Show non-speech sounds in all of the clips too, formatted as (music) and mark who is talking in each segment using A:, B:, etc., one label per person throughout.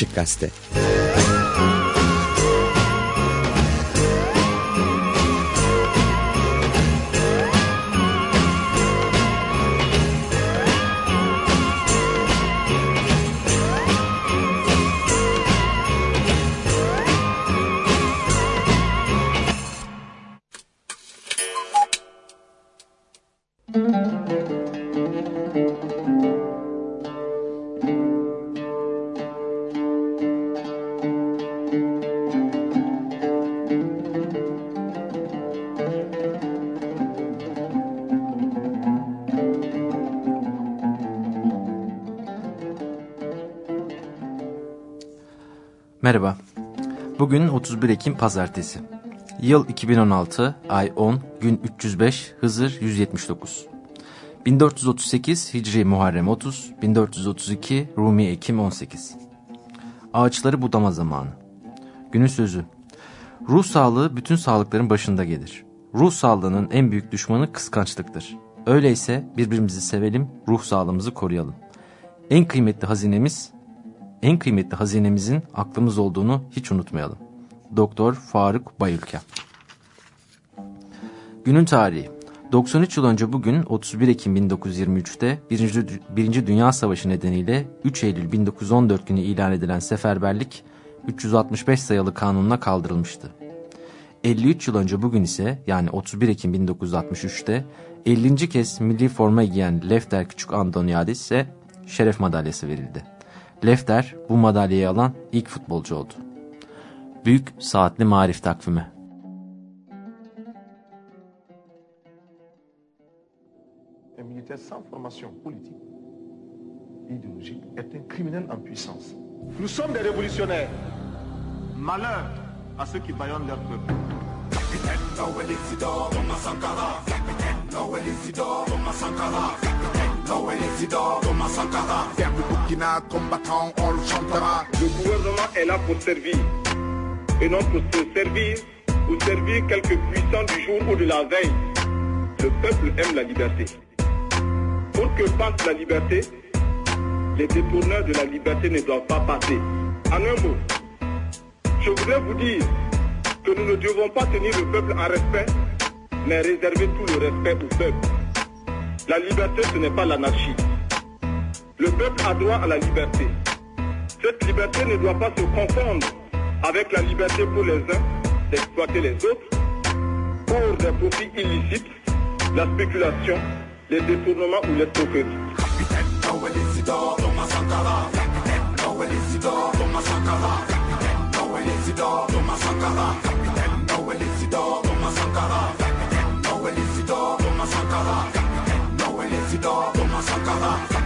A: Açık Gazete.
B: 31 Ekim Pazartesi. Yıl 2016, ay 10, gün 305, Hızır 179. 1438 Hicri Muharrem 30, 1432 Rumi Ekim 18. Ağaçları budama zamanı. Günün sözü. Ruh sağlığı bütün sağlıkların başında gelir. Ruh sağlığının en büyük düşmanı kıskançlıktır. Öyleyse birbirimizi sevelim, ruh sağlığımızı koruyalım. En kıymetli hazinemiz en kıymetli hazinemizin aklımız olduğunu hiç unutmayalım. Doktor Faruk Bayülken Günün tarihi 93 yıl önce bugün 31 Ekim 1923'te 1. Birinci Dünya Savaşı nedeniyle 3 Eylül 1914 günü ilan edilen seferberlik 365 sayılı kanunla kaldırılmıştı. 53 yıl önce bugün ise yani 31 Ekim 1963'te 50. kez milli forma giyen Lefter Küçük Antoniadis'e şeref madalyası verildi. Lefter bu madalyayı alan ilk futbolcu oldu. Büyük Saatli Marif Takvimi
C: Un militaire sans formation politique et idéologique est un criminel en puissance. Nous sommes des révolutionnaires. Malheur à ceux qui baillonnent leur peuple. Burkina, combattant, on chantera.
D: Le gouvernement est là pour servir et non pour se servir ou servir quelques puissants du jour ou de la veille. Le peuple aime la liberté. Pour que passe la liberté, les détourneurs de la liberté ne doivent pas passer. En un mot, je voudrais vous dire que nous ne devons pas tenir le peuple en respect, mais réserver tout le respect au peuple. La liberté, ce n'est pas l'anarchie. Le peuple a droit à la liberté. Cette liberté ne doit pas se confondre avec la liberté pour les uns d'exploiter les autres pour des profits illicites, la spéculation, les détournements ou
C: Isidore Thomas Sankara.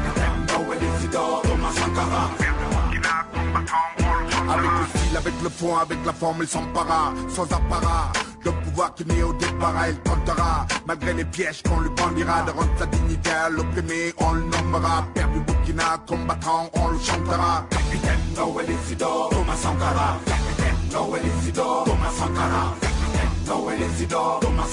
C: Avec le fond, avec la forme, il s'empara, sans apparat. Le pouvoir qui naît au départ, il tentera, malgré les pièges qu'on lui bandira, de rendre sa dignité à l'opprimé, on le nommera. Père du Burkina, combattant, on le chantera. Capitaine Noël Isidore, Thomas Sankara. Capitaine Noël Isidore, Thomas Sankara. Thomas.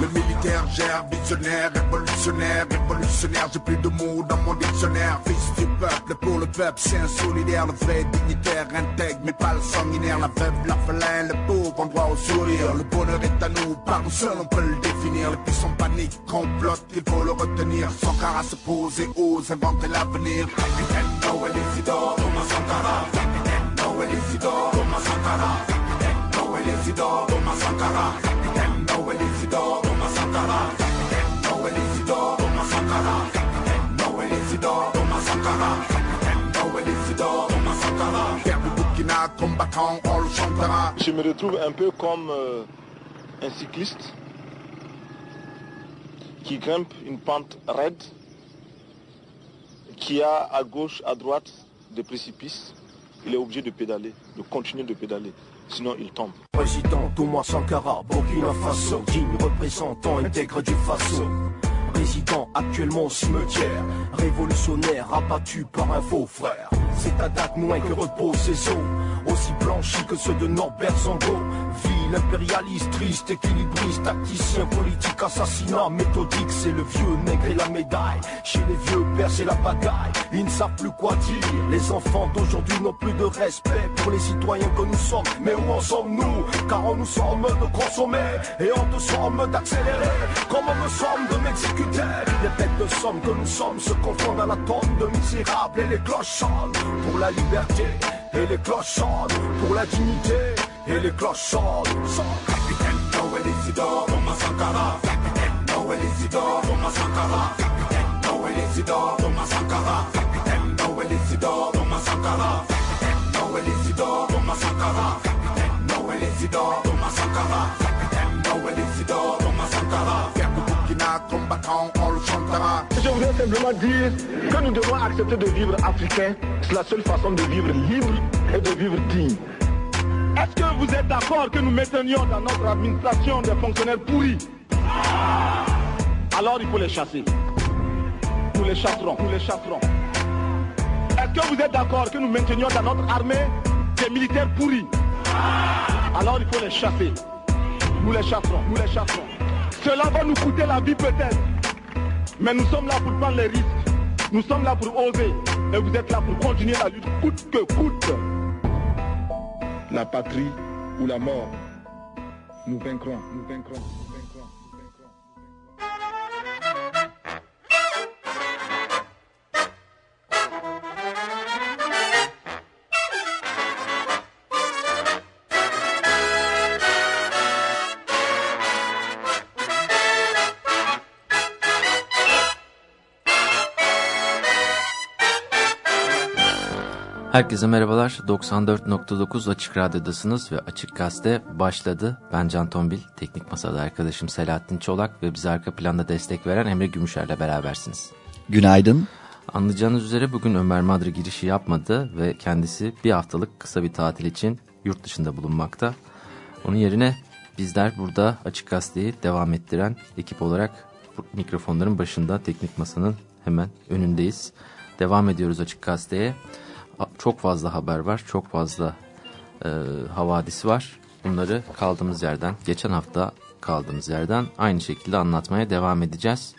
C: Le militaire gère, visionnaire, révolutionnaire, révolutionnaire. J'ai plus de mots dans mon dictionnaire. Fils du peuple, pour le peuple, c'est un solidaire, le vrai dignitaire, intègre, mais pas le sanguinaire. La veuve, la félin, le pauvre, ont droit au sourire. Le bonheur est à nous, par nous seuls on peut le définir. Les puissants panique, complotent, il faut le retenir. Sankara se pose et ose inventer l'avenir. Thomas Sankara. Thomas Sankara.
D: Je me retrouve un peu comme euh, un cycliste qui grimpe une pente raide, qui a à gauche, à droite des précipices. Il est obligé de pédaler, de continuer de pédaler, sinon il tombe.
E: Président Thomas Sankara, Burkina Faso, digne représentant intègre du Faso. Résident actuellement au cimetière, révolutionnaire abattu par un faux frère. C'est ta date moins que repose ses os, aussi blanchis que ceux de Norbert Zongo. Ville impérialiste, triste, équilibriste, tacticien, politique, assassinat, méthodique, c'est le vieux nègre et la médaille. Chez les vieux pères, c'est la bataille. Ils ne savent plus quoi dire. Les enfants d'aujourd'hui n'ont plus de respect pour les citoyens que nous sommes. Mais où en sommes-nous? Car on nous sommes de consommer et on te somme d'accélérer. Comme on me somme de m'exécuter? Les bêtes de somme que nous sommes se confondent à la tonne de misérables et les cloches sonnent pour la liberté. Et les cloches sonnent pour la dignité. Et les cloches sonnent.
C: Capitaine Noël Isidore, Thomas Sankara. Capitaine Noël Isidore, Thomas Sankara. Capitaine Noël Isidore, Thomas Sankara. Capitaine Noël Isidore, Thomas Sankara. Capitaine Noël Isidore, Thomas Sankara. Capitaine Noël Isidore, Thomas Sankara. Capitaine Noël Isidore, Thomas Sankara. Faire de Burkina combattant, on le
D: Je voudrais simplement dire que nous devons accepter de vivre africain. C'est la seule façon de vivre libre et de vivre digne. Est-ce que vous êtes d'accord que nous maintenions dans notre administration des fonctionnaires pourris? Alors il faut les chasser. Nous les chasserons, nous les chasserons. Est-ce que vous êtes d'accord que nous maintenions dans notre armée des militaires pourris? Alors il faut les chasser. Nous les chasserons, nous les chasserons. Cela va nous coûter la vie peut-être. Mais nous sommes là pour prendre les risques. Nous sommes là pour oser. Et vous êtes là pour continuer la lutte coûte que coûte. La patrie ou la mort. Nous vaincrons, nous vaincrons,
B: Herkese merhabalar. 94.9 Açık Radyo'dasınız ve Açık Gazete başladı. Ben Can Tombil, teknik masada arkadaşım Selahattin Çolak ve bize arka planda destek veren Emre Gümüşer'le berabersiniz.
A: Günaydın.
B: Anlayacağınız üzere bugün Ömer Madri girişi yapmadı ve kendisi bir haftalık kısa bir tatil için yurt dışında bulunmakta. Onun yerine bizler burada Açık Gazete'yi devam ettiren ekip olarak mikrofonların başında teknik masanın hemen önündeyiz. Devam ediyoruz Açık Gazete'ye. Çok fazla haber var, çok fazla e, havadisi var. Bunları kaldığımız yerden, geçen hafta kaldığımız yerden aynı şekilde anlatmaya devam edeceğiz.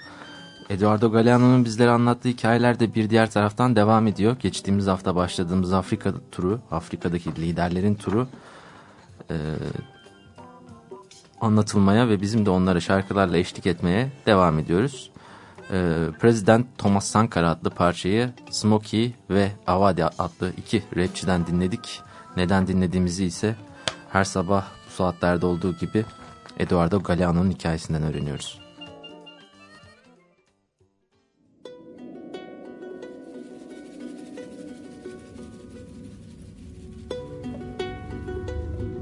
B: Eduardo Galeano'nun bizlere anlattığı hikayeler de bir diğer taraftan devam ediyor. Geçtiğimiz hafta başladığımız Afrika turu, Afrika'daki liderlerin turu e, anlatılmaya ve bizim de onlara şarkılarla eşlik etmeye devam ediyoruz. E, President Thomas Sankara adlı parçayı Smokey ve Avadi adlı iki rapçiden dinledik. Neden dinlediğimizi ise her sabah bu saatlerde olduğu gibi Eduardo Galeano'nun hikayesinden öğreniyoruz.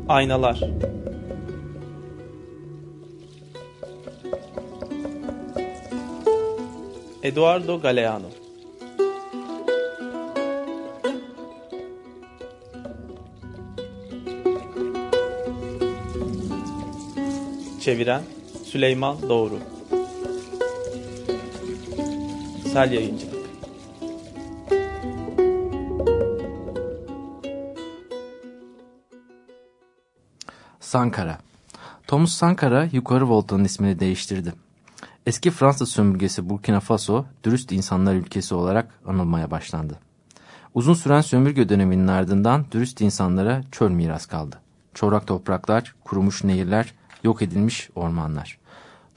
F: Aynalar Eduardo Galeano. Çeviren Süleyman Doğru. Sel Yayıncılık.
B: Sankara. Thomas Sankara yukarı voltanın ismini değiştirdi. Eski Fransız sömürgesi Burkina Faso, dürüst insanlar ülkesi olarak anılmaya başlandı. Uzun süren sömürge döneminin ardından dürüst insanlara çöl miras kaldı. Çorak topraklar, kurumuş nehirler, yok edilmiş ormanlar.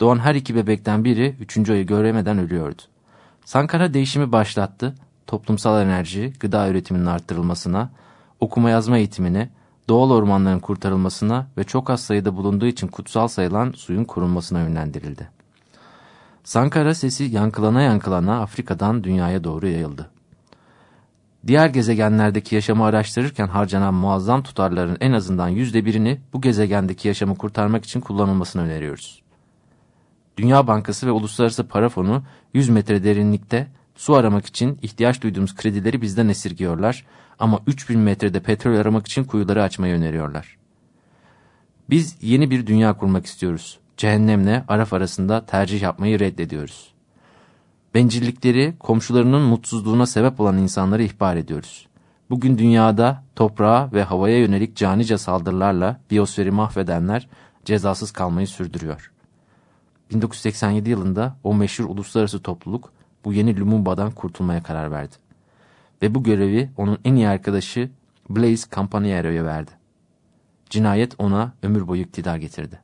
B: Doğan her iki bebekten biri üçüncü ayı göremeden ölüyordu. Sankara değişimi başlattı. Toplumsal enerji, gıda üretiminin arttırılmasına, okuma yazma eğitimine, doğal ormanların kurtarılmasına ve çok az sayıda bulunduğu için kutsal sayılan suyun korunmasına yönlendirildi. Sankara sesi yankılana yankılana Afrika'dan dünyaya doğru yayıldı. Diğer gezegenlerdeki yaşamı araştırırken harcanan muazzam tutarların en azından yüzde birini bu gezegendeki yaşamı kurtarmak için kullanılmasını öneriyoruz. Dünya Bankası ve Uluslararası Para Fonu 100 metre derinlikte su aramak için ihtiyaç duyduğumuz kredileri bizden esirgiyorlar ama 3000 metrede petrol aramak için kuyuları açmayı öneriyorlar. Biz yeni bir dünya kurmak istiyoruz cehennemle Araf arasında tercih yapmayı reddediyoruz. Bencillikleri, komşularının mutsuzluğuna sebep olan insanları ihbar ediyoruz. bugün dünyada toprağa ve havaya yönelik canice saldırılarla biyosferi mahvedenler cezasız kalmayı sürdürüyor. 1987 yılında o meşhur uluslararası topluluk bu yeni Lumumba'dan kurtulmaya karar verdi. Ve bu görevi onun en iyi arkadaşı Blaise Campaniero'ya verdi. Cinayet ona ömür boyu iktidar getirdi.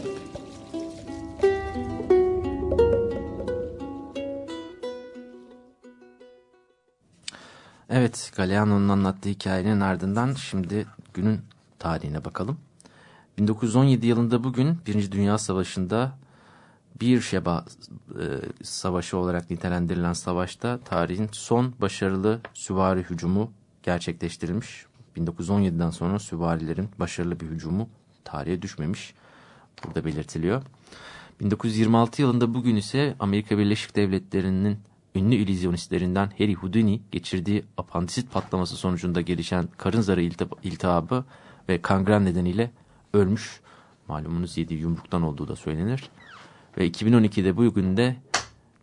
B: Evet, Galeano'nun anlattığı hikayenin ardından şimdi günün tarihine bakalım. 1917 yılında bugün Birinci Dünya Savaşı'nda bir Şeba e, Savaşı olarak nitelendirilen savaşta tarihin son başarılı süvari hücumu gerçekleştirilmiş. 1917'den sonra süvarilerin başarılı bir hücumu tarihe düşmemiş. Burada belirtiliyor. 1926 yılında bugün ise Amerika Birleşik Devletleri'nin ünlü illüzyonistlerinden Harry Houdini geçirdiği apandisit patlaması sonucunda gelişen karın zarı iltihabı ve kangren nedeniyle ölmüş. Malumunuz yediği yumruktan olduğu da söylenir. Ve 2012'de bugün de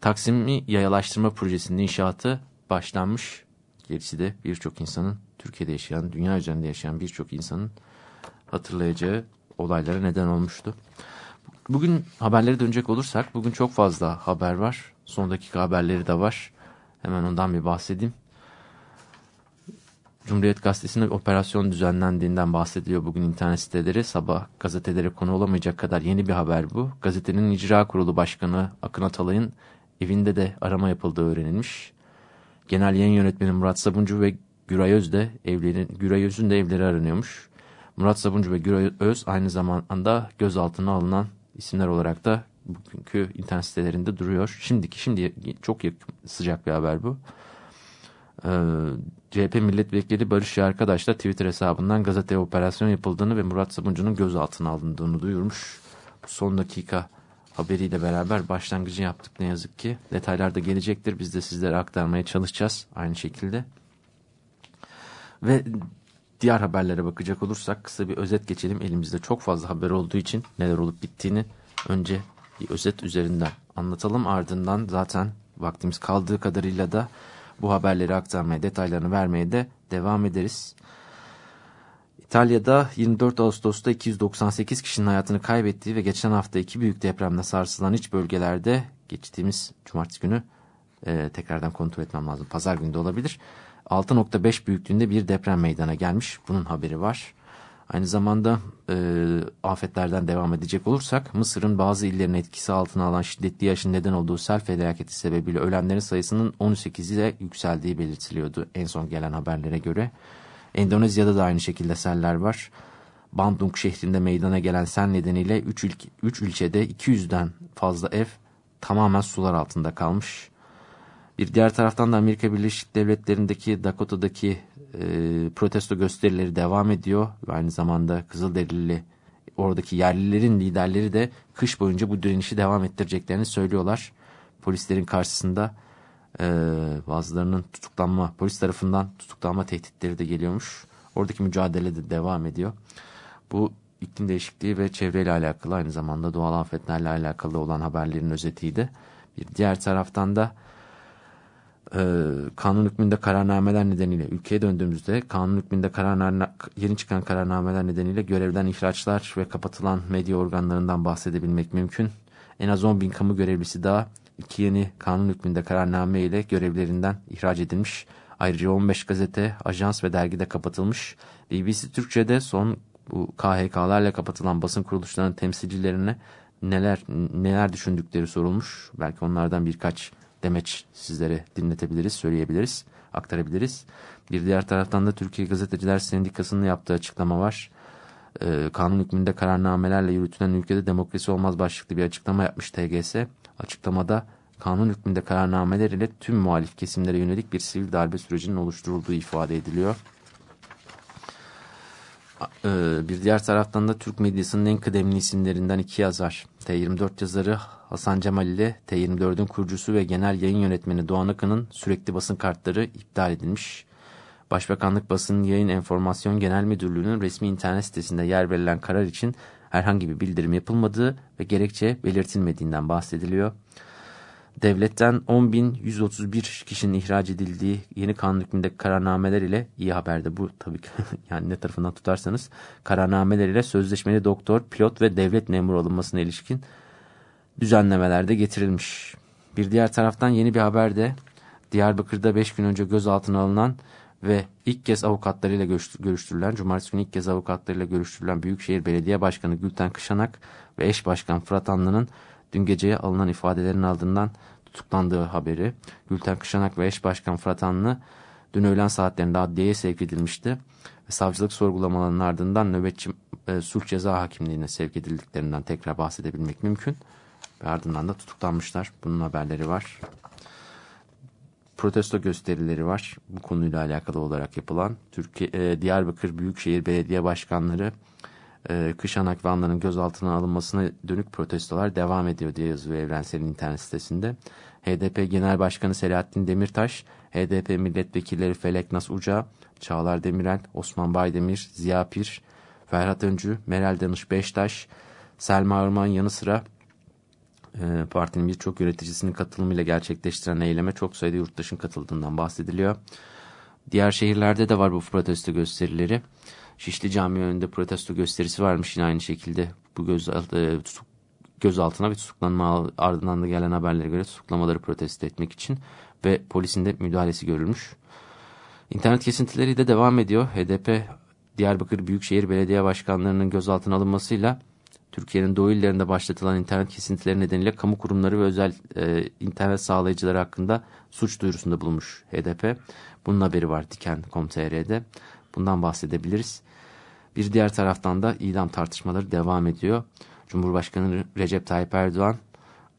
B: Taksim'i yayalaştırma projesinin inşaatı başlanmış. Gerisi de birçok insanın Türkiye'de yaşayan, dünya üzerinde yaşayan birçok insanın hatırlayacağı olaylara neden olmuştu. Bugün haberlere dönecek olursak bugün çok fazla haber var. Son dakika haberleri de var. Hemen ondan bir bahsedeyim. Cumhuriyet Gazetesi'nde operasyon düzenlendiğinden bahsediliyor bugün internet siteleri. Sabah gazetelere konu olamayacak kadar yeni bir haber bu. Gazetenin icra kurulu başkanı Akın Atalay'ın evinde de arama yapıldığı öğrenilmiş. Genel yayın yönetmeni Murat Sabuncu ve Güray Öz de evlerin, Güray Öz'ün de evleri aranıyormuş. Murat Sabuncu ve Güray Öz aynı zamanda gözaltına alınan isimler olarak da bugünkü internet sitelerinde duruyor. Şimdiki şimdi çok yakın, sıcak bir haber bu. Ee, CHP milletvekili Barış Arkadaş da Twitter hesabından gazeteye operasyon yapıldığını ve Murat Sabuncu'nun gözaltına alındığını duyurmuş. Son dakika haberiyle beraber başlangıcı yaptık ne yazık ki. Detaylar da gelecektir. Biz de sizlere aktarmaya çalışacağız aynı şekilde. Ve diğer haberlere bakacak olursak kısa bir özet geçelim. Elimizde çok fazla haber olduğu için neler olup bittiğini önce bir özet üzerinden anlatalım. Ardından zaten vaktimiz kaldığı kadarıyla da bu haberleri aktarmaya, detaylarını vermeye de devam ederiz. İtalya'da 24 Ağustos'ta 298 kişinin hayatını kaybettiği ve geçen hafta iki büyük depremle sarsılan iç bölgelerde geçtiğimiz cumartesi günü e, tekrardan kontrol etmem lazım. Pazar günü de olabilir. 6.5 büyüklüğünde bir deprem meydana gelmiş. Bunun haberi var. Aynı zamanda e, afetlerden devam edecek olursak Mısır'ın bazı illerin etkisi altına alan şiddetli yaşın neden olduğu sel felaketi sebebiyle ölenlerin sayısının 18'e yükseldiği belirtiliyordu en son gelen haberlere göre. Endonezya'da da aynı şekilde seller var. Bandung şehrinde meydana gelen sel nedeniyle 3 ülke, üç ilçede 200'den fazla ev tamamen sular altında kalmış. Bir diğer taraftan da Amerika Birleşik Devletleri'ndeki Dakota'daki e, protesto gösterileri devam ediyor. Aynı zamanda Kızılderili oradaki yerlilerin liderleri de kış boyunca bu direnişi devam ettireceklerini söylüyorlar. Polislerin karşısında e, bazılarının tutuklanma, polis tarafından tutuklanma tehditleri de geliyormuş. Oradaki mücadele de devam ediyor. Bu iklim değişikliği ve çevreyle alakalı aynı zamanda doğal afetlerle alakalı olan haberlerin özetiydi. Bir diğer taraftan da e, kanun hükmünde kararnameler nedeniyle ülkeye döndüğümüzde kanun hükmünde kararname, yeni çıkan kararnameler nedeniyle görevden ihraçlar ve kapatılan medya organlarından bahsedebilmek mümkün. En az 10 bin kamu görevlisi daha iki yeni kanun hükmünde kararname ile görevlerinden ihraç edilmiş. Ayrıca 15 gazete, ajans ve dergide kapatılmış. BBC Türkçe'de son bu KHK'larla kapatılan basın kuruluşlarının temsilcilerine neler neler düşündükleri sorulmuş. Belki onlardan birkaç demeç sizlere dinletebiliriz, söyleyebiliriz, aktarabiliriz. Bir diğer taraftan da Türkiye Gazeteciler Sendikası'nın yaptığı açıklama var. Ee, kanun hükmünde kararnamelerle yürütülen ülkede demokrasi olmaz başlıklı bir açıklama yapmış TGS. Açıklamada kanun hükmünde kararnameler ile tüm muhalif kesimlere yönelik bir sivil darbe sürecinin oluşturulduğu ifade ediliyor. E, bir diğer taraftan da Türk medyasının en kıdemli isimlerinden iki yazar. T24 yazarı Hasan Cemal ile T24'ün kurucusu ve genel yayın yönetmeni Doğan Akın'ın sürekli basın kartları iptal edilmiş. Başbakanlık Basın Yayın Enformasyon Genel Müdürlüğü'nün resmi internet sitesinde yer verilen karar için herhangi bir bildirim yapılmadığı ve gerekçe belirtilmediğinden bahsediliyor. Devletten 10.131 kişinin ihraç edildiği yeni kanun hükmünde kararnameler ile iyi haberde bu tabii ki (laughs) yani ne tarafından tutarsanız kararnameler ile sözleşmeli doktor, pilot ve devlet memuru alınmasına ilişkin düzenlemelerde getirilmiş. Bir diğer taraftan yeni bir haber de Diyarbakır'da 5 gün önce gözaltına alınan ve ilk kez avukatlarıyla görüştürülen, cumartesi günü ilk kez avukatlarıyla görüştürülen Büyükşehir Belediye Başkanı Gülten Kışanak ve eş başkan Fırat Anlı'nın dün geceye alınan ifadelerin ardından tutuklandığı haberi. Gülten Kışanak ve eş başkan Fırat Anlı dün öğlen saatlerinde adliyeye sevk edilmişti. Savcılık sorgulamalarının ardından nöbetçi e, sulh ceza hakimliğine sevk edildiklerinden tekrar bahsedebilmek mümkün. Ve ardından da tutuklanmışlar. Bunun haberleri var protesto gösterileri var. Bu konuyla alakalı olarak yapılan. Türkiye e, Diyarbakır Büyükşehir Belediye Başkanları e, Kışanak ve Anlar'ın gözaltına alınmasına dönük protestolar devam ediyor diye yazıyor Evrensel'in internet sitesinde. HDP Genel Başkanı Selahattin Demirtaş, HDP milletvekilleri Felek Nas Uca, Çağlar Demirel, Osman Baydemir, Ziya Pir, Ferhat Öncü, Meral Danış Beştaş, Selma Arman yanı sıra e, partinin birçok yöneticisinin katılımıyla gerçekleştiren eyleme çok sayıda yurttaşın katıldığından bahsediliyor. Diğer şehirlerde de var bu protesto gösterileri. Şişli Cami önünde protesto gösterisi varmış yine aynı şekilde. Bu gözaltı, e, tutuk, gözaltına ve tutuklanma ardından da gelen haberlere göre tutuklamaları protesto etmek için ve polisin de müdahalesi görülmüş. İnternet kesintileri de devam ediyor. HDP Diyarbakır Büyükşehir Belediye Başkanlarının gözaltına alınmasıyla Türkiye'nin doğu illerinde başlatılan internet kesintileri nedeniyle kamu kurumları ve özel e, internet sağlayıcıları hakkında suç duyurusunda bulunmuş HDP. Bunun haberi var Diken.com.tr'de. Bundan bahsedebiliriz. Bir diğer taraftan da idam tartışmaları devam ediyor. Cumhurbaşkanı Recep Tayyip Erdoğan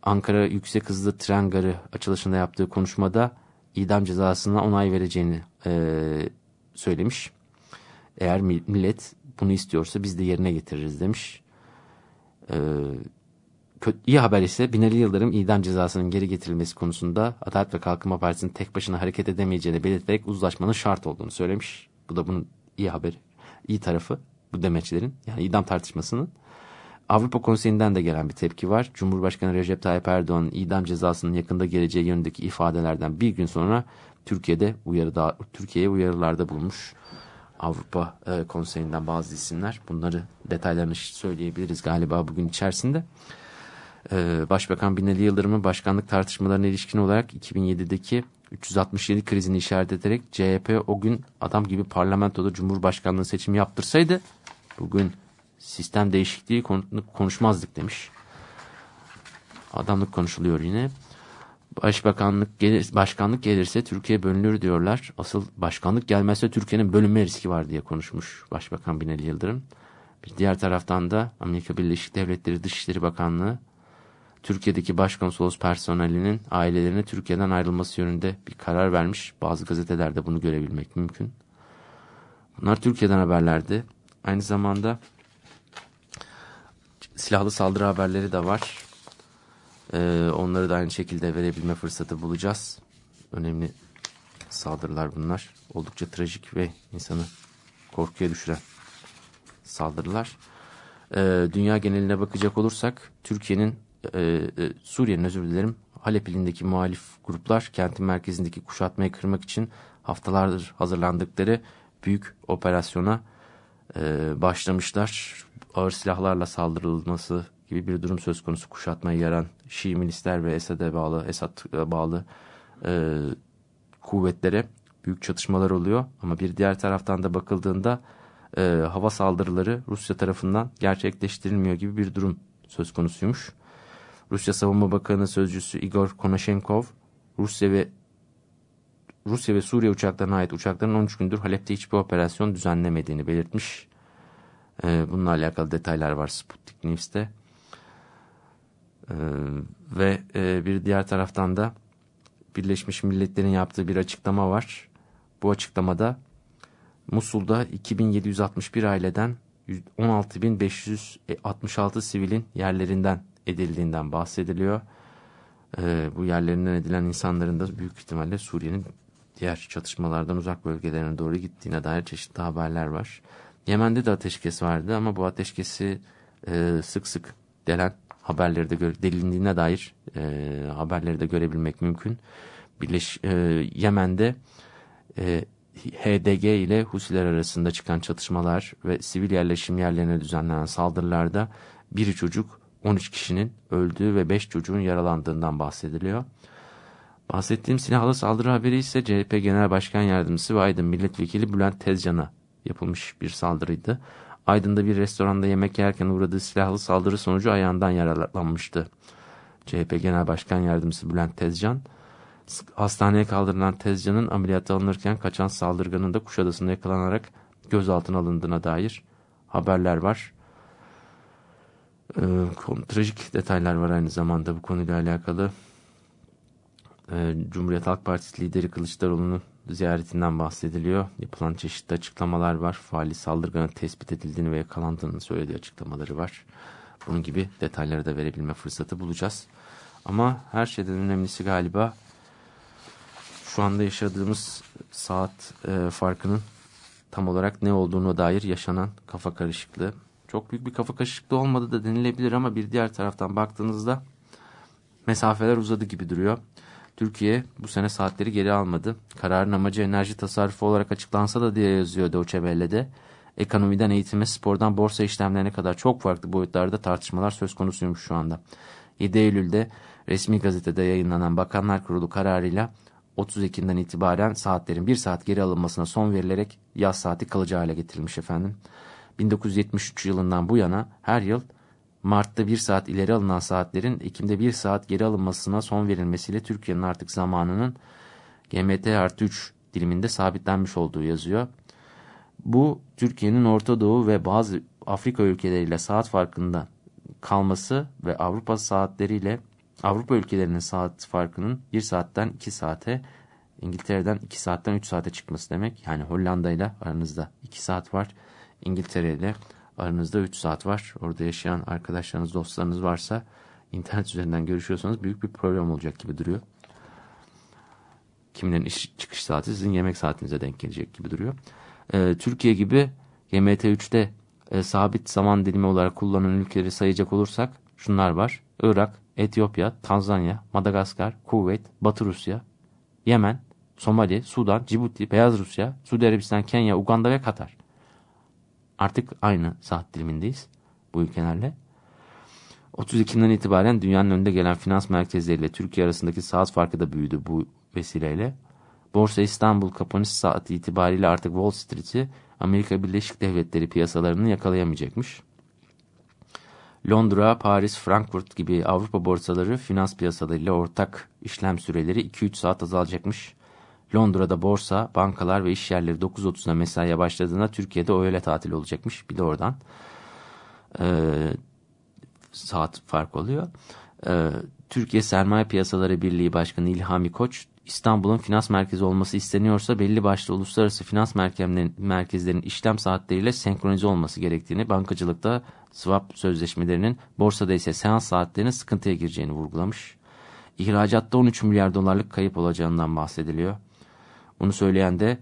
B: Ankara Yüksek Hızlı Tren Garı açılışında yaptığı konuşmada idam cezasına onay vereceğini e, söylemiş. Eğer millet bunu istiyorsa biz de yerine getiririz demiş. Kötü, iyi haber ise Binali Yıldırım idam cezasının geri getirilmesi konusunda Adalet ve Kalkınma Partisi'nin tek başına hareket edemeyeceğini belirterek uzlaşmanın şart olduğunu söylemiş. Bu da bunun iyi haberi, iyi tarafı bu demeçlerin yani idam tartışmasının. Avrupa Konseyi'nden de gelen bir tepki var. Cumhurbaşkanı Recep Tayyip Erdoğan'ın idam cezasının yakında geleceği yönündeki ifadelerden bir gün sonra Türkiye'de uyarıda Türkiye'ye uyarılarda bulunmuş. Avrupa e, Konseyi'nden bazı isimler. Bunları detaylarını söyleyebiliriz galiba bugün içerisinde. E, Başbakan Binali Yıldırım'ın başkanlık tartışmalarına ilişkin olarak 2007'deki 367 krizini işaret ederek CHP o gün adam gibi parlamentoda Cumhurbaşkanlığı seçimi yaptırsaydı bugün sistem değişikliği konuşmazdık demiş. Adamlık konuşuluyor yine. Başbakanlık gelir, başkanlık gelirse Türkiye bölünür diyorlar. Asıl başkanlık gelmezse Türkiye'nin bölünme riski var diye konuşmuş Başbakan Binali Yıldırım. Bir diğer taraftan da Amerika Birleşik Devletleri Dışişleri Bakanlığı Türkiye'deki başkonsolos personelinin ailelerine Türkiye'den ayrılması yönünde bir karar vermiş. Bazı gazetelerde bunu görebilmek mümkün. Bunlar Türkiye'den haberlerdi. Aynı zamanda silahlı saldırı haberleri de var. Ee, onları da aynı şekilde verebilme fırsatı bulacağız. Önemli saldırılar bunlar. Oldukça trajik ve insanı korkuya düşüren saldırılar. Ee, dünya geneline bakacak olursak Türkiye'nin, e, e, Suriye'nin özür dilerim, Halep ilindeki muhalif gruplar kentin merkezindeki kuşatmayı kırmak için haftalardır hazırlandıkları büyük operasyona e, başlamışlar. Ağır silahlarla saldırılması gibi bir durum söz konusu kuşatmayı yaran Şii milisler ve Esad'e bağlı, Esad bağlı e, kuvvetlere büyük çatışmalar oluyor. Ama bir diğer taraftan da bakıldığında e, hava saldırıları Rusya tarafından gerçekleştirilmiyor gibi bir durum söz konusuymuş. Rusya Savunma Bakanı Sözcüsü Igor Konashenkov, Rusya ve Rusya ve Suriye uçaklarına ait uçakların 13 gündür Halep'te hiçbir operasyon düzenlemediğini belirtmiş. Ee, bununla alakalı detaylar var Sputnik News'te. Ee, ve e, bir diğer taraftan da Birleşmiş Milletler'in yaptığı bir açıklama var. Bu açıklamada Musul'da 2761 aileden 16.566 sivilin yerlerinden edildiğinden bahsediliyor. Ee, bu yerlerinden edilen insanların da büyük ihtimalle Suriye'nin diğer çatışmalardan uzak bölgelerine doğru gittiğine dair çeşitli haberler var. Yemen'de de ateşkes vardı ama bu ateşkesi e, sık sık delen haberleri de delindiğine dair e, haberleri de görebilmek mümkün. Birleş, e, Yemen'de e, HDG ile Husiler arasında çıkan çatışmalar ve sivil yerleşim yerlerine düzenlenen saldırılarda bir çocuk 13 kişinin öldüğü ve 5 çocuğun yaralandığından bahsediliyor. Bahsettiğim silahlı saldırı haberi ise CHP Genel Başkan Yardımcısı ve Aydın Milletvekili Bülent Tezcan'a yapılmış bir saldırıydı. Aydın'da bir restoranda yemek yerken uğradığı silahlı saldırı sonucu ayağından yaralanmıştı. CHP Genel Başkan Yardımcısı Bülent Tezcan, hastaneye kaldırılan Tezcan'ın ameliyata alınırken kaçan saldırganın da Kuşadası'nda yakalanarak gözaltına alındığına dair haberler var. Ee, trajik detaylar var aynı zamanda bu konuyla alakalı. Ee, Cumhuriyet Halk Partisi lideri Kılıçdaroğlu'nun ziyaretinden bahsediliyor. Yapılan çeşitli açıklamalar var. Faali saldırganın tespit edildiğini ve yakalandığını söylediği açıklamaları var. Bunun gibi detayları da verebilme fırsatı bulacağız. Ama her şeyden önemlisi galiba şu anda yaşadığımız saat e, farkının tam olarak ne olduğunu dair yaşanan kafa karışıklığı. Çok büyük bir kafa karışıklığı olmadı da denilebilir ama bir diğer taraftan baktığınızda mesafeler uzadı gibi duruyor. Türkiye bu sene saatleri geri almadı. Kararın amacı enerji tasarrufu olarak açıklansa da diye yazıyor Deutsche Welle'de. Ekonomiden eğitime, spordan borsa işlemlerine kadar çok farklı boyutlarda tartışmalar söz konusuymuş şu anda. 7 Eylül'de resmi gazetede yayınlanan Bakanlar Kurulu kararıyla 30 Ekim'den itibaren saatlerin bir saat geri alınmasına son verilerek yaz saati kalıcı hale getirilmiş efendim. 1973 yılından bu yana her yıl Mart'ta bir saat ileri alınan saatlerin Ekim'de bir saat geri alınmasına son verilmesiyle Türkiye'nin artık zamanının GMT artı 3 diliminde sabitlenmiş olduğu yazıyor. Bu Türkiye'nin Orta Doğu ve bazı Afrika ülkeleriyle saat farkında kalması ve Avrupa saatleriyle Avrupa ülkelerinin saat farkının 1 saatten 2 saate İngiltere'den 2 saatten 3 saate çıkması demek. Yani Hollanda ile aranızda 2 saat var. İngiltere ile aranızda 3 saat var. Orada yaşayan arkadaşlarınız, dostlarınız varsa internet üzerinden görüşüyorsanız büyük bir problem olacak gibi duruyor. Kimilerin iş çıkış saati sizin yemek saatinize denk gelecek gibi duruyor. Ee, Türkiye gibi GMT3'te e, sabit zaman dilimi olarak kullanılan ülkeleri sayacak olursak şunlar var. Irak, Etiyopya, Tanzanya, Madagaskar, Kuveyt, Batı Rusya, Yemen, Somali, Sudan, Cibuti, Beyaz Rusya, Suudi Arabistan, Kenya, Uganda ve Katar. Artık aynı saat dilimindeyiz bu ülkelerle. 30 Ekim'den itibaren dünyanın önünde gelen finans merkezleriyle Türkiye arasındaki saat farkı da büyüdü bu vesileyle. Borsa İstanbul kapanış saati itibariyle artık Wall Street'i Amerika Birleşik Devletleri piyasalarını yakalayamayacakmış. Londra, Paris, Frankfurt gibi Avrupa borsaları finans piyasalarıyla ortak işlem süreleri 2-3 saat azalacakmış. Londra'da borsa, bankalar ve iş yerleri 9.30'da mesaiye başladığında Türkiye'de öğle tatil olacakmış. Bir de oradan e, saat fark oluyor. E, Türkiye Sermaye Piyasaları Birliği Başkanı İlhami Koç, İstanbul'un finans merkezi olması isteniyorsa belli başlı uluslararası finans merkezlerinin işlem saatleriyle senkronize olması gerektiğini, bankacılıkta swap sözleşmelerinin, borsada ise seans saatlerinin sıkıntıya gireceğini vurgulamış. İhracatta 13 milyar dolarlık kayıp olacağından bahsediliyor. Bunu söyleyen de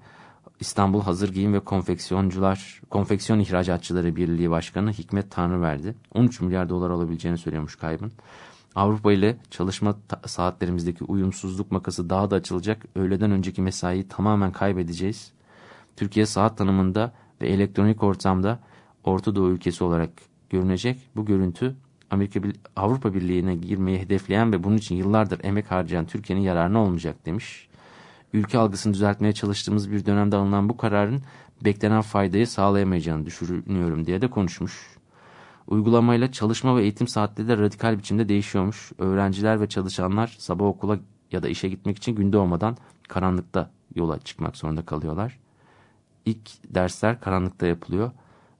B: İstanbul Hazır Giyim ve Konfeksiyoncular, Konfeksiyon İhracatçıları Birliği Başkanı Hikmet Tanrıverdi. 13 milyar dolar alabileceğini söylüyormuş kaybın. Avrupa ile çalışma saatlerimizdeki uyumsuzluk makası daha da açılacak. Öğleden önceki mesaiyi tamamen kaybedeceğiz. Türkiye saat tanımında ve elektronik ortamda Orta Doğu ülkesi olarak görünecek. Bu görüntü Amerika Avrupa Birliği'ne girmeyi hedefleyen ve bunun için yıllardır emek harcayan Türkiye'nin yararına olmayacak demiş. Ülke algısını düzeltmeye çalıştığımız bir dönemde alınan bu kararın beklenen faydayı sağlayamayacağını düşünüyorum diye de konuşmuş. Uygulamayla çalışma ve eğitim saatleri de radikal biçimde değişiyormuş. Öğrenciler ve çalışanlar sabah okula ya da işe gitmek için günde olmadan karanlıkta yola çıkmak zorunda kalıyorlar. İlk dersler karanlıkta yapılıyor.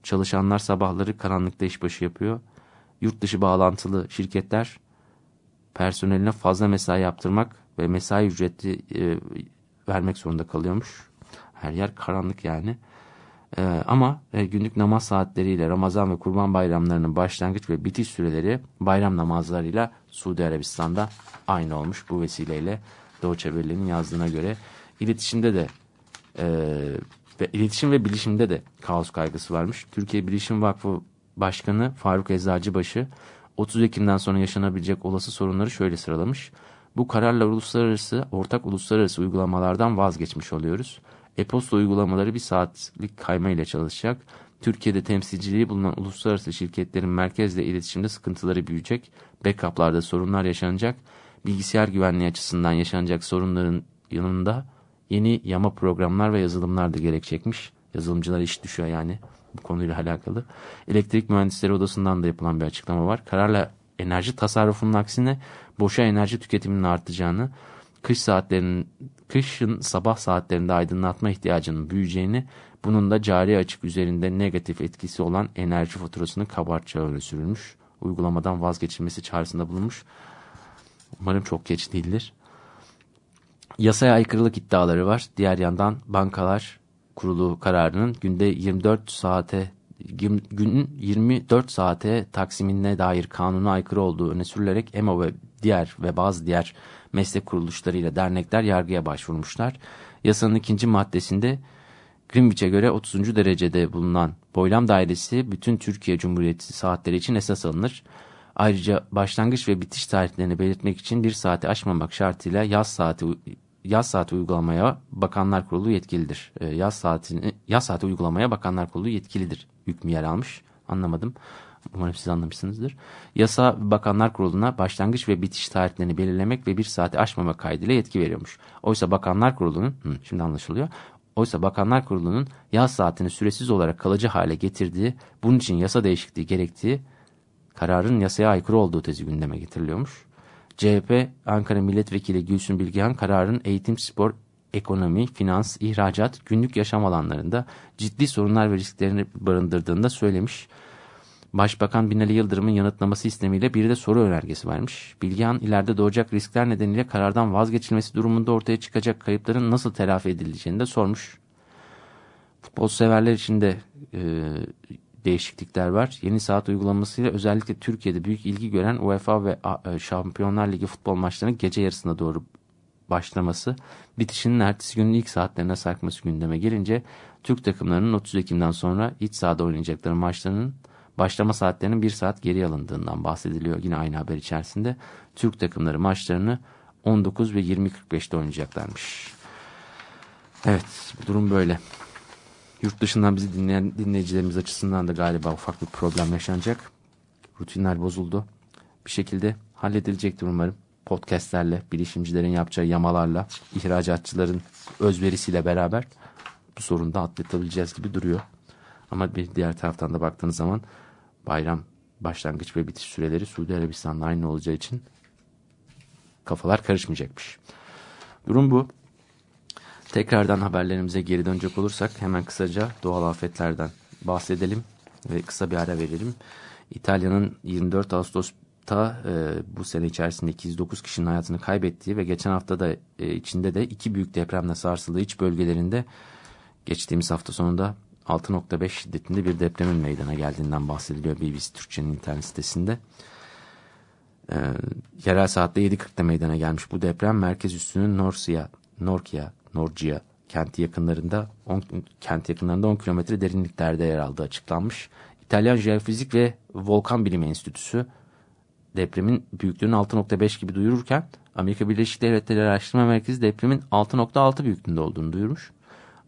B: Çalışanlar sabahları karanlıkta işbaşı yapıyor. Yurt dışı bağlantılı şirketler personeline fazla mesai yaptırmak ve mesai ücreti e, vermek zorunda kalıyormuş. Her yer karanlık yani. Ee, ama e, günlük namaz saatleriyle Ramazan ve Kurban bayramlarının başlangıç ve bitiş süreleri bayram namazlarıyla Suudi Arabistan'da aynı olmuş. Bu vesileyle Doğu Çeviri'nin yazdığına göre iletişimde de e, ve iletişim ve bilişimde de kaos kaygısı varmış. Türkiye Bilişim Vakfı Başkanı Faruk Eczacıbaşı 30 Ekim'den sonra yaşanabilecek olası sorunları şöyle sıralamış. Bu kararla uluslararası, ortak uluslararası uygulamalardan vazgeçmiş oluyoruz. E-posta uygulamaları bir saatlik kayma ile çalışacak. Türkiye'de temsilciliği bulunan uluslararası şirketlerin merkezle iletişimde sıkıntıları büyüyecek. Backup'larda sorunlar yaşanacak. Bilgisayar güvenliği açısından yaşanacak sorunların yanında yeni yama programlar ve yazılımlar da gerekecekmiş. Yazılımcılar iş düşüyor yani bu konuyla alakalı. Elektrik Mühendisleri Odası'ndan da yapılan bir açıklama var. Kararla enerji tasarrufunun aksine boşa enerji tüketiminin artacağını, kış saatlerinin kışın sabah saatlerinde aydınlatma ihtiyacının büyüyeceğini, bunun da cari açık üzerinde negatif etkisi olan enerji faturasını kabartacağı öne sürülmüş. Uygulamadan vazgeçilmesi çağrısında bulunmuş. Umarım çok geç değildir. Yasaya aykırılık iddiaları var. Diğer yandan bankalar kurulu kararının günde 24 saate günün 24 saate taksimine dair kanuna aykırı olduğu öne sürülerek EMO ve diğer ve bazı diğer meslek kuruluşlarıyla dernekler yargıya başvurmuşlar. Yasanın ikinci maddesinde Greenwich'e göre 30. derecede bulunan boylam dairesi bütün Türkiye Cumhuriyeti saatleri için esas alınır. Ayrıca başlangıç ve bitiş tarihlerini belirtmek için bir saati aşmamak şartıyla yaz saati yaz saati uygulamaya Bakanlar Kurulu yetkilidir. E, yaz saatini yaz saati uygulamaya Bakanlar Kurulu yetkilidir hükmü yer almış. Anlamadım. Umarım siz anlamışsınızdır. Yasa Bakanlar Kurulu'na başlangıç ve bitiş tarihlerini belirlemek ve bir saati aşmama kaydıyla yetki veriyormuş. Oysa Bakanlar Kurulu'nun, şimdi anlaşılıyor. Oysa Bakanlar Kurulu'nun yaz saatini süresiz olarak kalıcı hale getirdiği, bunun için yasa değişikliği gerektiği, kararın yasaya aykırı olduğu tezi gündeme getiriliyormuş. CHP Ankara Milletvekili Gülsün Bilgehan kararın eğitim, spor, ekonomi, finans, ihracat, günlük yaşam alanlarında ciddi sorunlar ve risklerini barındırdığında söylemiş. Başbakan Binali Yıldırım'ın yanıtlaması istemiyle bir de soru önergesi vermiş. Bilgehan ileride doğacak riskler nedeniyle karardan vazgeçilmesi durumunda ortaya çıkacak kayıpların nasıl telafi edileceğini de sormuş. Futbol severler için de e, değişiklikler var. Yeni saat uygulamasıyla özellikle Türkiye'de büyük ilgi gören UEFA ve e, Şampiyonlar Ligi futbol maçlarının gece yarısına doğru başlaması, bitişinin ertesi günün ilk saatlerine sarkması gündeme gelince Türk takımlarının 30 Ekim'den sonra iç sahada oynayacakları maçlarının başlama saatlerinin bir saat geri alındığından bahsediliyor yine aynı haber içerisinde. Türk takımları maçlarını 19 ve 20.45'te oynayacaklarmış. Evet durum böyle. Yurt dışından bizi dinleyen dinleyicilerimiz açısından da galiba ufak bir problem yaşanacak. Rutinler bozuldu. Bir şekilde halledilecektir umarım. Podcastlerle, bilişimcilerin yapacağı yamalarla, ihracatçıların özverisiyle beraber bu sorunu da atlatabileceğiz gibi duruyor. Ama bir diğer taraftan da baktığınız zaman bayram başlangıç ve bitiş süreleri Suudi Arabistan'la aynı olacağı için kafalar karışmayacakmış. Durum bu. Tekrardan haberlerimize geri dönecek olursak hemen kısaca doğal afetlerden bahsedelim ve kısa bir ara verelim. İtalya'nın 24 Ağustos'ta e, bu sene içerisinde 209 kişinin hayatını kaybettiği ve geçen hafta da e, içinde de iki büyük depremle sarsıldığı iç bölgelerinde geçtiğimiz hafta sonunda 6.5 şiddetinde bir depremin meydana geldiğinden bahsediliyor BBC Türkçe'nin internet sitesinde. E, yerel saatte 7.40'da meydana gelmiş bu deprem merkez üstünün Norsia, Norkia Norcia kenti yakınlarında 10, kent yakınlarında 10 kilometre derinliklerde yer aldığı açıklanmış. İtalyan Jeofizik ve Volkan Bilimi Enstitüsü depremin büyüklüğünü 6.5 gibi duyururken Amerika Birleşik Devletleri Araştırma Merkezi depremin 6.6 büyüklüğünde olduğunu duyurmuş.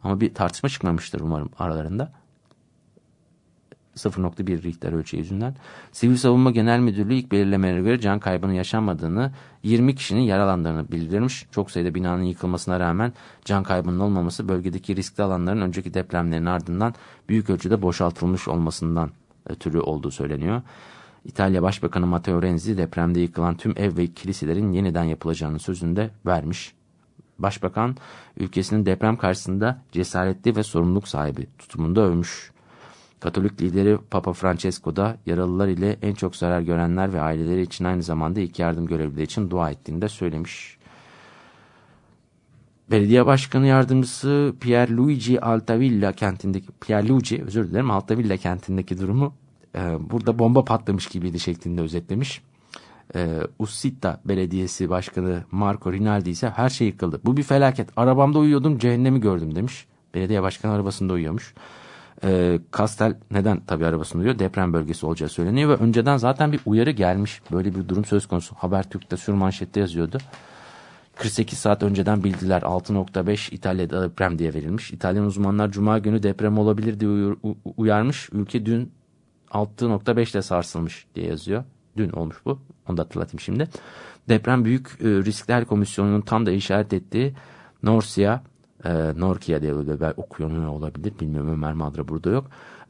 B: Ama bir tartışma çıkmamıştır umarım aralarında. 0.1 Richter ölçeği yüzünden. Sivil Savunma Genel Müdürlüğü ilk belirlemelere göre can kaybının yaşanmadığını, 20 kişinin yaralandığını bildirmiş. Çok sayıda binanın yıkılmasına rağmen can kaybının olmaması bölgedeki riskli alanların önceki depremlerin ardından büyük ölçüde boşaltılmış olmasından ötürü olduğu söyleniyor. İtalya Başbakanı Matteo Renzi depremde yıkılan tüm ev ve kiliselerin yeniden yapılacağını sözünde vermiş. Başbakan ülkesinin deprem karşısında cesaretli ve sorumluluk sahibi tutumunda övmüş. Katolik lideri Papa Francesco da yaralılar ile en çok zarar görenler ve aileleri için aynı zamanda ilk yardım görevlileri için dua ettiğini de söylemiş. Belediye Başkanı Yardımcısı Pierluigi Altavilla kentindeki Pierluigi özür dilerim Altavilla kentindeki durumu e, burada bomba patlamış gibiydi şeklinde özetlemiş. E, Usita Belediyesi Başkanı Marco Rinaldi ise her şey yıkıldı. Bu bir felaket. Arabamda uyuyordum cehennemi gördüm demiş. Belediye Başkanı arabasında uyuyormuş. E, Kastel neden tabii arabasında uyuyor? Deprem bölgesi olacağı söyleniyor ve önceden zaten bir uyarı gelmiş. Böyle bir durum söz konusu. Habertürk'te sürmanşette yazıyordu. 48 saat önceden bildiler 6.5 İtalya'da deprem diye verilmiş. İtalyan uzmanlar cuma günü deprem olabilir diye uyarmış. Ülke dün 6.5 ile sarsılmış diye yazıyor. Dün olmuş bu. Onu da hatırlatayım şimdi. Deprem Büyük e, Riskler Komisyonu'nun tam da işaret ettiği Norsia, e, Norkia diye böyle okuyor olabilir bilmiyorum Ömer Madra burada yok.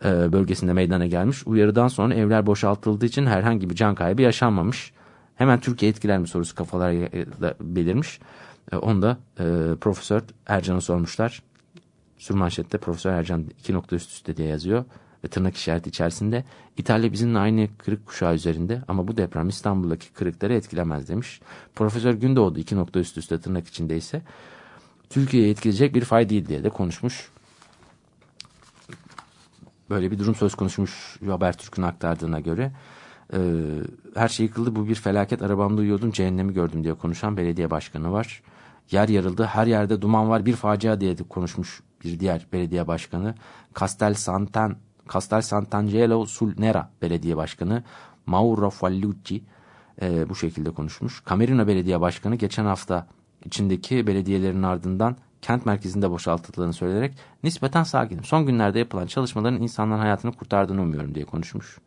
B: E, bölgesinde meydana gelmiş. Uyarıdan sonra evler boşaltıldığı için herhangi bir can kaybı yaşanmamış. Hemen Türkiye etkiler mi sorusu kafalarda belirmiş. E, onu da e, Profesör Ercan'a sormuşlar. Sürmanşette Profesör Ercan iki nokta üst üste diye yazıyor. Ve tırnak işareti içerisinde İtalya bizimle aynı kırık kuşağı üzerinde ama bu deprem İstanbul'daki kırıkları etkilemez demiş. Profesör Gündoğdu iki nokta üst üste tırnak içinde ise Türkiye'ye etkileyecek bir fay değil diye de konuşmuş. Böyle bir durum söz konuşmuş Habertürk'ün aktardığına göre. Ee, her şey yıkıldı bu bir felaket arabamda uyuyordum cehennemi gördüm diye konuşan belediye başkanı var. Yer yarıldı her yerde duman var bir facia diye de konuşmuş bir diğer belediye başkanı. Castel Santan Castel Sant'Angelo sul Nera belediye başkanı Mauro Fallucci e, bu şekilde konuşmuş. Camerino belediye başkanı geçen hafta içindeki belediyelerin ardından kent merkezinde boşaltıldığını söyleyerek nispeten sakinim. Son günlerde yapılan çalışmaların insanların hayatını kurtardığını umuyorum diye konuşmuş.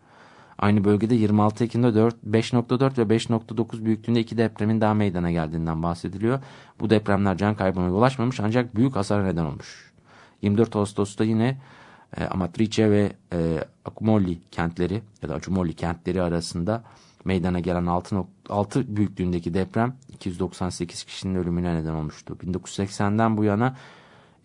B: Aynı bölgede 26 Ekim'de 5.4 ve 5.9 büyüklüğünde iki depremin daha meydana geldiğinden bahsediliyor. Bu depremler can kaybına yol açmamış ancak büyük hasar neden olmuş. 24 Ağustos'ta yine e, Amatrice ve e, Acumoli kentleri ya da Acumoli kentleri arasında meydana gelen 6, 6 büyüklüğündeki deprem 298 kişinin ölümüne neden olmuştu. 1980'den bu yana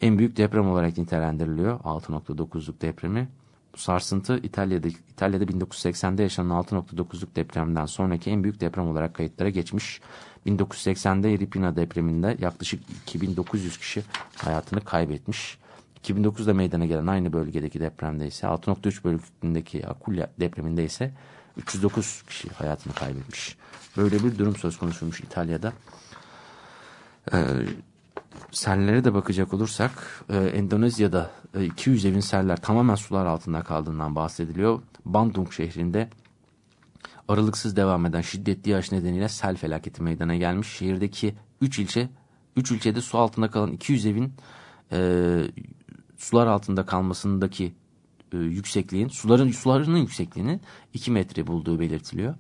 B: en büyük deprem olarak nitelendiriliyor 6.9'luk depremi. Bu sarsıntı İtalya'da, İtalya'da 1980'de yaşanan 6.9'luk depremden sonraki en büyük deprem olarak kayıtlara geçmiş. 1980'de Irpina depreminde yaklaşık 2900 kişi hayatını kaybetmiş. 2009'da meydana gelen aynı bölgedeki depremde ise 6.3 bölgesindeki Akulya depreminde ise 309 kişi hayatını kaybetmiş. Böyle bir durum söz konusuymuş İtalya'da. Ee, sellere de bakacak olursak e, Endonezya'da e, 200 evin seller tamamen sular altında kaldığından bahsediliyor. Bandung şehrinde aralıksız devam eden şiddetli yağış nedeniyle sel felaketi meydana gelmiş. Şehirdeki 3 ilçe 3 ilçede su altında kalan 200 evin e, sular altında kalmasındaki e, yüksekliğin suların sularının yüksekliğini 2 metre bulduğu belirtiliyor.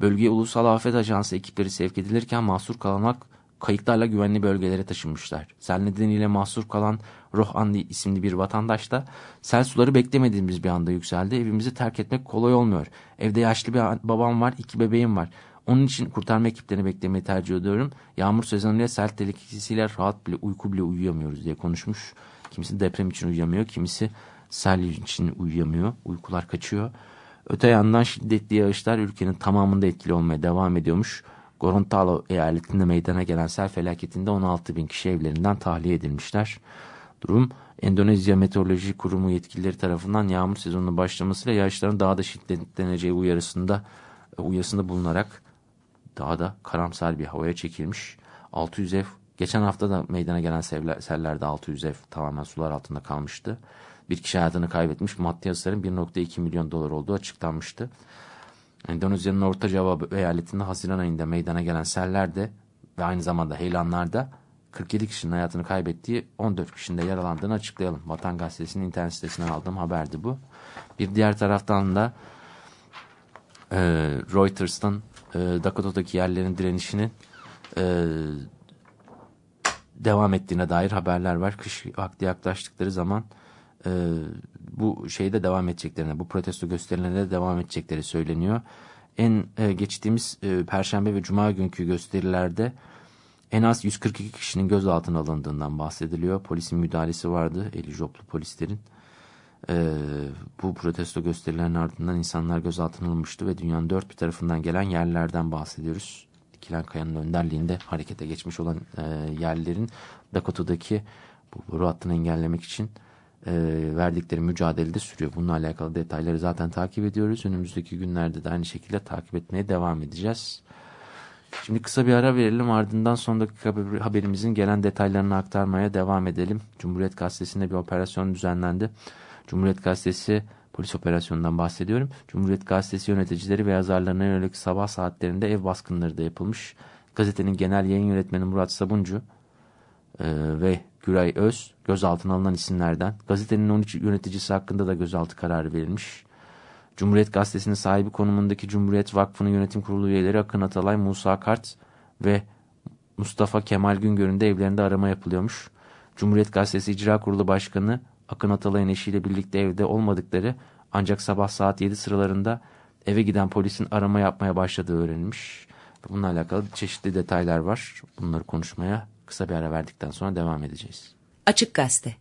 B: Bölgeye Ulusal Afet Ajansı ekipleri sevk edilirken mahsur kalanlar kayıklarla güvenli bölgelere taşınmışlar. Sel nedeniyle mahsur kalan Rohandi isimli bir vatandaş da sel suları beklemediğimiz bir anda yükseldi. Evimizi terk etmek kolay olmuyor. Evde yaşlı bir babam var, iki bebeğim var. Onun için kurtarma ekiplerini beklemeyi tercih ediyorum. Yağmur sezonuyla sel tehlikesiyle rahat bile uyku bile uyuyamıyoruz diye konuşmuş. Kimisi deprem için uyuyamıyor, kimisi sel için uyuyamıyor. Uykular kaçıyor. Öte yandan şiddetli yağışlar ülkenin tamamında etkili olmaya devam ediyormuş. Gorontalo eyaletinde meydana gelen sel felaketinde 16 bin kişi evlerinden tahliye edilmişler. Durum Endonezya Meteoroloji Kurumu yetkilileri tarafından yağmur sezonunun başlamasıyla yağışların daha da şiddetleneceği uyarısında uyarısında bulunarak daha da karamsar bir havaya çekilmiş. 600 ev geçen hafta da meydana gelen seller, sellerde 600 ev tamamen sular altında kalmıştı. Bir kişi hayatını kaybetmiş. Maddi hasarın 1.2 milyon dolar olduğu açıklanmıştı. Endonezya'nın Orta Java eyaletinde Haziran ayında meydana gelen sellerde ve aynı zamanda heyelanlarda 47 kişinin hayatını kaybettiği 14 kişinin de yaralandığını açıklayalım. Vatan Gazetesi'nin internet sitesinden aldığım haberdi bu. Bir diğer taraftan da e, Reuters'tan e, Dakota'daki yerlerin direnişinin e, devam ettiğine dair haberler var. Kış vakti yaklaştıkları zaman e, bu şeyde devam edeceklerine, bu protesto gösterilerine de devam edecekleri söyleniyor. En e, geçtiğimiz e, Perşembe ve Cuma günkü gösterilerde en az 142 kişinin gözaltına alındığından bahsediliyor. Polisin müdahalesi vardı, eli joplu polislerin. Ee, bu protesto gösterilerinin ardından insanlar gözaltına alınmıştı ve dünyanın dört bir tarafından gelen yerlerden bahsediyoruz. Dikilen Kaya'nın önderliğinde harekete geçmiş olan e, yerlerin Dakota'daki bu boru hattını engellemek için e, verdikleri mücadelede sürüyor. Bununla alakalı detayları zaten takip ediyoruz. Önümüzdeki günlerde de aynı şekilde takip etmeye devam edeceğiz. Şimdi kısa bir ara verelim ardından son dakika haberimizin gelen detaylarını aktarmaya devam edelim. Cumhuriyet Gazetesi'nde bir operasyon düzenlendi. Cumhuriyet Gazetesi polis operasyonundan bahsediyorum. Cumhuriyet Gazetesi yöneticileri ve yazarlarına yönelik sabah saatlerinde ev baskınları da yapılmış. Gazetenin genel yayın yönetmeni Murat Sabuncu e, ve Güray Öz gözaltına alınan isimlerden. Gazetenin 13 yöneticisi hakkında da gözaltı kararı verilmiş. Cumhuriyet Gazetesi'nin sahibi konumundaki Cumhuriyet Vakfı'nın yönetim kurulu üyeleri Akın Atalay, Musa Kart ve Mustafa Kemal Güngör'ün de evlerinde arama yapılıyormuş. Cumhuriyet Gazetesi İcra Kurulu Başkanı Akın Atalay'ın eşiyle birlikte evde olmadıkları ancak sabah saat 7 sıralarında eve giden polisin arama yapmaya başladığı öğrenilmiş. Bununla alakalı çeşitli detaylar var. Bunları konuşmaya kısa bir ara verdikten sonra devam edeceğiz.
G: Açık Gazete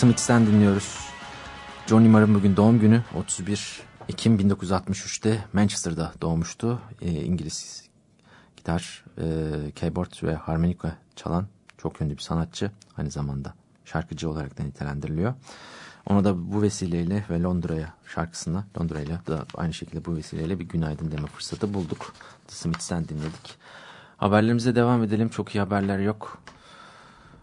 B: The Smiths'ten dinliyoruz. Johnny Marr'ın bugün doğum günü 31 Ekim 1963'te Manchester'da doğmuştu. E, İngiliz gitar, e, keyboard ve harmonika çalan çok ünlü bir sanatçı. Aynı zamanda şarkıcı olarak da nitelendiriliyor. Ona da bu vesileyle ve Londra'ya şarkısına, Londra'yla da aynı şekilde bu vesileyle bir günaydın deme fırsatı bulduk. The Smiths'ten dinledik. Haberlerimize devam edelim. Çok iyi haberler yok.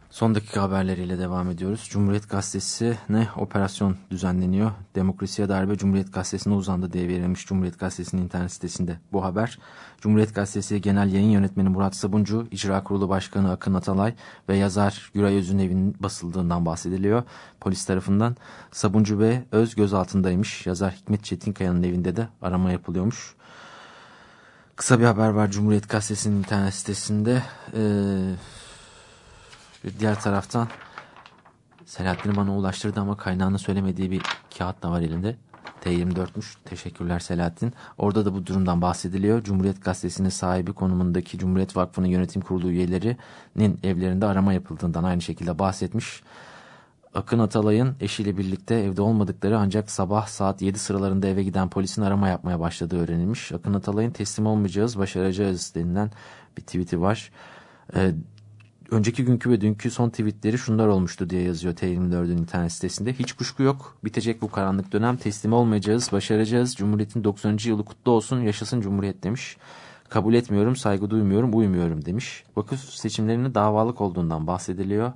B: Son dakika haberleriyle devam ediyoruz. Cumhuriyet Gazetesi ne operasyon düzenleniyor. Demokrasiye darbe Cumhuriyet Gazetesi'ne uzandı diye verilmiş Cumhuriyet Gazetesi'nin internet sitesinde bu haber. Cumhuriyet Gazetesi Genel Yayın Yönetmeni Murat Sabuncu, İcra Kurulu Başkanı Akın Atalay ve yazar Güray Öz'ün evinin basıldığından bahsediliyor. Polis tarafından Sabuncu ve Öz gözaltındaymış. Yazar Hikmet Çetinkaya'nın evinde de arama yapılıyormuş. Kısa bir haber var Cumhuriyet Gazetesi'nin internet sitesinde. Eee bir diğer taraftan Selahattin'i bana ulaştırdı ama kaynağını söylemediği bir kağıt da var elinde. T24'müş. Teşekkürler Selahattin. Orada da bu durumdan bahsediliyor. Cumhuriyet Gazetesi'nin sahibi konumundaki Cumhuriyet Vakfı'nın yönetim kurulu üyelerinin evlerinde arama yapıldığından aynı şekilde bahsetmiş. Akın Atalay'ın eşiyle birlikte evde olmadıkları ancak sabah saat 7 sıralarında eve giden polisin arama yapmaya başladığı öğrenilmiş. Akın Atalay'ın teslim olmayacağız, başaracağız denilen bir tweet'i var. Ee, önceki günkü ve dünkü son tweetleri şunlar olmuştu diye yazıyor T24'ün internet sitesinde. Hiç kuşku yok. Bitecek bu karanlık dönem. Teslim olmayacağız. Başaracağız. Cumhuriyetin 90. yılı kutlu olsun. Yaşasın Cumhuriyet demiş. Kabul etmiyorum, saygı duymuyorum, uymuyorum demiş. Vakıf seçimlerinin davalık olduğundan bahsediliyor.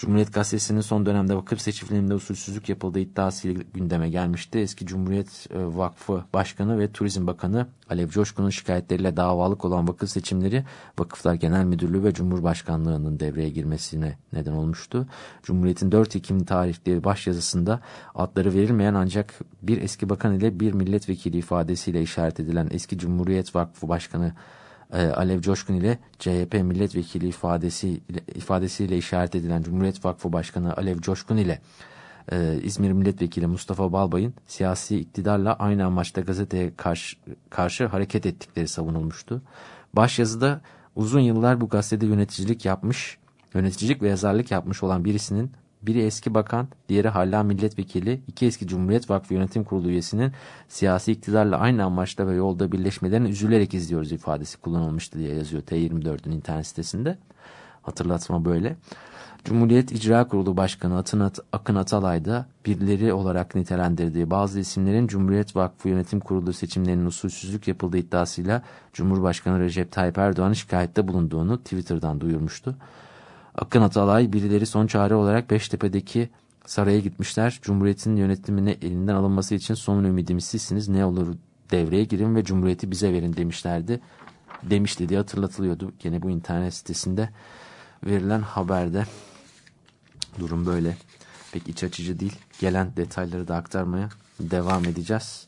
B: Cumhuriyet Gazetesi'nin son dönemde vakıf seçimlerinde usulsüzlük yapıldığı iddiasıyla gündeme gelmişti. Eski Cumhuriyet e, Vakfı Başkanı ve Turizm Bakanı Alev Coşkun'un şikayetleriyle davalık olan vakıf seçimleri Vakıflar Genel Müdürlüğü ve Cumhurbaşkanlığı'nın devreye girmesine neden olmuştu. Cumhuriyet'in 4 Ekim tarihli başyazısında adları verilmeyen ancak bir eski bakan ile bir milletvekili ifadesiyle işaret edilen eski Cumhuriyet Vakfı Başkanı e, Alev Coşkun ile CHP milletvekili ifadesi ifadesiyle işaret edilen Cumhuriyet Vakfı Başkanı Alev Coşkun ile e, İzmir Milletvekili Mustafa Balbay'ın siyasi iktidarla aynı amaçta gazeteye karşı, karşı hareket ettikleri savunulmuştu. Başyazıda uzun yıllar bu gazetede yöneticilik yapmış, yöneticilik ve yazarlık yapmış olan birisinin biri eski bakan, diğeri hala milletvekili, iki eski Cumhuriyet Vakfı Yönetim Kurulu üyesinin siyasi iktidarla aynı amaçta ve yolda birleşmelerini üzülerek izliyoruz ifadesi kullanılmıştı diye yazıyor T24'ün internet sitesinde. Hatırlatma böyle. Cumhuriyet İcra Kurulu Başkanı Atın At Akın Atalay da birileri olarak nitelendirdiği bazı isimlerin Cumhuriyet Vakfı Yönetim Kurulu seçimlerinin usulsüzlük yapıldığı iddiasıyla Cumhurbaşkanı Recep Tayyip Erdoğan'ın şikayette bulunduğunu Twitter'dan duyurmuştu. Akın Atalay birileri son çare olarak Beştepe'deki saraya gitmişler. Cumhuriyetin yönetimine elinden alınması için son ümidimiz sizsiniz. Ne olur devreye girin ve Cumhuriyeti bize verin demişlerdi. Demişti diye hatırlatılıyordu. Yine bu internet sitesinde verilen haberde durum böyle. Pek iç açıcı değil. Gelen detayları da aktarmaya devam edeceğiz.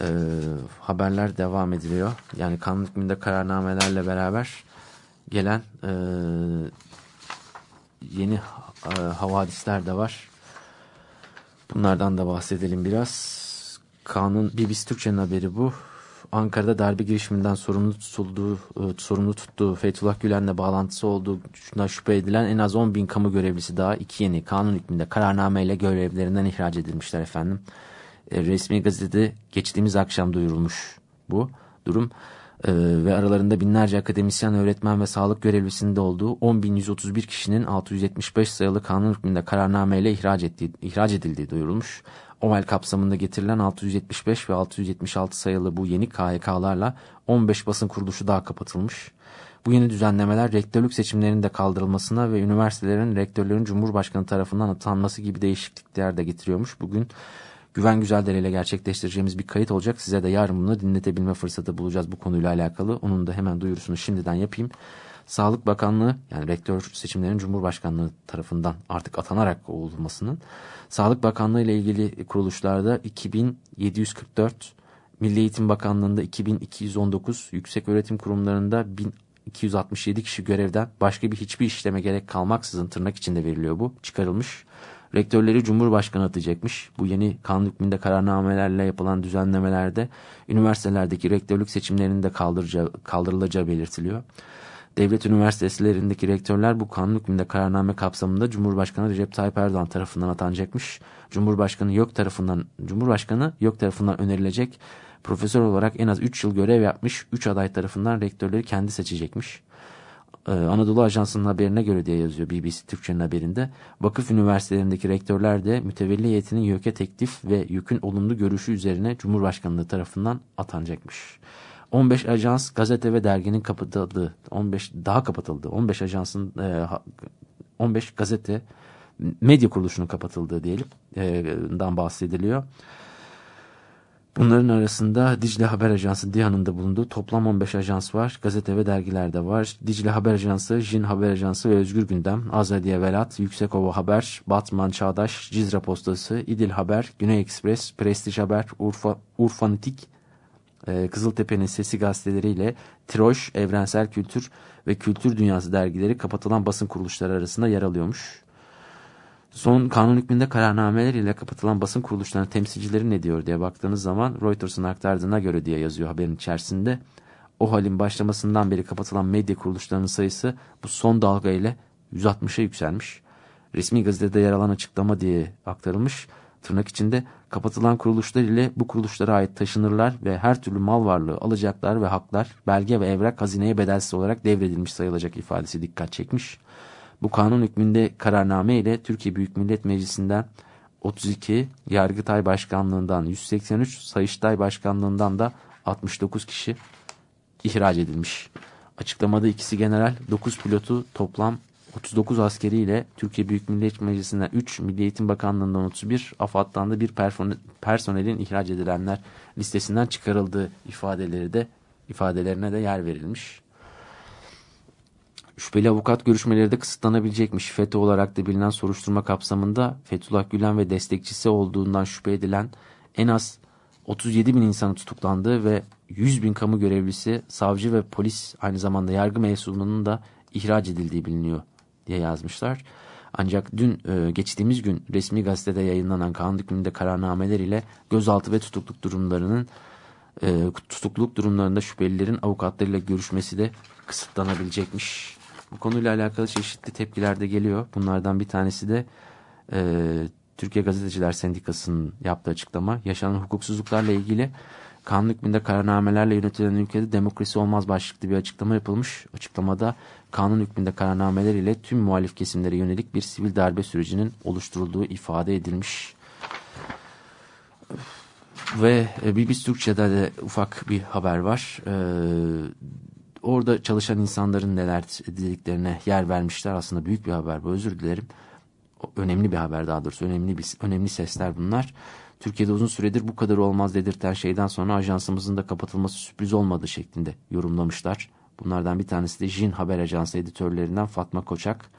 B: Ee, haberler devam ediliyor. Yani kanun hükmünde kararnamelerle beraber gelen e, yeni e, havadisler de var. Bunlardan da bahsedelim biraz. Kanun BBC Türkçe'nin haberi bu. Ankara'da darbe girişiminden sorumlu tutulduğu, e, sorumlu tuttuğu Fethullah Gülen'le bağlantısı olduğu şüphe edilen en az 10 bin kamu görevlisi daha iki yeni kanun hükmünde kararnameyle görevlerinden ihraç edilmişler efendim. E, resmi gazetede geçtiğimiz akşam duyurulmuş bu durum. Ee, ve aralarında binlerce akademisyen, öğretmen ve sağlık görevlisinde olduğu 10.131 kişinin 675 sayılı kanun hükmünde kararnameyle ihraç, ettiği, ihraç edildiği duyurulmuş. OMEL kapsamında getirilen 675 ve 676 sayılı bu yeni KHK'larla 15 basın kuruluşu daha kapatılmış. Bu yeni düzenlemeler rektörlük seçimlerinin de kaldırılmasına ve üniversitelerin rektörlerin Cumhurbaşkanı tarafından atanması gibi değişiklikler de getiriyormuş. Bugün Güven Güzeldere ile gerçekleştireceğimiz bir kayıt olacak. Size de yarın bunu dinletebilme fırsatı bulacağız bu konuyla alakalı. Onun da hemen duyurusunu şimdiden yapayım. Sağlık Bakanlığı yani rektör seçimlerinin Cumhurbaşkanlığı tarafından artık atanarak olmasının Sağlık Bakanlığı ile ilgili kuruluşlarda 2744, Milli Eğitim Bakanlığı'nda 2219, Yüksek Öğretim Kurumlarında 1267 kişi görevden başka bir hiçbir işleme gerek kalmaksızın tırnak içinde veriliyor bu. Çıkarılmış. Rektörleri Cumhurbaşkanı atayacakmış. Bu yeni kanun hükmünde kararnamelerle yapılan düzenlemelerde üniversitelerdeki rektörlük seçimlerinin de kaldırılacağı belirtiliyor. Devlet üniversitelerindeki rektörler bu kanun hükmünde kararname kapsamında Cumhurbaşkanı Recep Tayyip Erdoğan tarafından atanacakmış. Cumhurbaşkanı yok tarafından Cumhurbaşkanı yok tarafından önerilecek. Profesör olarak en az 3 yıl görev yapmış 3 aday tarafından rektörleri kendi seçecekmiş. Ee, Anadolu Ajansı'nın haberine göre diye yazıyor BBC Türkçe'nin haberinde. Vakıf üniversitelerindeki rektörler de mütevelli heyetinin YÖK'e teklif ve yükün olumlu görüşü üzerine Cumhurbaşkanlığı tarafından atanacakmış. 15 ajans, gazete ve derginin kapatıldığı, 15 daha kapatıldı. 15 ajansın, 15 gazete, medya kuruluşunun kapatıldığı diyelim, dan bahsediliyor. Bunların arasında Dicle Haber Ajansı DİHA'nın da bulunduğu toplam 15 ajans var. Gazete ve dergilerde var. Dicle Haber Ajansı, Jin Haber Ajansı ve Özgür Gündem, Azadiye Velat, Yüksekova Haber, Batman Çağdaş, Cizre Postası, İdil Haber, Güney Ekspres, Prestij Haber, Urfa, Urfanitik, e, Kızıltepe'nin Sesi gazeteleriyle Tiroş, Evrensel Kültür ve Kültür Dünyası dergileri kapatılan basın kuruluşları arasında yer alıyormuş. Son kanun hükmünde kararnameler ile kapatılan basın kuruluşlarının temsilcileri ne diyor diye baktığınız zaman Reuters'ın aktardığına göre diye yazıyor haberin içerisinde. O halin başlamasından beri kapatılan medya kuruluşlarının sayısı bu son dalga ile 160'a yükselmiş. Resmi gazetede yer alan açıklama diye aktarılmış. Tırnak içinde kapatılan kuruluşlar ile bu kuruluşlara ait taşınırlar ve her türlü mal varlığı, alacaklar ve haklar, belge ve evrak hazineye bedelsiz olarak devredilmiş sayılacak ifadesi dikkat çekmiş. Bu kanun hükmünde kararname ile Türkiye Büyük Millet Meclisi'nden 32, Yargıtay Başkanlığından 183, Sayıştay Başkanlığından da 69 kişi ihraç edilmiş. Açıklamada ikisi general, 9 pilotu toplam 39 askeriyle Türkiye Büyük Millet Meclisi'nden 3, Milli Eğitim Bakanlığı'ndan 31, AFAD'dan da bir personelin ihraç edilenler listesinden çıkarıldığı ifadeleri de ifadelerine de yer verilmiş. Şüpheli avukat görüşmeleri de kısıtlanabilecekmiş. FETÖ olarak da bilinen soruşturma kapsamında Fethullah Gülen ve destekçisi olduğundan şüphe edilen en az 37 bin insanı tutuklandığı ve 100 bin kamu görevlisi, savcı ve polis aynı zamanda yargı mensubunun da ihraç edildiği biliniyor diye yazmışlar. Ancak dün e, geçtiğimiz gün resmi gazetede yayınlanan kanun hükmünde kararnameler ile gözaltı ve tutukluk durumlarının e, tutukluk durumlarında şüphelilerin avukatlarıyla görüşmesi de kısıtlanabilecekmiş. Bu konuyla alakalı çeşitli tepkiler de geliyor. Bunlardan bir tanesi de e, Türkiye Gazeteciler Sendikası'nın yaptığı açıklama. Yaşanan hukuksuzluklarla ilgili kanun hükmünde kararnamelerle yönetilen ülkede demokrasi olmaz başlıklı bir açıklama yapılmış. Açıklamada kanun hükmünde kararnameler ile tüm muhalif kesimlere yönelik bir sivil darbe sürecinin oluşturulduğu ifade edilmiş. Ve e, BBC Türkçe'de de ufak bir haber var. Ee, orada çalışan insanların neler dediklerine yer vermişler. Aslında büyük bir haber bu özür dilerim. Önemli bir haber daha doğrusu önemli bir önemli sesler bunlar. Türkiye'de uzun süredir bu kadar olmaz dedirten şeyden sonra ajansımızın da kapatılması sürpriz olmadı şeklinde yorumlamışlar. Bunlardan bir tanesi de Jin Haber Ajansı editörlerinden Fatma Koçak.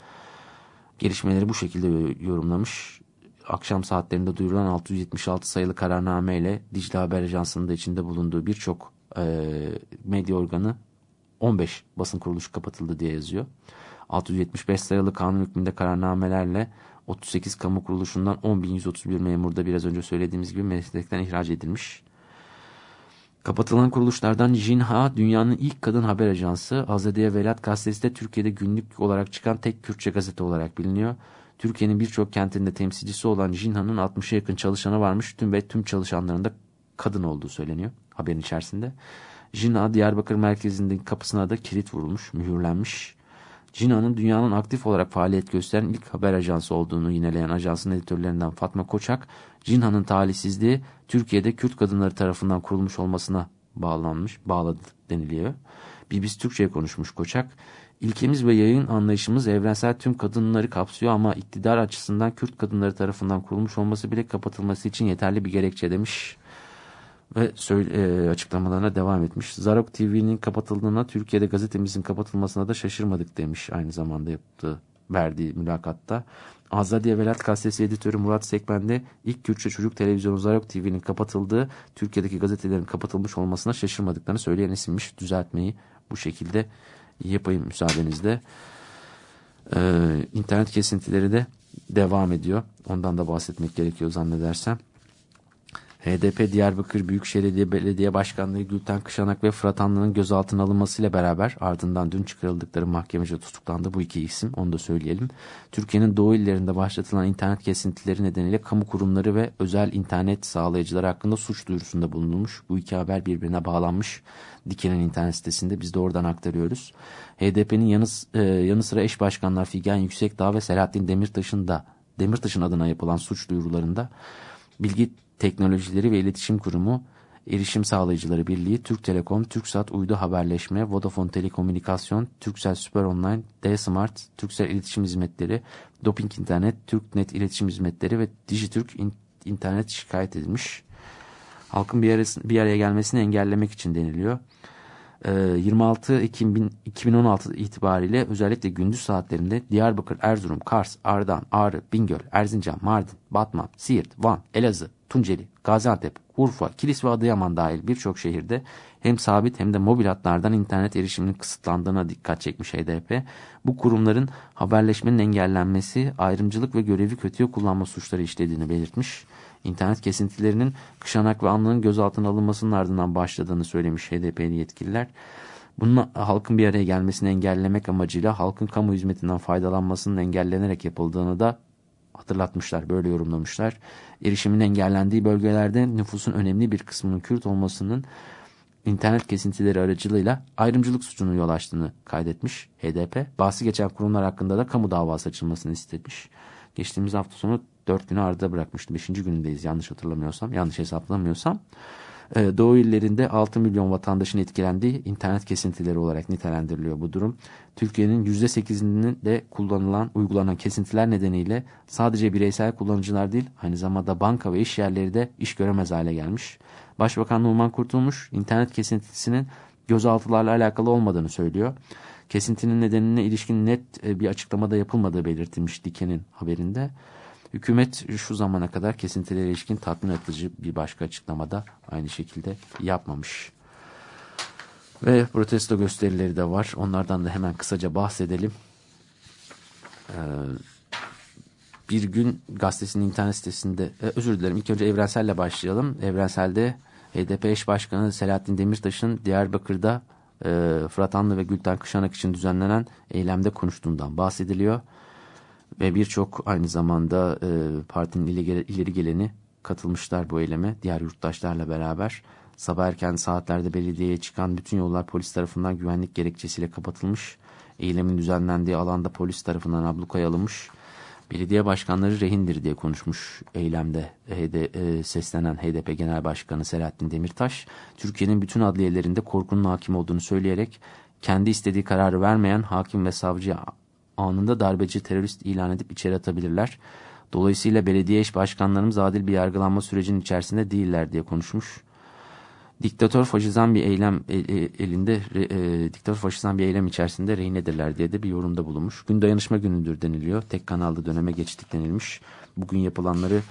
B: Gelişmeleri bu şekilde yorumlamış. Akşam saatlerinde duyurulan 676 sayılı kararname ile Dicle Haber Ajansı'nın da içinde bulunduğu birçok e, medya organı 15 basın kuruluşu kapatıldı diye yazıyor. 675 sayılı kanun hükmünde kararnamelerle 38 kamu kuruluşundan 10.131 memurda biraz önce söylediğimiz gibi meslekten ihraç edilmiş. Kapatılan kuruluşlardan Jinha dünyanın ilk kadın haber ajansı. Azadiye Velat gazetesi de Türkiye'de günlük olarak çıkan tek Kürtçe gazete olarak biliniyor. Türkiye'nin birçok kentinde temsilcisi olan Jinha'nın 60'a yakın çalışanı varmış. Tüm ve tüm çalışanlarında kadın olduğu söyleniyor haberin içerisinde. Jinha Diyarbakır merkezindeki kapısına da kilit vurulmuş, mühürlenmiş. Jina'nın dünyanın aktif olarak faaliyet gösteren ilk haber ajansı olduğunu yineleyen ajansın editörlerinden Fatma Koçak, Jina'nın talihsizliği Türkiye'de Kürt kadınları tarafından kurulmuş olmasına bağlanmış, bağladı deniliyor. BBC Türkçe'ye konuşmuş Koçak. İlkemiz ve yayın anlayışımız evrensel tüm kadınları kapsıyor ama iktidar açısından Kürt kadınları tarafından kurulmuş olması bile kapatılması için yeterli bir gerekçe demiş ve söyle, e, açıklamalarına devam etmiş. Zarok TV'nin kapatıldığına Türkiye'de gazetemizin kapatılmasına da şaşırmadık demiş aynı zamanda yaptığı verdiği mülakatta. Azadiye Velat Gazetesi editörü Murat Sekmen de ilk Kürtçe çocuk televizyonu Zarok TV'nin kapatıldığı Türkiye'deki gazetelerin kapatılmış olmasına şaşırmadıklarını söyleyen isimmiş. Düzeltmeyi bu şekilde yapayım müsaadenizle. Ee, internet kesintileri de devam ediyor. Ondan da bahsetmek gerekiyor zannedersem. HDP Diyarbakır Büyükşehir Belediye Başkanlığı Gülten Kışanak ve Fırat Anlı'nın gözaltına alınmasıyla beraber ardından dün çıkarıldıkları mahkemece tutuklandı bu iki isim onu da söyleyelim. Türkiye'nin doğu illerinde başlatılan internet kesintileri nedeniyle kamu kurumları ve özel internet sağlayıcıları hakkında suç duyurusunda bulunulmuş. Bu iki haber birbirine bağlanmış. Diken'in internet sitesinde biz de oradan aktarıyoruz. HDP'nin yanı, e, yanı sıra eş başkanlar Figen Yüksekdağ ve Selahattin Demirtaş'ın da Demirtaş'ın adına yapılan suç duyurularında bilgi Teknolojileri ve İletişim Kurumu, Erişim Sağlayıcıları Birliği, Türk Telekom, TürkSat Uydu Haberleşme, Vodafone Telekomünikasyon, Turkcell Süper Online, D-Smart, Turkcell İletişim Hizmetleri, Doping İnternet, TürkNet İletişim Hizmetleri ve Dijitürk internet şikayet edilmiş. Halkın bir, arası, bir araya gelmesini engellemek için deniliyor. 26 ee, Ekim 2016 itibariyle özellikle gündüz saatlerinde Diyarbakır, Erzurum, Kars, Ardahan, Ağrı, Bingöl, Erzincan, Mardin, Batman, Siirt, Van, Elazığ, Tunceli, Gaziantep, Urfa, Kilis ve Adıyaman dahil birçok şehirde hem sabit hem de mobil hatlardan internet erişiminin kısıtlandığına dikkat çekmiş HDP. Bu kurumların haberleşmenin engellenmesi, ayrımcılık ve görevi kötüye kullanma suçları işlediğini belirtmiş. İnternet kesintilerinin Kışanak ve Anlı'nın gözaltına alınmasının ardından başladığını söylemiş HDP'li yetkililer. Bunun halkın bir araya gelmesini engellemek amacıyla halkın kamu hizmetinden faydalanmasının engellenerek yapıldığını da hatırlatmışlar, böyle yorumlamışlar. Erişimin engellendiği bölgelerde nüfusun önemli bir kısmının Kürt olmasının internet kesintileri aracılığıyla ayrımcılık suçunu yol açtığını kaydetmiş HDP. Bahsi geçen kurumlar hakkında da kamu davası açılmasını istemiş. Geçtiğimiz hafta sonu 4 günü arada bırakmıştı. 5. günündeyiz yanlış hatırlamıyorsam, yanlış hesaplamıyorsam. E, Doğu illerinde 6 milyon vatandaşın etkilendiği internet kesintileri olarak nitelendiriliyor bu durum. Türkiye'nin %8'inin de kullanılan, uygulanan kesintiler nedeniyle sadece bireysel kullanıcılar değil, aynı zamanda banka ve iş yerleri de iş göremez hale gelmiş. Başbakan Numan Kurtulmuş, internet kesintisinin gözaltılarla alakalı olmadığını söylüyor. Kesintinin nedenine ilişkin net e, bir açıklamada yapılmadığı belirtilmiş Diken'in haberinde. Hükümet şu zamana kadar kesintilere ilişkin tatmin edici bir başka açıklamada aynı şekilde yapmamış. Ve protesto gösterileri de var. Onlardan da hemen kısaca bahsedelim. Ee, bir gün gazetesinin internet sitesinde, e, özür dilerim ilk önce Evrensel'le başlayalım. Evrensel'de HDP eş başkanı Selahattin Demirtaş'ın Diyarbakır'da e, Fırat Anlı ve Gülten Kışanak için düzenlenen eylemde konuştuğundan bahsediliyor. Ve birçok aynı zamanda e, partinin ileri, geleni katılmışlar bu eyleme diğer yurttaşlarla beraber. Sabah erken saatlerde belediyeye çıkan bütün yollar polis tarafından güvenlik gerekçesiyle kapatılmış. Eylemin düzenlendiği alanda polis tarafından ablukaya alınmış. Belediye başkanları rehindir diye konuşmuş eylemde HD, e, seslenen HDP Genel Başkanı Selahattin Demirtaş. Türkiye'nin bütün adliyelerinde korkunun hakim olduğunu söyleyerek kendi istediği kararı vermeyen hakim ve savcı anında darbeci terörist ilan edip içeri atabilirler. Dolayısıyla belediye eş başkanlarımız adil bir yargılanma sürecinin içerisinde değiller diye konuşmuş. Diktatör faşizan bir eylem e, e, elinde e, diktatör faşizan bir eylem içerisinde rehinedirler diye de bir yorumda bulunmuş. Gün dayanışma günüdür deniliyor. Tek kanalda döneme geçtik denilmiş. Bugün yapılanları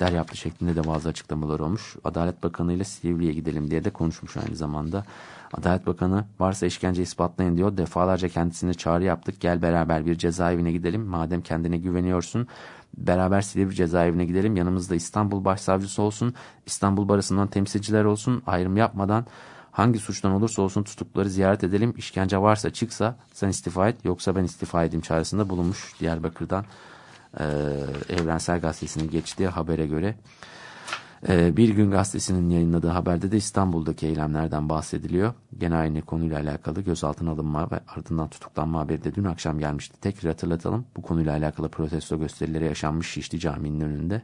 B: der yaptı şeklinde de bazı açıklamalar olmuş. Adalet Bakanı ile Silivri'ye gidelim diye de konuşmuş aynı zamanda. Adalet Bakanı varsa işkence ispatlayın diyor. Defalarca kendisine çağrı yaptık. Gel beraber bir cezaevine gidelim. Madem kendine güveniyorsun beraber Silivri cezaevine gidelim. Yanımızda İstanbul Başsavcısı olsun. İstanbul Barası'ndan temsilciler olsun. Ayrım yapmadan hangi suçtan olursa olsun tutukları ziyaret edelim. İşkence varsa çıksa sen istifa et yoksa ben istifa edeyim çağrısında bulunmuş Diyarbakır'dan e, Evrensel Gazetesi'nin geçtiği habere göre. Ee, bir Gün Gazetesi'nin yayınladığı haberde de İstanbul'daki eylemlerden bahsediliyor. Gene aynı konuyla alakalı gözaltına alınma ve ardından tutuklanma haberi de dün akşam gelmişti. Tekrar hatırlatalım. Bu konuyla alakalı protesto gösterileri yaşanmış Şişli Camii'nin önünde.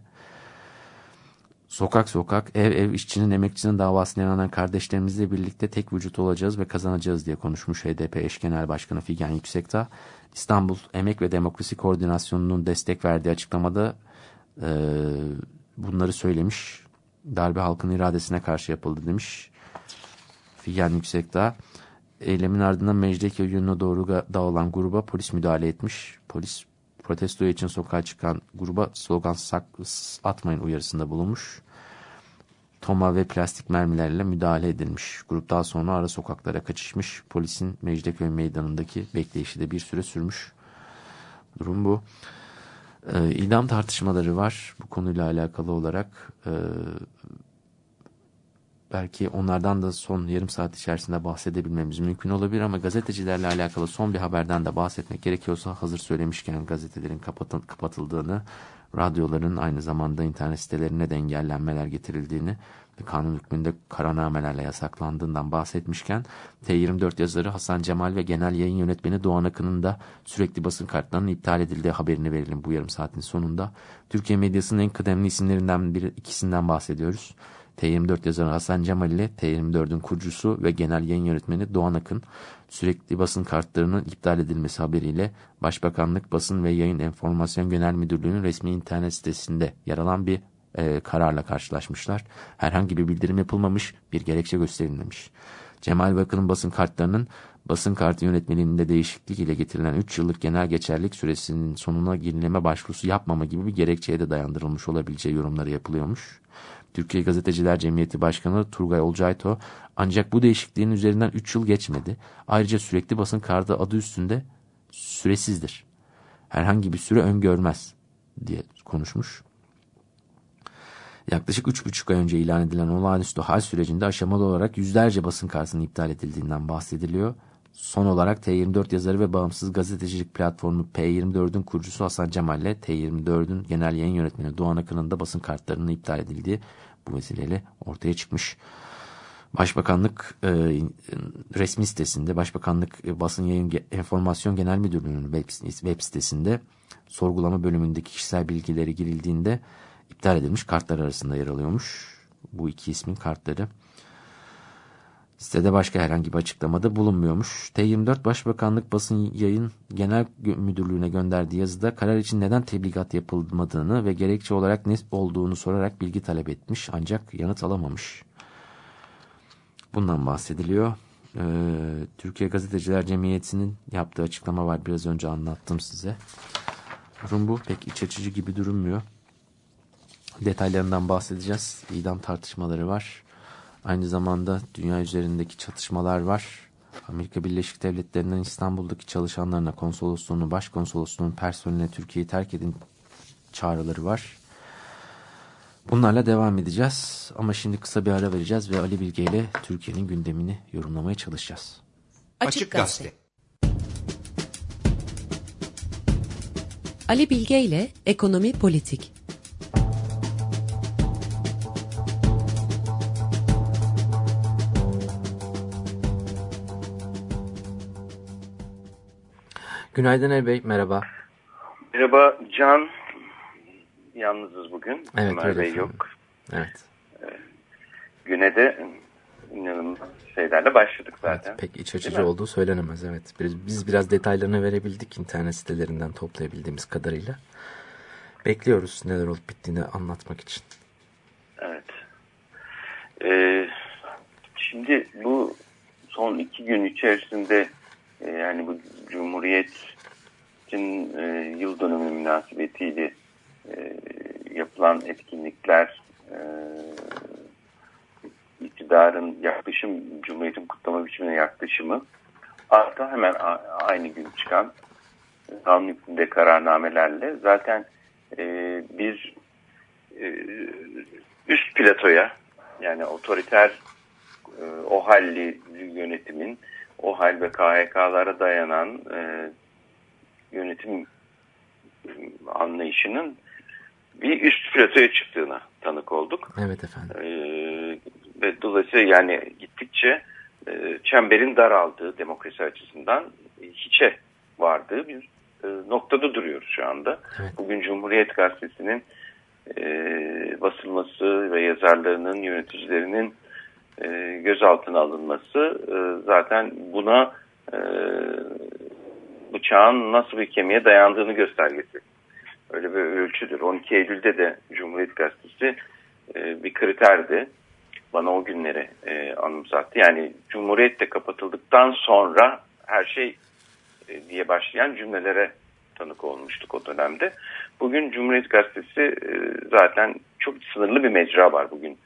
B: Sokak sokak, ev ev, işçinin, emekçinin davasına inanan kardeşlerimizle birlikte tek vücut olacağız ve kazanacağız diye konuşmuş HDP eş genel başkanı Figen Yüksekdağ. İstanbul Emek ve Demokrasi Koordinasyonu'nun destek verdiği açıklamada e, bunları söylemiş. Darbe halkın iradesine karşı yapıldı demiş. Figen Yüksekdağ. Eylemin ardından Mecidiyeköy yönüne doğru dağılan gruba polis müdahale etmiş. Polis protesto için sokağa çıkan gruba slogan atmayın uyarısında bulunmuş. Toma ve plastik mermilerle müdahale edilmiş. Grup daha sonra ara sokaklara kaçışmış. Polisin Mecidiyeköy meydanındaki bekleyişi de bir süre sürmüş. Durum bu. E, idam tartışmaları var bu konuyla alakalı olarak. E, belki onlardan da son yarım saat içerisinde bahsedebilmemiz mümkün olabilir ama gazetecilerle alakalı son bir haberden de bahsetmek gerekiyorsa hazır söylemişken gazetelerin kapatın, kapatıldığını, radyoların aynı zamanda internet sitelerine de engellenmeler getirildiğini kanun hükmünde karanamelerle yasaklandığından bahsetmişken T24 yazarı Hasan Cemal ve genel yayın yönetmeni Doğan Akın'ın da sürekli basın kartlarının iptal edildiği haberini verelim bu yarım saatin sonunda. Türkiye medyasının en kıdemli isimlerinden biri ikisinden bahsediyoruz. T24 yazarı Hasan Cemal ile T24'ün kurucusu ve genel yayın yönetmeni Doğan Akın sürekli basın kartlarının iptal edilmesi haberiyle Başbakanlık Basın ve Yayın Enformasyon Genel Müdürlüğü'nün resmi internet sitesinde yer alan bir e, kararla karşılaşmışlar. Herhangi bir bildirim yapılmamış, bir gerekçe gösterilmemiş. Cemal Bakır'ın basın kartlarının basın kartı yönetmeliğinde değişiklik ile getirilen 3 yıllık genel geçerlik süresinin sonuna yenileme başvurusu yapmama gibi bir gerekçeye de dayandırılmış olabileceği yorumları yapılıyormuş. Türkiye Gazeteciler Cemiyeti Başkanı Turgay Olcayto ancak bu değişikliğin üzerinden 3 yıl geçmedi. Ayrıca sürekli basın kartı adı üstünde süresizdir. Herhangi bir süre öngörmez diye konuşmuş. Yaklaşık 3,5 ay önce ilan edilen olağanüstü hal sürecinde aşamalı olarak yüzlerce basın kartının iptal edildiğinden bahsediliyor. Son olarak T24 yazarı ve bağımsız gazetecilik platformu P24'ün kurucusu Hasan Cemal ile T24'ün genel yayın yönetmeni Doğan Akın'ın da basın kartlarının iptal edildiği bu vesileyle ortaya çıkmış. Başbakanlık e, resmi sitesinde, Başbakanlık e, Basın Yayın Enformasyon Genel Müdürlüğü'nün web, sitesinde sorgulama bölümündeki kişisel bilgileri girildiğinde iptal edilmiş kartlar arasında yer alıyormuş. Bu iki ismin kartları. Sitede başka herhangi bir açıklamada bulunmuyormuş. T24 Başbakanlık Basın Yayın Genel Müdürlüğü'ne gönderdiği yazıda karar için neden tebligat yapılmadığını ve gerekçe olarak ne olduğunu sorarak bilgi talep etmiş ancak yanıt alamamış. Bundan bahsediliyor. Ee, Türkiye Gazeteciler Cemiyeti'nin yaptığı açıklama var. Biraz önce anlattım size. Durum bu. Pek iç açıcı gibi durmuyor. Detaylarından bahsedeceğiz. İdam tartışmaları var. Aynı zamanda dünya üzerindeki çatışmalar var. Amerika Birleşik Devletleri'nin İstanbul'daki çalışanlarına konsolosluğunu, başkonsolosluğunun personeline Türkiye'yi terk edin çağrıları var. Bunlarla devam edeceğiz ama şimdi kısa bir ara vereceğiz ve Ali Bilge ile Türkiye'nin gündemini yorumlamaya çalışacağız.
A: Açık Gazete Ali Bilge ile Ekonomi Politik
B: Günaydın El Bey, merhaba.
H: Merhaba Can. Yalnızız bugün.
B: Evet,
H: Ömer Bey
B: efendim.
H: yok.
B: Evet,
H: Güne de inanılmaz şeylerle başladık zaten.
B: evet pek iç açıcı olduğu söylenemez. Evet, biz, biz biraz detaylarını verebildik internet sitelerinden toplayabildiğimiz kadarıyla. Bekliyoruz neler olup bittiğini anlatmak için.
H: Evet. Ee, şimdi bu son iki gün içerisinde e, yani bu Cumhuriyet'in e, yıl dönümü münasebetiyle e, yapılan etkinlikler e, iktidarın yaklaşım, Cumhuriyet'in kutlama biçimine yaklaşımı hatta hemen aynı gün çıkan kanun hükmünde kararnamelerle zaten e, bir e, üst platoya yani otoriter e, o halli yönetimin o hal ve KHK'lara dayanan e, yönetim anlayışının bir üst platoya çıktığına tanık olduk.
B: Evet efendim.
H: E, ve dolayısıyla yani gittikçe e, çemberin daraldığı demokrasi açısından hiçe vardığı bir e, noktada duruyoruz şu anda.
B: Evet.
H: Bugün Cumhuriyet Gazetesi'nin e, basılması ve yazarlarının, yöneticilerinin e, gözaltına alınması e, zaten buna e, bıçağın nasıl bir kemiğe dayandığını göstergesi. Öyle bir ölçüdür. 12 Eylül'de de Cumhuriyet Gazetesi bir kriterdi. Bana o günleri anımsattı. Yani Cumhuriyet de kapatıldıktan sonra her şey diye başlayan cümlelere tanık olmuştuk o dönemde. Bugün Cumhuriyet Gazetesi zaten çok sınırlı bir mecra var bugün.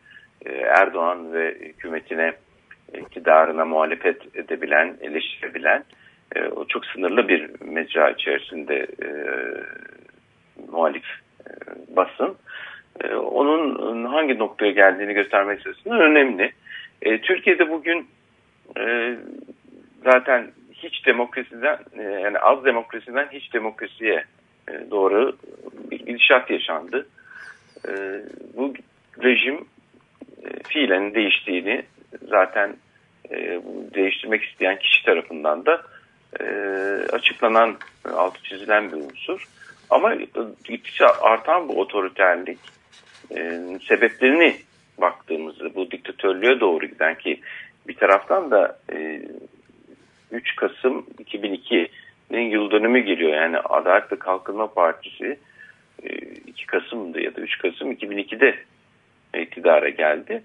H: E, Erdoğan ve hükümetine, iktidarına muhalefet edebilen, eleştirebilen e, o çok sınırlı bir mecra içerisinde e, muhalif basın. Onun hangi noktaya geldiğini göstermek açısından önemli. Türkiye'de bugün zaten hiç demokrasiden yani az demokrasiden hiç demokrasiye doğru bir gidişat yaşandı. Bu rejim fiilen değiştiğini zaten e, değiştirmek isteyen kişi tarafından da e, açıklanan, e, altı çizilen bir unsur. Ama e, gittikçe artan bu otoriterlik e, sebeplerini baktığımızda bu diktatörlüğe doğru giden ki bir taraftan da e, 3 Kasım 2002'nin yıl dönümü geliyor. Yani Adalet ve Kalkınma Partisi e, 2 Kasım'dı ya da 3 Kasım 2002'de iktidara geldi.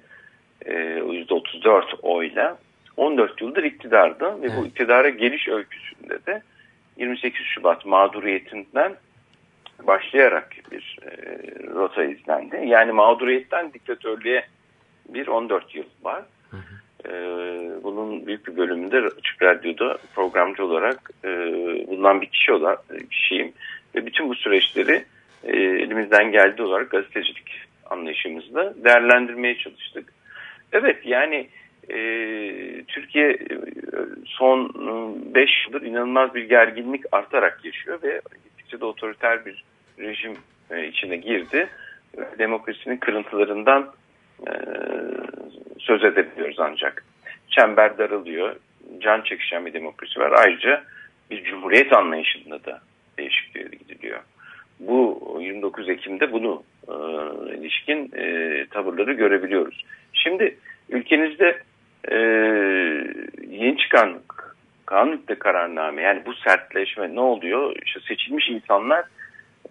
H: E, o %34 oyla 14 yıldır iktidarda ve bu
B: Evet.
H: iktidara geliş öyküsünde de 28 Şubat mağduriyetinden başlayarak bir e, rota izlendi. Yani mağduriyetten diktatörlüğe bir 14 yıl var. E, bunun büyük bir bölümünde Açık Radyo'da programcı olarak e, bulunan bir kişi olarak kişiyim. Ve bütün bu süreçleri e, elimizden geldiği olarak gazetecilik anlayışımızla değerlendirmeye çalıştık. Evet yani e, Türkiye e, son 5 yıldır inanılmaz bir gerginlik artarak yaşıyor ve gittikçe de otoriter bir rejim e, içine girdi. Demokrasinin kırıntılarından e, söz edebiliyoruz ancak. Çember daralıyor, can çekişen bir demokrasi var. Ayrıca bir cumhuriyet anlayışında da değişikliğe gidiliyor. Bu 29 Ekim'de bunu e, ilişkin e, tavırları görebiliyoruz. Şimdi ülkenizde e, yeni çıkan kanun hükmü kararname yani bu sertleşme ne oluyor? İşte seçilmiş insanlar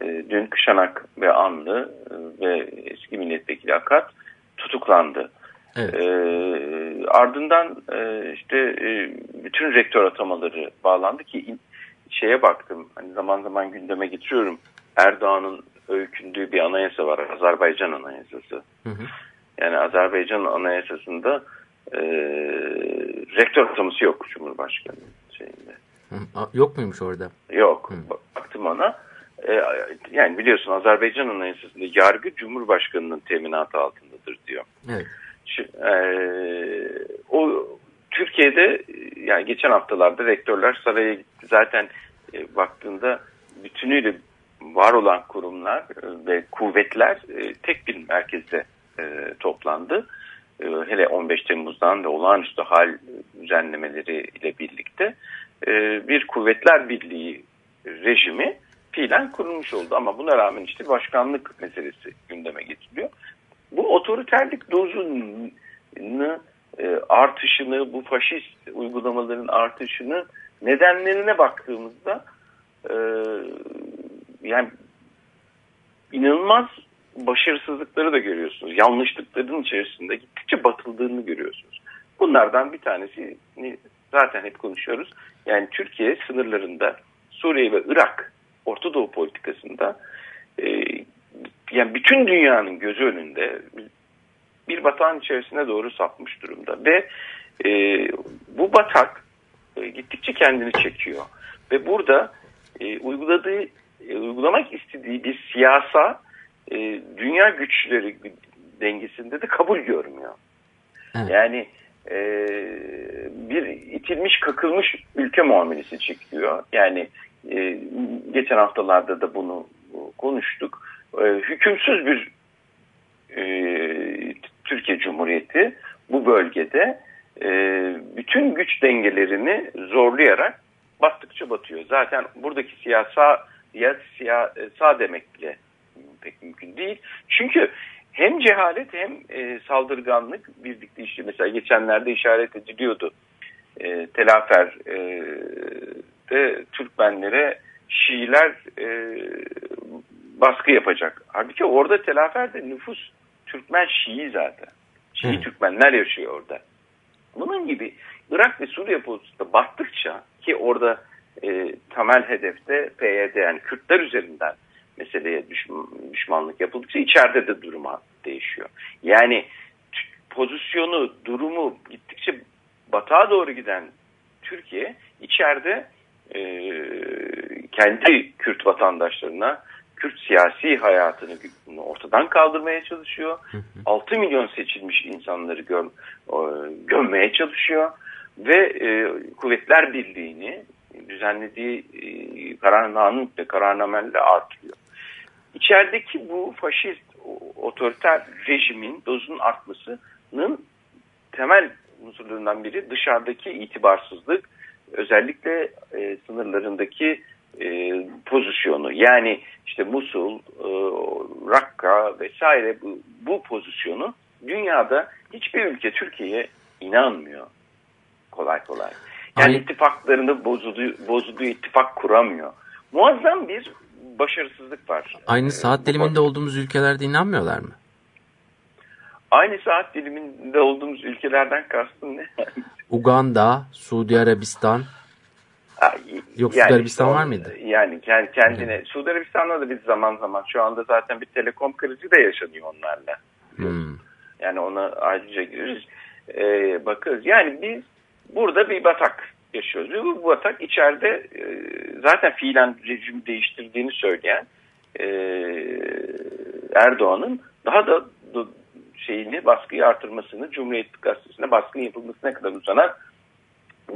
H: e, dün Kışanak ve Anlı e, ve eski milletvekili Akat tutuklandı.
B: Evet.
H: E, ardından e, işte e, bütün rektör atamaları bağlandı ki şeye baktım hani zaman zaman gündeme getiriyorum Erdoğan'ın öykündüğü bir anayasa var Azerbaycan anayasası.
B: Hı hı.
H: Yani Azerbaycan anayasasında e, rektör ataması yok Cumhurbaşkanı şeyinde.
B: Hı. Yok muymuş orada?
H: Yok.
B: Hı.
H: Baktım ona. E, yani biliyorsun Azerbaycan anayasasında yargı Cumhurbaşkanı'nın teminatı altındadır diyor.
B: Evet.
H: Şu- e, o Türkiye'de yani geçen haftalarda rektörler saraya gitti. Zaten e, baktığında bütünüyle var olan kurumlar e, ve kuvvetler e, tek bir merkezde e, toplandı. E, hele 15 Temmuz'dan ve olağanüstü hal düzenlemeleri ile birlikte e, bir kuvvetler birliği rejimi fiilen kurulmuş oldu. Ama buna rağmen işte başkanlık meselesi gündeme getiriliyor. Bu otoriterlik dozunu e, artışını, bu faşist uygulamaların artışını nedenlerine baktığımızda e, yani inanılmaz başarısızlıkları da görüyorsunuz. Yanlışlıkların içerisinde gittikçe batıldığını görüyorsunuz. Bunlardan bir tanesi zaten hep konuşuyoruz. Yani Türkiye sınırlarında Suriye ve Irak Orta Doğu politikasında e, yani bütün dünyanın gözü önünde bir batağın içerisine doğru sapmış durumda ve e, bu batak e, gittikçe kendini çekiyor ve burada e, uyguladığı e, uygulamak istediği bir siyasa e, dünya güçleri dengesinde de kabul görmüyor.
B: Evet.
H: Yani e, bir itilmiş kakılmış ülke muamelesi çekiyor. Yani e, geçen haftalarda da bunu konuştuk. E, hükümsüz bir e, Türkiye Cumhuriyeti bu bölgede e, bütün güç dengelerini zorlayarak battıkça batıyor. Zaten buradaki siyasa ya siyasa demek bile pek mümkün değil. Çünkü hem cehalet hem e, saldırganlık birlikte işte mesela geçenlerde işaret ediliyordu. E, Telafer e, de Türkmenlere Şiiler e, baskı yapacak. Halbuki orada Telafer'de nüfus Türkmen Şii zaten. Şii
B: Hı.
H: Türkmenler yaşıyor orada. Bunun gibi Irak ve Suriye pozisyonunda battıkça ki orada e, temel hedefte PYD yani Kürtler üzerinden meseleye düşm- düşmanlık yapıldıkça içeride de duruma değişiyor. Yani pozisyonu, durumu gittikçe batağa doğru giden Türkiye içeride e, kendi Kürt vatandaşlarına Kürt siyasi hayatını ortadan kaldırmaya çalışıyor. 6 milyon seçilmiş insanları gör, e, gömmeye çalışıyor ve e, Kuvvetler Birliği'ni düzenlediği e, kararnamenle, kararnamenle artırıyor. İçerideki bu faşist otoriter rejimin dozunun artmasının temel unsurlarından biri dışarıdaki itibarsızlık, özellikle e, sınırlarındaki e, pozisyonu. Yani işte Musul, e, Rakka vesaire bu, bu pozisyonu dünyada hiçbir ülke Türkiye'ye inanmıyor kolay kolay. Yani
B: Ay-
H: ittifaklarını bozulduğu, bozulduğu ittifak kuramıyor. Muazzam bir başarısızlık var.
B: Aynı
H: Ee,
B: saat diliminde olduğumuz ülkelerde inanmıyorlar mı?
H: Aynı saat diliminde olduğumuz ülkelerden kastın ne?
B: Uganda, Suudi Arabistan. Yok,
H: yani
B: Suudi Arabistan var mıydı?
H: Yani kend- kendine. Suudi Arabistan'da da biz zaman zaman şu anda zaten bir telekom krizi de yaşanıyor onlarla.
B: Hmm.
H: Yani ona ayrıca gireriz. Ee, bakarız. Yani biz burada bir batak yaşıyoruz. Ve bu batak içeride e, zaten fiilen rejimi değiştirdiğini söyleyen e, Erdoğan'ın daha da şeyini baskıyı artırmasını Cumhuriyet Gazetesi'ne baskın yapılmasına kadar uzanan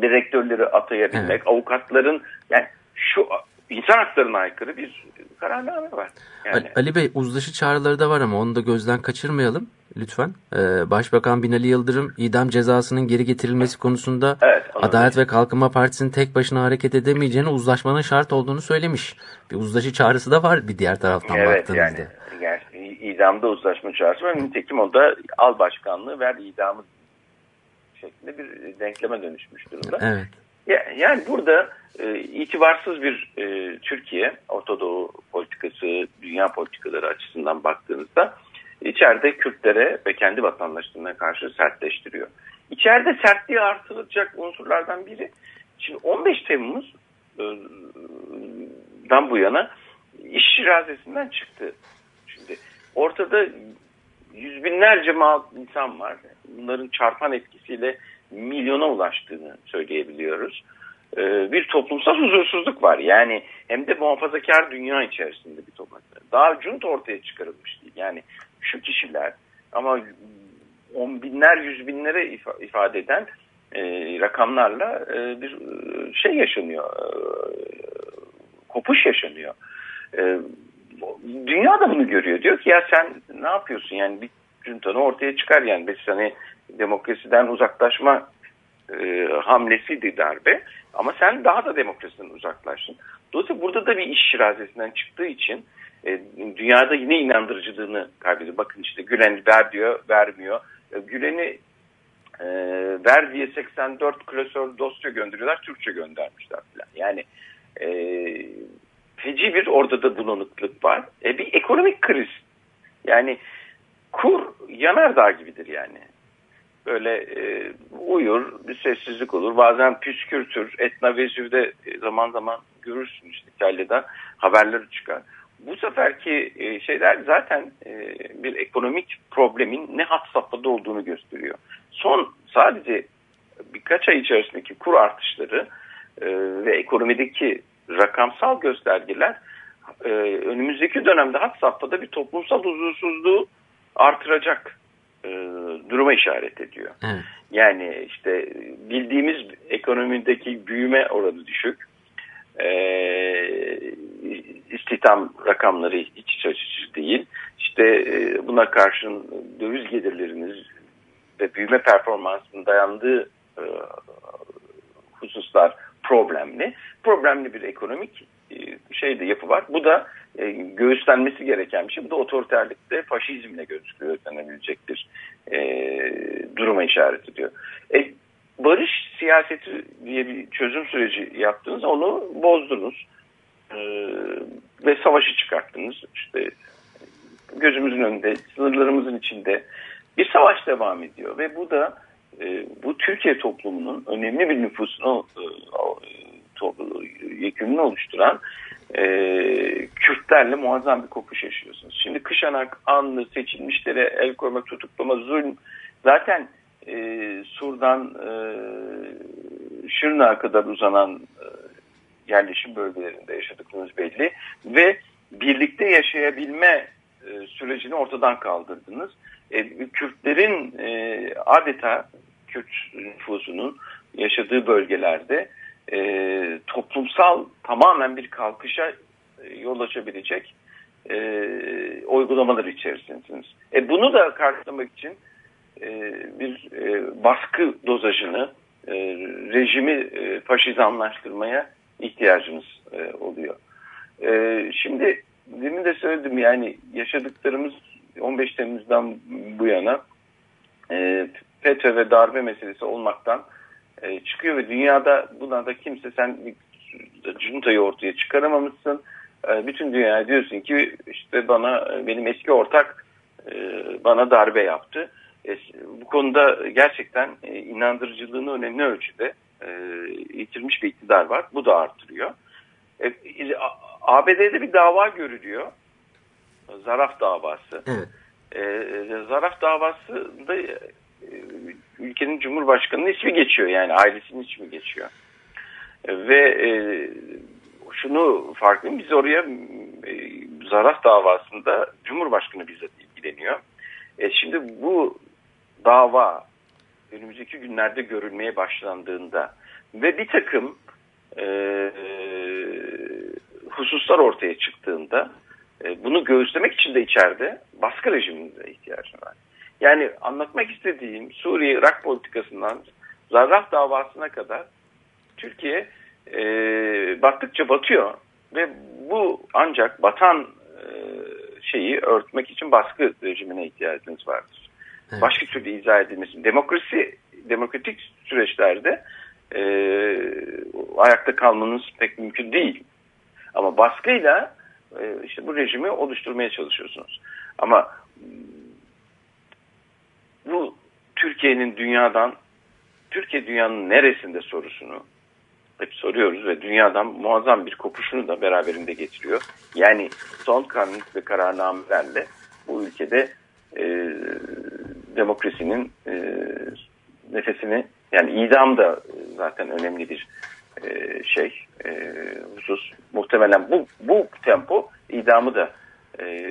H: direktörleri atayabilmek, avukatların yani şu insan haklarına aykırı bir kararname var. Yani,
B: Ali- Ali Bey uzlaşı çağrıları da var ama onu da gözden kaçırmayalım lütfen. Ee, Başbakan Binali Yıldırım idam cezasının geri getirilmesi konusunda
H: Evet,
B: Adalet ve Kalkınma Partisi'nin tek başına hareket edemeyeceğini uzlaşmanın şart olduğunu söylemiş. Bir uzlaşı çağrısı da var bir diğer taraftan
H: evet
B: baktığınızda.
H: yani, yani idamda uzlaşma çağrısı var. Nitekim o da al başkanlığı ver idamı şeklinde bir denkleme dönüşmüş durumda.
B: Evet.
H: Ya, yani burada e, itibarsız bir e, Türkiye, Orta Doğu politikası, dünya politikaları açısından baktığınızda içeride Kürtlere ve kendi vatandaşlarına karşı sertleştiriyor. İçeride sertliği artırılacak unsurlardan biri, şimdi 15 Temmuz'dan bu yana iş şirazesinden çıktı. Şimdi ortada yüz binlerce insan var. Bunların çarpan etkisiyle milyona ulaştığını söyleyebiliyoruz. Ee, bir toplumsal huzursuzluk var. Yani hem de muhafazakar dünya içerisinde bir toplum. Daha cunt ortaya çıkarılmış değil. Yani şu kişiler ama on binler yüz binlere ifade eden e, rakamlarla e, bir e, şey yaşanıyor. E, kopuş yaşanıyor. E, dünya da bunu görüyor. Diyor ki ya sen ne yapıyorsun yani bir cuntanı ortaya çıkar yani biz hani demokrasiden uzaklaşma e, hamlesiydi darbe ama sen daha da demokrasiden uzaklaştın. Dolayısıyla burada da bir iş şirazesinden çıktığı için e, dünyada yine inandırıcılığını kaybediyor. Bakın işte Gülen ver diyor, vermiyor. E, Gülen'i e, ver diye 84 klasör dosya gönderiyorlar, Türkçe göndermişler falan. Yani e, feci bir orada da bulanıklık var. E, bir ekonomik kriz. Yani kur yanardağ gibidir yani. Böyle e, uyur, bir sessizlik olur. Bazen püskürtür. Etna Vezir'de e, zaman zaman görürsün işte İtalya'da haberleri çıkar. Bu seferki e, şeyler zaten e, bir ekonomik problemin ne hat safhada olduğunu gösteriyor. Son sadece birkaç ay içerisindeki kur artışları e, ve ekonomideki rakamsal göstergeler e, önümüzdeki dönemde hat safhada bir toplumsal huzursuzluğu artıracak e, duruma işaret ediyor.
B: Evet.
H: Yani işte bildiğimiz ekonomideki büyüme oranı düşük. E, istihdam rakamları iç iç açıcı değil. İşte e, buna karşın döviz gelirleriniz ve büyüme performansının dayandığı e, hususlar problemli. Problemli bir ekonomik e, şey de yapı var. Bu da e, göğüslenmesi gereken bir şey. Bu da otoriterlikte faşizmle göğüslenebilecek bir e, duruma işaret ediyor. E, barış siyaseti diye bir çözüm süreci yaptınız. Onu bozdunuz. E, ve savaşı çıkarttınız. İşte gözümüzün önünde, sınırlarımızın içinde bir savaş devam ediyor. Ve bu da e, bu Türkiye toplumunun önemli bir nüfusunu e, yekününü oluşturan e, Kürtlerle muazzam bir kopuş yaşıyorsunuz. Şimdi Kışanak, Anlı, seçilmişlere el koyma, tutuklama, zulm zaten e, Sur'dan e, Şırnak'a kadar uzanan e, yerleşim bölgelerinde yaşadıklarınız belli ve birlikte yaşayabilme e, sürecini ortadan kaldırdınız. E, Kürtlerin e, adeta Kürt nüfusunun yaşadığı bölgelerde e, toplumsal tamamen bir kalkışa e, yol açabilecek e, uygulamalar içerisindesiniz. E, bunu da karşılamak için e, bir e, baskı dozajını, e, rejimi e, faşizanlaştırmaya ihtiyacınız e, oluyor. E, şimdi demin de söyledim yani yaşadıklarımız 15 Temmuz'dan bu yana e, FETÖ ve darbe meselesi olmaktan e, çıkıyor ve dünyada buna da kimse sen cuntayı ortaya çıkaramamışsın. E, bütün dünyaya diyorsun ki işte bana benim eski ortak e, bana darbe yaptı. E, bu konuda gerçekten e, inandırıcılığını önemli ölçüde e, yitirmiş bir iktidar var. Bu da artırıyor. E, ABD'de bir dava görülüyor. Zaraf davası.
B: Evet.
H: E, zaraf davası da e, ülkenin cumhurbaşkanının ismi geçiyor yani ailesinin ismi geçiyor. E, ve e, şunu farklıyım biz oraya e, zaraf davasında cumhurbaşkanı bizzat ilgileniyor. E, şimdi bu dava önümüzdeki günlerde görülmeye başlandığında ve bir takım e, hususlar ortaya çıktığında e, bunu göğüslemek için de içeride baskı rejiminde ihtiyacı var. Yani anlatmak istediğim Suriye-Irak politikasından Zarraf davasına kadar Türkiye e, battıkça batıyor ve bu ancak batan e, şeyi örtmek için baskı rejimine ihtiyacınız vardır. Evet. Başka türlü izah edilmesi. Demokrasi demokratik süreçlerde e, ayakta kalmanız pek mümkün değil. Ama baskıyla e, işte bu rejimi oluşturmaya çalışıyorsunuz. Ama bu Türkiye'nin dünyadan Türkiye dünyanın neresinde sorusunu hep soruyoruz ve dünyadan muazzam bir kopuşunu da beraberinde getiriyor. Yani son kanunluk ve kararnamelerle bu ülkede e, demokrasinin e, nefesini yani idam da zaten önemli bir e, şey e, husus. Muhtemelen bu, bu tempo idamı da e,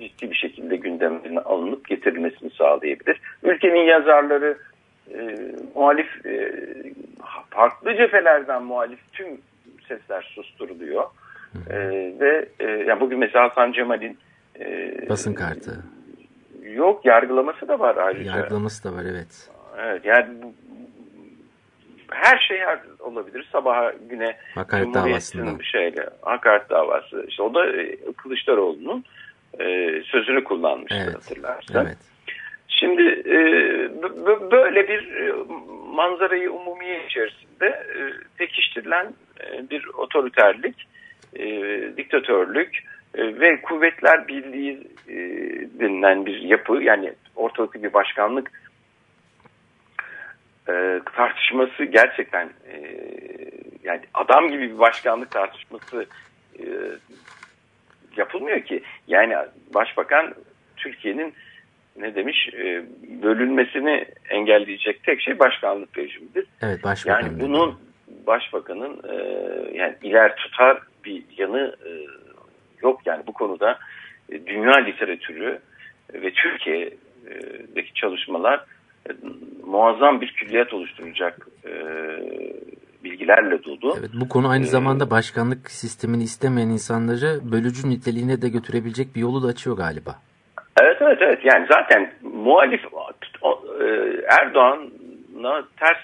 H: ciddi bir şekilde gündemine alınıp getirilmesini sağlayabilir. Ülkenin yazarları, e, muhalif e, farklı cephelerden muhalif tüm sesler susturuluyor. E, ve e, yani bugün mesela Hasan Cemal'in
B: e, basın kartı
H: yok yargılaması da var ayrıca.
B: Yargılaması da var evet.
H: Evet yani bu, her şey olabilir. Sabaha güne
B: hakaret davasında.
H: Şeyle, hakaret davası. İşte o da e, Kılıçdaroğlu'nun e, sözünü kullanmıştı evet. hatırlarsan. Evet. Şimdi e, böyle bir e, manzarayı umumiye içerisinde e, pekiştirilen e, bir otoriterlik, e, diktatörlük e, ve kuvvetler birliği e, denilen bir yapı yani ortalıklı bir başkanlık e, tartışması gerçekten e, yani adam gibi bir başkanlık tartışması e, yapılmıyor ki. Yani başbakan Türkiye'nin ne demiş e, bölünmesini engelleyecek tek şey başkanlık rejimidir.
B: Evet başbakan.
H: Yani bunun başbakanın e, yani iler tutar bir yanı e, yok yani bu konuda e, dünya literatürü ve Türkiye'deki çalışmalar e, muazzam bir külliyat oluşturacak e, bilgilerle dolu.
B: Evet, bu konu aynı zamanda başkanlık sistemini istemeyen insanları bölücü niteliğine de götürebilecek bir yolu da açıyor galiba.
H: Evet evet evet yani zaten muhalif Erdoğan'a ters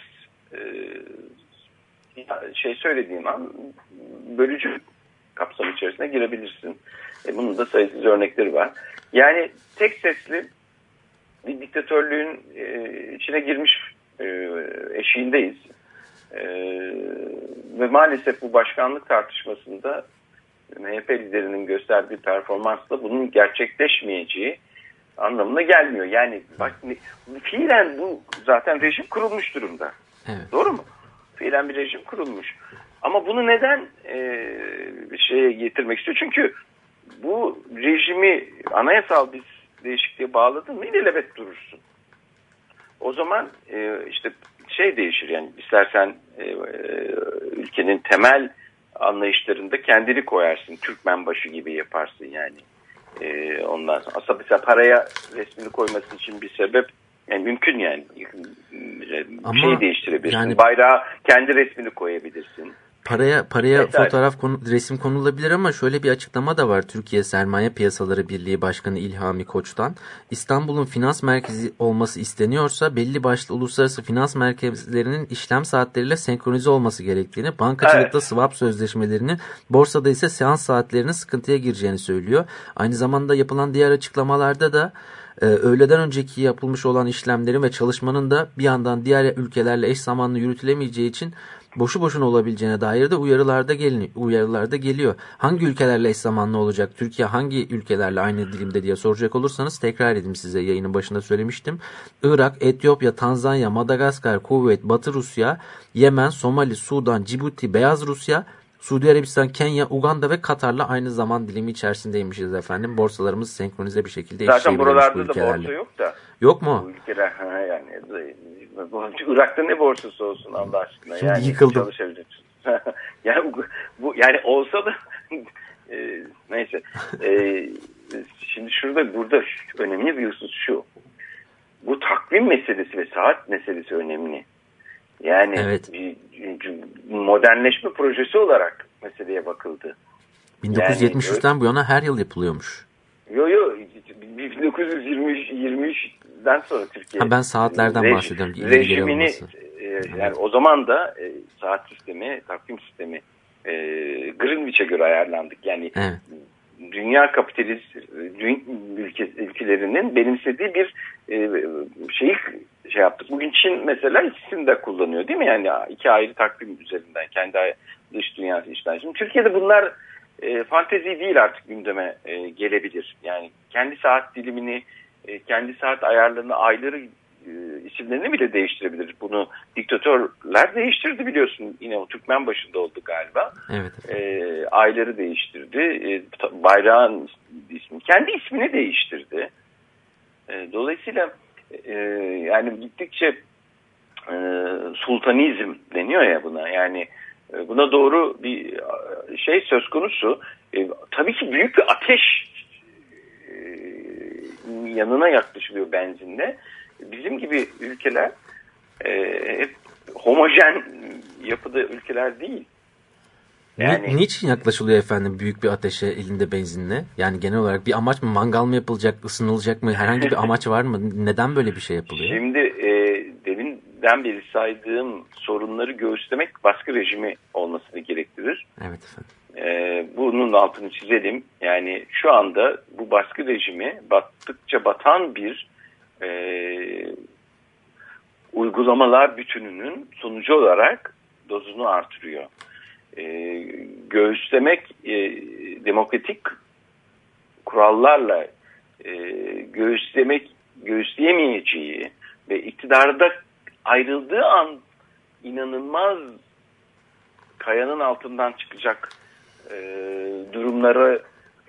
H: şey söylediğim an bölücü kapsam içerisine girebilirsin. E, bunun da sayısız örnekleri var. Yani tek sesli bir diktatörlüğün e, içine girmiş e, eşiğindeyiz. E, ve maalesef bu başkanlık tartışmasında MHP liderinin gösterdiği performansla bunun gerçekleşmeyeceği anlamına gelmiyor. Yani bak, fiilen bu zaten rejim kurulmuş durumda. Evet. Doğru mu? Fiilen bir rejim kurulmuş. Ama bunu neden e, şeye getirmek istiyor? Çünkü bu rejimi anayasal bir değişikliğe bağladın mı ilelebet durursun. O zaman e, işte şey değişir yani istersen e, ülkenin temel anlayışlarında kendini koyarsın. Türkmen başı gibi yaparsın yani. E, ondan sonra aslında mesela paraya resmini koyması için bir sebep yani mümkün yani. Ama şey değiştirebilirsin. Yani... Bayrağı kendi resmini koyabilirsin.
B: Paraya paraya evet, fotoğraf konu, resim konulabilir ama şöyle bir açıklama da var Türkiye Sermaye Piyasaları Birliği Başkanı İlhami Koç'tan. İstanbul'un finans merkezi olması isteniyorsa belli başlı uluslararası finans merkezlerinin işlem saatleriyle senkronize olması gerektiğini, bankacılıkta evet. swap sözleşmelerinin, borsada ise seans saatlerinin sıkıntıya gireceğini söylüyor. Aynı zamanda yapılan diğer açıklamalarda da e, öğleden önceki yapılmış olan işlemlerin ve çalışmanın da bir yandan diğer ülkelerle eş zamanlı yürütülemeyeceği için boşu boşuna olabileceğine dair de uyarılarda, gelin, uyarılarda geliyor. Hangi ülkelerle eş zamanlı olacak? Türkiye hangi ülkelerle aynı dilimde diye soracak olursanız tekrar edeyim size yayının başında söylemiştim. Irak, Etiyopya, Tanzanya, Madagaskar, Kuveyt, Batı Rusya, Yemen, Somali, Sudan, Cibuti, Beyaz Rusya, Suudi Arabistan, Kenya, Uganda ve Katar'la aynı zaman dilimi içerisindeymişiz efendim. Borsalarımız senkronize bir şekilde
H: Zaten buralarda da borsa yok da.
B: Yok mu?
H: Bu ülkeler yani Irak'ta ne borsası olsun Allah aşkına.
B: Şimdi yani yıkıldım. (laughs)
H: yani bu, yani olsa da (laughs) e, neyse. E, şimdi şurada burada önemli bir husus şu. Bu takvim meselesi ve saat meselesi önemli. Yani evet. bir, modernleşme projesi olarak meseleye bakıldı.
B: 1973'ten yani, bu yana her yıl yapılıyormuş.
H: Yo yo 1923'den sonra Türkiye.
B: Ha, ben saatlerden rej, bahsediyorum.
H: Rejimini e, yani o zaman da e, saat sistemi, takvim sistemi e, Greenwich'e göre ayarlandık. Yani evet. dünya kapitalist ülke, ülkelerinin benimsediği bir e, şeyi şey yaptık. Bugün Çin mesela ikisini de kullanıyor değil mi? Yani iki ayrı takvim üzerinden kendi dış dünyası işler. Şimdi Türkiye'de bunlar e, fantezi değil artık gündeme e, gelebilir. Yani kendi saat dilimini, e, kendi saat ayarlarını, ayları e, isimlerini bile değiştirebilir. Bunu diktatörler değiştirdi biliyorsun. Yine o Türkmen başında oldu galiba.
B: Evet.
H: E, ayları değiştirdi. E, bayrağın ismi, kendi ismini değiştirdi. E, dolayısıyla e, yani gittikçe e, sultanizm deniyor ya buna. Yani e, buna doğru bir e, şey söz konusu. E, tabii ki büyük bir ateş e, yanına yaklaşılıyor benzinle. Bizim gibi ülkeler e, hep homojen yapıda ülkeler değil.
B: Yani... Ni niçin yaklaşılıyor efendim büyük bir ateşe elinde benzinle? Yani genel olarak bir amaç mı? Mangal mı yapılacak, ısınılacak mı? Herhangi bir (laughs) amaç var mı? Neden böyle bir şey yapılıyor?
H: Şimdi e, deminden beri saydığım sorunları göğüslemek baskı rejimi olmasını gerektirir.
B: Evet efendim.
H: E, bunun altını çizelim. Yani şu anda bu baskı rejimi battıkça batan bir e, uygulamalar bütününün sonucu olarak dozunu artırıyor e, göğüslemek e, demokratik kurallarla e, göğüslemek göğüsleyemeyeceği ve iktidarda ayrıldığı an inanılmaz kayanın altından çıkacak e, durumları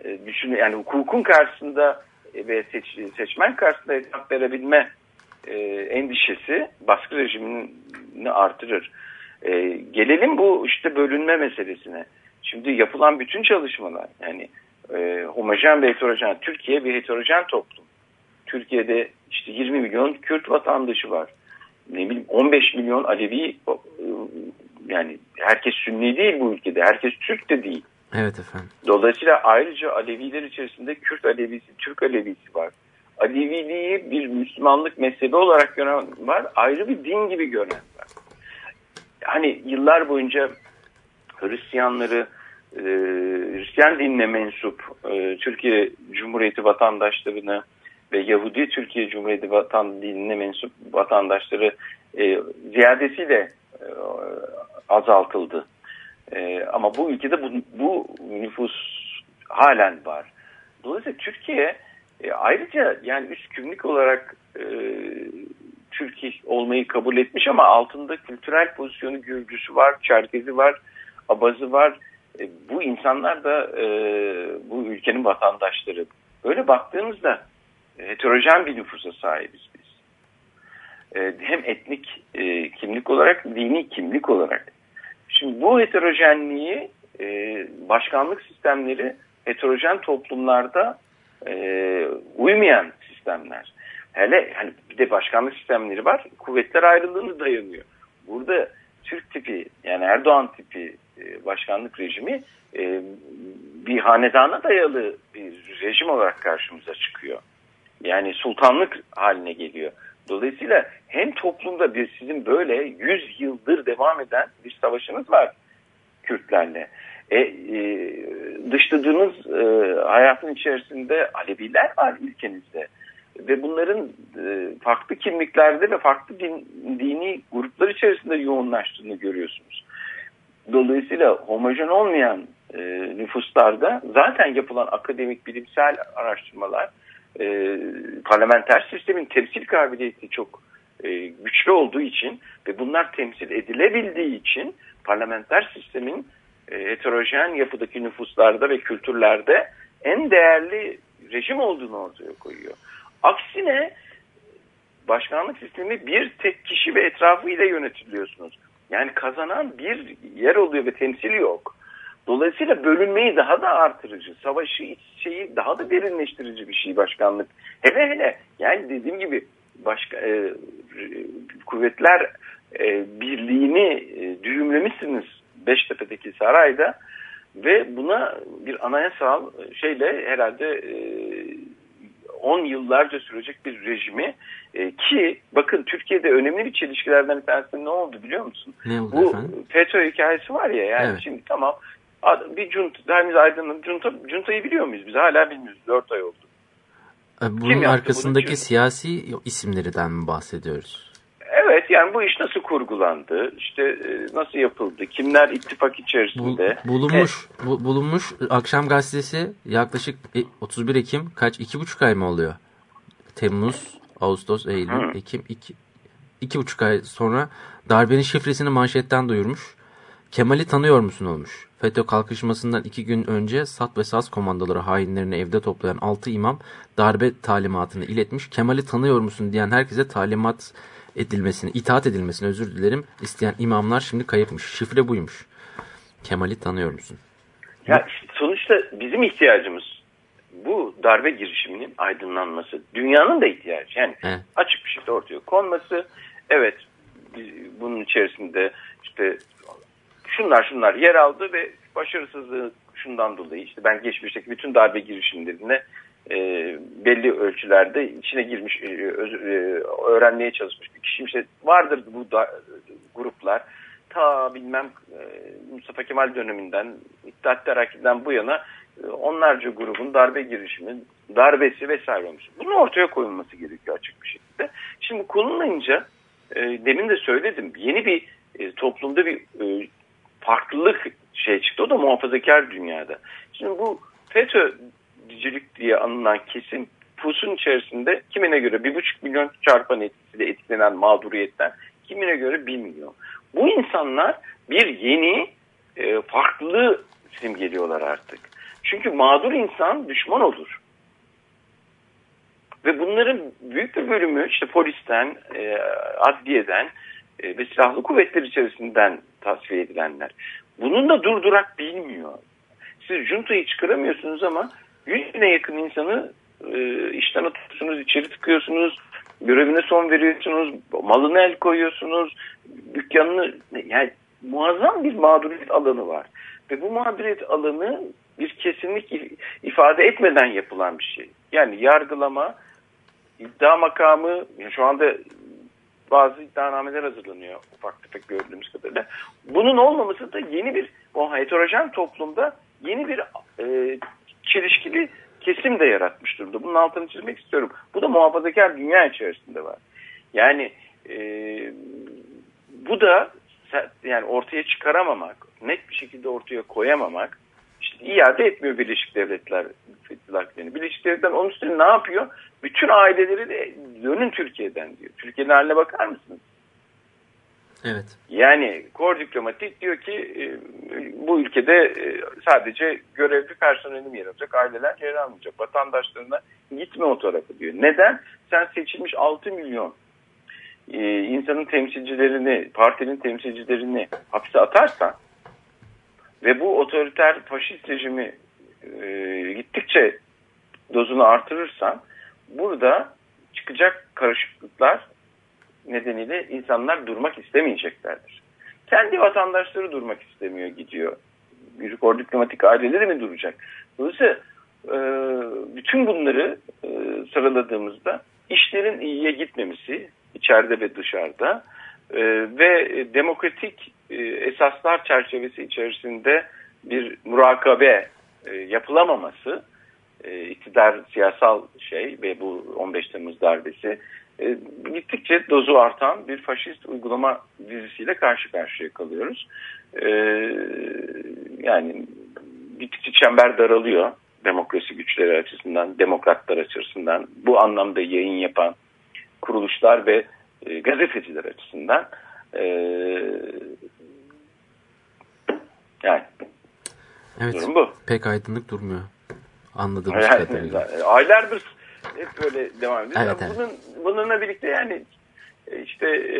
H: e, düşün yani hukukun karşısında ve seç, seçmen karşısında hesap verebilme e, endişesi baskı rejimini artırır. E, gelelim bu işte bölünme meselesine. Şimdi yapılan bütün çalışmalar yani e, homojen ve heterojen. Türkiye bir heterojen toplum. Türkiye'de işte 20 milyon Kürt vatandaşı var. Ne bileyim 15 milyon Alevi e, yani herkes Sünni değil bu ülkede. Herkes Türk de değil.
B: Evet efendim.
H: Dolayısıyla ayrıca Aleviler içerisinde Kürt Alevisi, Türk Alevisi var. Aleviliği bir Müslümanlık mezhebi olarak gören var. Ayrı bir din gibi gören var hani yıllar boyunca Hristiyanları e, Hristiyan dinine mensup e, Türkiye Cumhuriyeti vatandaşlarını ve Yahudi Türkiye Cumhuriyeti vatan dinine mensup vatandaşları e, ziyadesiyle e, azaltıldı. E, ama bu ülkede bu, bu nüfus halen var. Dolayısıyla Türkiye e, ayrıca yani üst kimlik olarak e, Türkiye olmayı kabul etmiş ama altında kültürel pozisyonu Gürcüsü var, Çerkezi var, Abazı var. E, bu insanlar da e, bu ülkenin vatandaşları. Böyle baktığımızda e, heterojen bir nüfusa sahibiz biz. E, hem etnik e, kimlik olarak, dini kimlik olarak. Şimdi bu heterojenliği e, başkanlık sistemleri heterojen toplumlarda e, uymayan sistemler. Hele hani bir de başkanlık sistemleri var. Kuvvetler ayrılığını dayanıyor. Burada Türk tipi yani Erdoğan tipi e, başkanlık rejimi e, bir hanedana dayalı bir rejim olarak karşımıza çıkıyor. Yani sultanlık haline geliyor. Dolayısıyla hem toplumda bir sizin böyle 100 yıldır devam eden bir savaşınız var Kürtlerle. E, e, dışladığınız e, hayatın içerisinde Aleviler var ülkenizde ve bunların e, farklı kimliklerde ve farklı din, dini gruplar içerisinde yoğunlaştığını görüyorsunuz. Dolayısıyla homojen olmayan e, nüfuslarda zaten yapılan akademik bilimsel araştırmalar e, parlamenter sistemin temsil kabiliyeti çok e, güçlü olduğu için ve bunlar temsil edilebildiği için parlamenter sistemin e, heterojen yapıdaki nüfuslarda ve kültürlerde en değerli rejim olduğunu ortaya koyuyor. Aksine başkanlık sistemi bir tek kişi ve etrafıyla yönetiliyorsunuz. Yani kazanan bir yer oluyor ve temsili yok. Dolayısıyla bölünmeyi daha da artırıcı, savaşı şeyi daha da derinleştirici bir şey başkanlık. Hele hele yani dediğim gibi başka e, kuvvetler e, birliğini e, düğümlemişsiniz Beştepe'deki sarayda ve buna bir anayasal şeyle herhalde e, 10 yıllarca sürecek bir rejimi e, ki bakın Türkiye'de önemli bir çelişkilerden bir tanesi ne oldu biliyor musun?
B: Ne oldu
H: Bu
B: efendim?
H: FETÖ hikayesi var ya yani
B: Evet.
H: şimdi tamam bir junta, Deniz Aydın'ın junta, juntayı biliyor muyuz biz? Hala bilmiyoruz. 4 ay oldu.
B: E, Bunun
H: bunu?
B: arkasındaki
H: Kim?
B: siyasi isimlerden mi bahsediyoruz?
H: yani bu iş nasıl kurgulandı, işte e, nasıl yapıldı, kimler ittifak içerisinde.
B: Bu, bulunmuş, evet. bu, bulunmuş akşam gazetesi yaklaşık 31 Ekim kaç, iki buçuk ay mı oluyor? Temmuz, Ağustos, Eylül, Hı. Ekim, iki, iki buçuk ay sonra darbenin şifresini manşetten duyurmuş. Kemal'i tanıyor musun olmuş. FETÖ kalkışmasından iki gün önce SAT ve SAS komandoları hainlerini evde toplayan altı imam darbe talimatını iletmiş. Kemal'i tanıyor musun diyen herkese talimat edilmesini, itaat edilmesini özür dilerim isteyen imamlar şimdi kayıpmış. Şifre buymuş. Kemal'i tanıyor musun?
H: Ya sonuçta bizim ihtiyacımız bu darbe girişiminin aydınlanması. Dünyanın da ihtiyacı. Yani evet. açık bir şekilde ortaya konması. Evet bunun içerisinde işte şunlar şunlar yer aldı ve başarısızlığı şundan dolayı işte ben geçmişteki bütün darbe girişimlerine e, belli ölçülerde içine girmiş e, öz, e, öğrenmeye çalışmış bir kişi işte vardır bu da, gruplar ta bilmem e, Mustafa Kemal döneminden İttihat Terakki'den bu yana e, onlarca grubun darbe girişimi darbesi vesaire olmuş. Bunun ortaya koyulması gerekiyor açık bir şekilde. Şimdi konulunca e, demin de söyledim yeni bir e, toplumda bir e, farklılık şey çıktı. O da muhafazakar dünyada. Şimdi bu FETÖ'cülük diye anılan kesim pusun içerisinde kimine göre bir buçuk milyon çarpan etkisiyle etkilenen mağduriyetten kimine göre bir milyon. Bu insanlar bir yeni e, farklı simgeliyorlar artık. Çünkü mağdur insan düşman olur. Ve bunların büyük bir bölümü işte polisten, e, adliyeden e, ve silahlı kuvvetler içerisinden tasfiye edilenler. Bunun da durdurak bilmiyor. Siz juntayı çıkaramıyorsunuz ama yüz bine yakın insanı e, işten atıyorsunuz, içeri tıkıyorsunuz, görevine son veriyorsunuz, malını el koyuyorsunuz, dükkanını yani muazzam bir mağduriyet alanı var. Ve bu mağduriyet alanı bir kesinlik ifade etmeden yapılan bir şey. Yani yargılama, iddia makamı, şu anda bazı iddianameler hazırlanıyor ufak tefek gördüğümüz kadarıyla. Bunun olmaması da yeni bir o heterojen toplumda yeni bir e, çelişkili kesim de yaratmış durumda. Bunun altını çizmek istiyorum. Bu da muhafazakar dünya içerisinde var. Yani e, bu da yani ortaya çıkaramamak, net bir şekilde ortaya koyamamak işte iade etmiyor Birleşik Devletler Fethullah Birleşik Devletler onun üstüne ne yapıyor? Bütün aileleri de dönün Türkiye'den diyor. Türkiye'nin haline bakar mısınız?
B: Evet.
H: Yani kor diplomatik diyor ki e, bu ülkede e, sadece görevli personelim yer alacak, aileler yer almayacak. Vatandaşlarına gitme o tarafı diyor. Neden? Sen seçilmiş 6 milyon e, insanın temsilcilerini, partinin temsilcilerini hapse atarsan ve bu otoriter faşist rejimi gittikçe dozunu artırırsan burada çıkacak karışıklıklar nedeniyle insanlar durmak istemeyeceklerdir. Kendi vatandaşları durmak istemiyor gidiyor. Bir kor diplomatik aileleri mi duracak? Dolayısıyla e, bütün bunları e, sıraladığımızda işlerin iyiye gitmemesi içeride ve dışarıda e, ve demokratik esaslar çerçevesi içerisinde bir murakabe yapılamaması iktidar siyasal şey ve bu 15 Temmuz darbesi e, gittikçe dozu artan bir faşist uygulama dizisiyle karşı karşıya kalıyoruz. E, yani gittikçe çember daralıyor demokrasi güçleri açısından, demokratlar açısından, bu anlamda yayın yapan kuruluşlar ve e, gazeteciler açısından. E, yani
B: evet, durum bu. Pek aydınlık durmuyor. Anladığımız yani, kadarıyla.
H: Aylardır hep böyle devam ediyor. Evet, evet. Bunun, bununla birlikte yani e, işte e,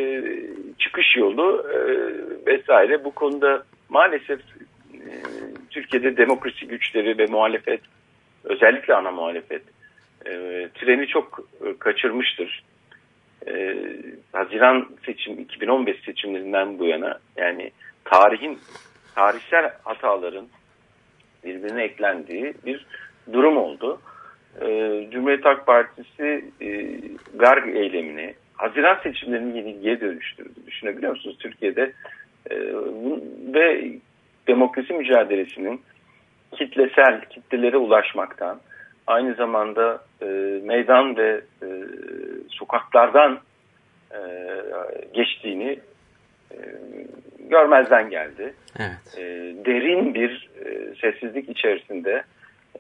H: çıkış yolu e, vesaire bu konuda maalesef e, Türkiye'de demokrasi güçleri ve muhalefet özellikle ana muhalefet e, treni çok e, kaçırmıştır. E, Haziran seçim 2015 seçimlerinden bu yana yani tarihin tarihsel hataların birbirine eklendiği bir durum oldu e, Cumhuriyet Halk Partisi e, GARG eylemini Haziran seçimlerini yenilgiye dönüştürdü. Düşünebiliyor musunuz? Türkiye'de e, ve demokrasi mücadelesinin kitlesel kitlelere ulaşmaktan aynı zamanda e, meydan ve e, sokaklardan e, geçtiğini e, görmezden geldi.
B: Evet.
H: E, derin bir e, sessizlik içerisinde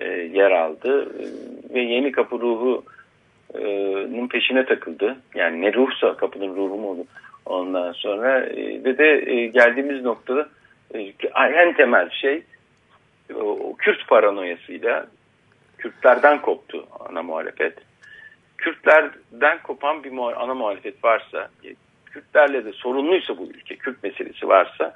H: e, yer aldı e, ve yeni kapı ruhunun peşine takıldı. Yani ne ruhsa kapının ruhu mu olur ondan sonra e, ve de e, geldiğimiz noktada e, en temel şey o Kürt paranoyasıyla Kürtlerden koptu ana muhalefet. Kürtlerden kopan bir ana muhalefet varsa, Kürtlerle de sorunluysa bu ülke, Kürt meselesi varsa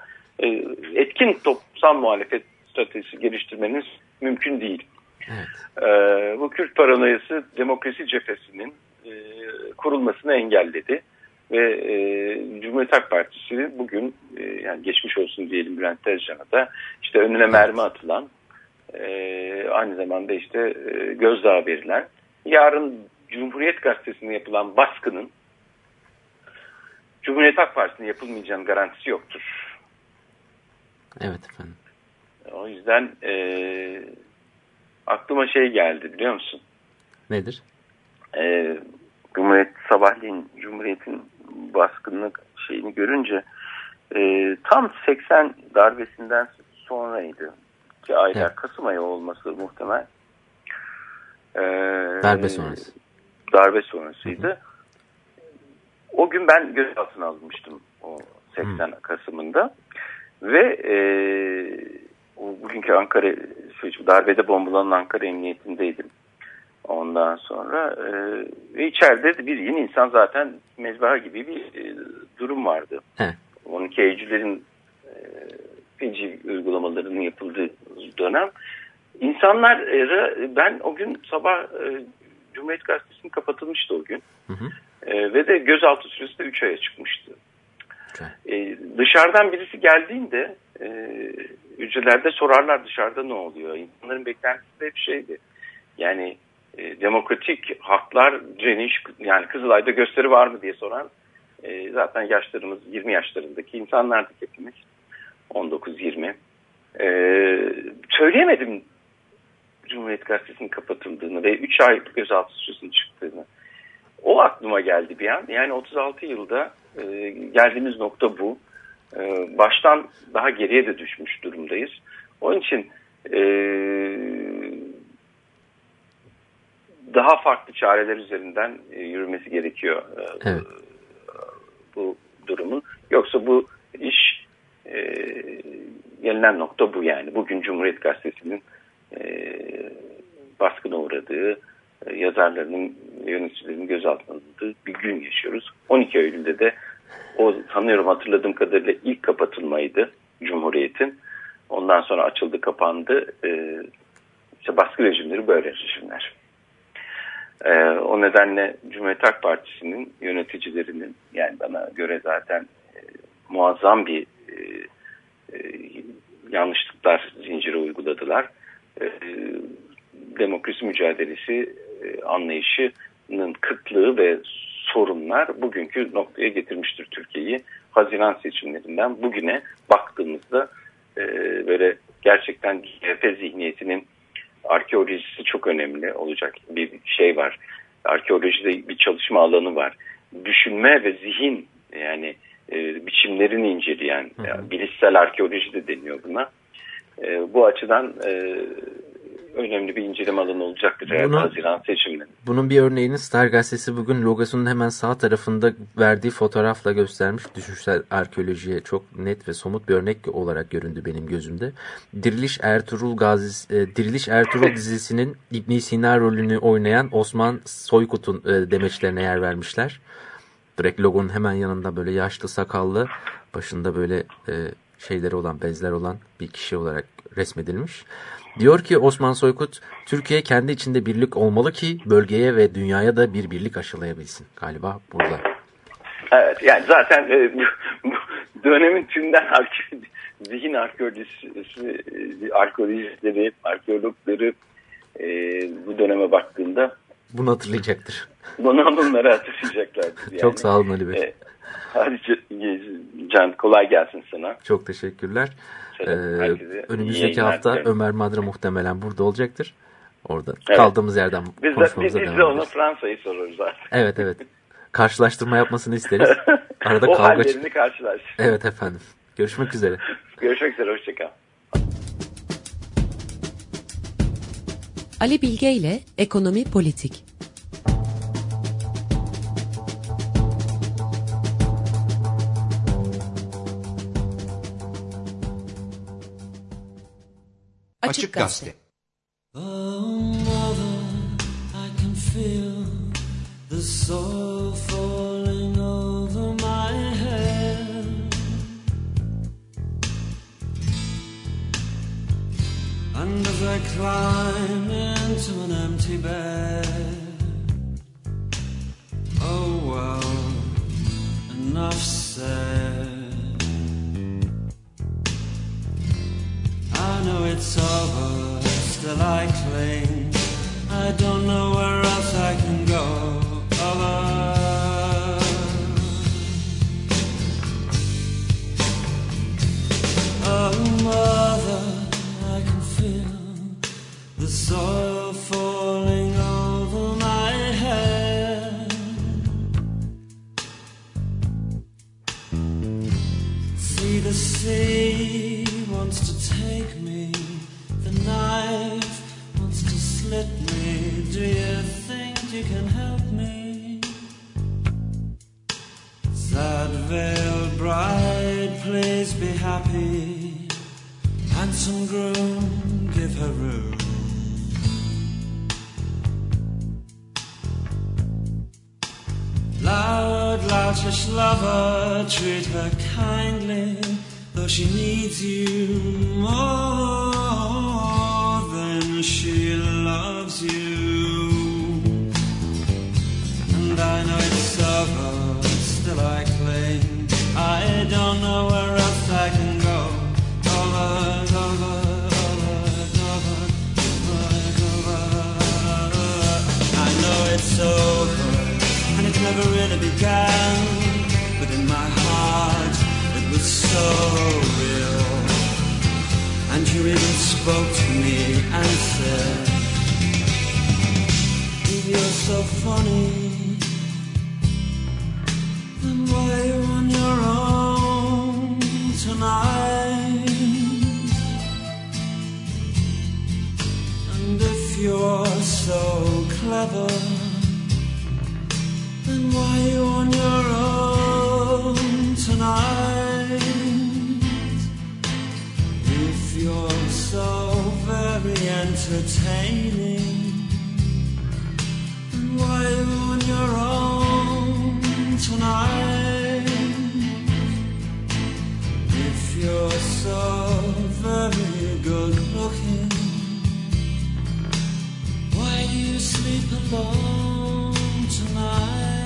H: etkin toplumsal muhalefet stratejisi geliştirmeniz mümkün değil.
B: Evet.
H: Ee, bu Kürt paranoyası demokrasi cephesinin e, kurulmasını engelledi ve e, Cumhuriyet Halk Partisi bugün e, yani geçmiş olsun diyelim Bülent Tezcan'a da işte önüne mermi atılan e, aynı zamanda işte e, gözdağı verilen yarın Cumhuriyet Gazetesi'ne yapılan baskının Cumhuriyet Halk Partisi'ne yapılmayacağının garantisi yoktur.
B: Evet efendim.
H: O yüzden e, aklıma şey geldi biliyor musun?
B: Nedir?
H: E, Cumhuriyet sabahleyin Cumhuriyet'in baskınlık şeyini görünce e, tam 80 darbesinden sonraydı. Ki aylar evet. Kasım ayı olması muhtemel.
B: E, darbe sonrası.
H: Darbe sonrasıydı. Hı hı. O gün ben gözaltına alınmıştım o 80 hı. Kasım'ında. Ve e, bugünkü Ankara darbede bombalanan Ankara Emniyetindeydim. Ondan sonra e, ve içeride bir yeni insan zaten mezbaha gibi bir e, durum vardı.
B: He.
H: 12 Eylül'lerin e, feci uygulamalarının yapıldığı dönem. İnsanlar e, ben o gün sabah e, Cumhuriyet Gazetesi'nin kapatılmıştı o gün.
B: Hı hı.
H: E, ve de gözaltı süresi de 3 aya çıkmıştı. E, dışarıdan birisi geldiğinde e, hücrelerde sorarlar dışarıda ne oluyor. İnsanların beklentisi de hep şeydi. Yani e, demokratik haklar direniş yani Kızılay'da gösteri var mı diye soran e, zaten yaşlarımız 20 yaşlarındaki insanlardık hepimiz. 19-20. E, söyleyemedim Cumhuriyet Gazetesi'nin kapatıldığını ve 3 ay gözaltı süresinin çıktığını. O aklıma geldi bir an. Yani 36 yılda e, geldiğimiz nokta bu. E, baştan daha geriye de düşmüş durumdayız. Onun için e, daha farklı çareler üzerinden e, yürümesi gerekiyor e,
B: evet.
H: bu durumun. Yoksa bu iş e, gelinen nokta bu yani. Bugün Cumhuriyet Gazetesi'nin e, baskına uğradığı, e, yazarlarının, yöneticilerinin gözaltına alındığı bir gün yaşıyoruz. 12 Eylül'de de o sanıyorum hatırladığım kadarıyla ilk kapatılmaydı Cumhuriyet'in. Ondan sonra açıldı, kapandı. E, işte baskı rejimleri böyle rejimler. E, o nedenle Cumhuriyet Halk Partisi'nin yöneticilerinin yani bana göre zaten e, muazzam bir e, e, yanlışlıklar zinciri uyguladılar. E, demokrasi mücadelesi e, anlayışının kıtlığı ve sorunlar bugünkü noktaya getirmiştir Türkiye'yi. Haziran seçimlerinden bugüne baktığımızda e, böyle gerçekten CHP zihniyetinin arkeolojisi çok önemli olacak bir şey var. Arkeolojide bir çalışma alanı var. Düşünme ve zihin yani e, biçimlerini inceleyen hı hı. Yani bilişsel arkeoloji de deniyor buna. E, bu açıdan e, önemli bir inceleme alanı olacaktır eğer Haziran seçiminde.
B: Bunun bir örneğini Star Gazetesi bugün logosunun hemen sağ tarafında verdiği fotoğrafla göstermiş. Düşünsel arkeolojiye çok net ve somut bir örnek olarak göründü benim gözümde. Diriliş Ertuğrul Gazi, e, Diriliş Ertuğrul dizisinin İbn Sina rolünü oynayan Osman Soykut'un e, demeçlerine yer vermişler. Direkt logonun hemen yanında böyle yaşlı sakallı başında böyle e, şeyleri olan bezler olan bir kişi olarak resmedilmiş. Diyor ki Osman Soykut, Türkiye kendi içinde birlik olmalı ki bölgeye ve dünyaya da bir birlik aşılayabilsin. Galiba burada.
H: Evet yani zaten e, dönemin tümden zihin arkeolojisi, arkeolojistleri, arkeologları e, bu döneme baktığında
B: bunu hatırlayacaktır.
H: Bunu bunları hatırlayacaklardır. (laughs) Yani.
B: Çok sağ olun Ali Bey.
H: E, hadi Can kolay gelsin sana.
B: Çok teşekkürler. Ee, önümüzdeki hafta dilerim. Ömer Madra muhtemelen burada olacaktır. Orada evet. kaldığımız yerden
H: biz
B: konuşmamıza
H: de,
B: devam
H: Biz de ona Fransa'yı sorarız artık.
B: Evet evet. karşılaştırma yapmasını isteriz. (laughs) Arada
H: o
B: kavga çık-
H: hallerini karşılaş.
B: Evet efendim. Görüşmek üzere. (laughs)
H: Görüşmek üzere. Hoşçakal.
A: Ali Bilge ile Ekonomi Politik. Açık Gazete.
G: Oh, mother, I can feel the soil falling over my head. And as I climb into an empty bed, oh well, enough said. I know it's over, still I cling. I don't know where else I can go. Over. Oh, mother, I can feel the soil falling over my head. See the sea knife wants to slit me. Do you think you can help me? Sad veiled bride, please be happy. Handsome groom, give her room. Loud, loutish lover, treat her kindly, though she needs you more she loves you. And I know it's over, still I cling. I don't know where else I can go. Over, over, it's over and it never really began. But in my heart, it was so to me and said, If you're so funny, then why are you on your own tonight? And if you're so clever, then why are you on your own tonight? You're so very entertaining, why are you on your own tonight? If you're so very good looking, why do you sleep alone tonight?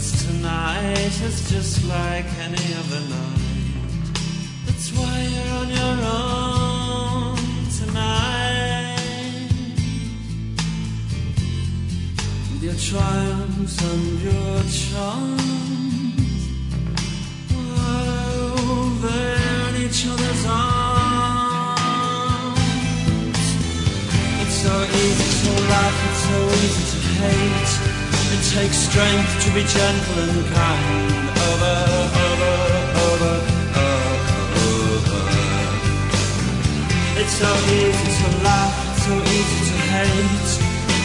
G: Cause tonight is just like any other night. That's why you're on your own tonight. With your triumphs and your charms, they're in each other's arms. It's so easy to laugh, it's so easy to hate. Takes strength to be gentle and kind. Over, over, over, over. It's so easy to laugh, so easy to hate.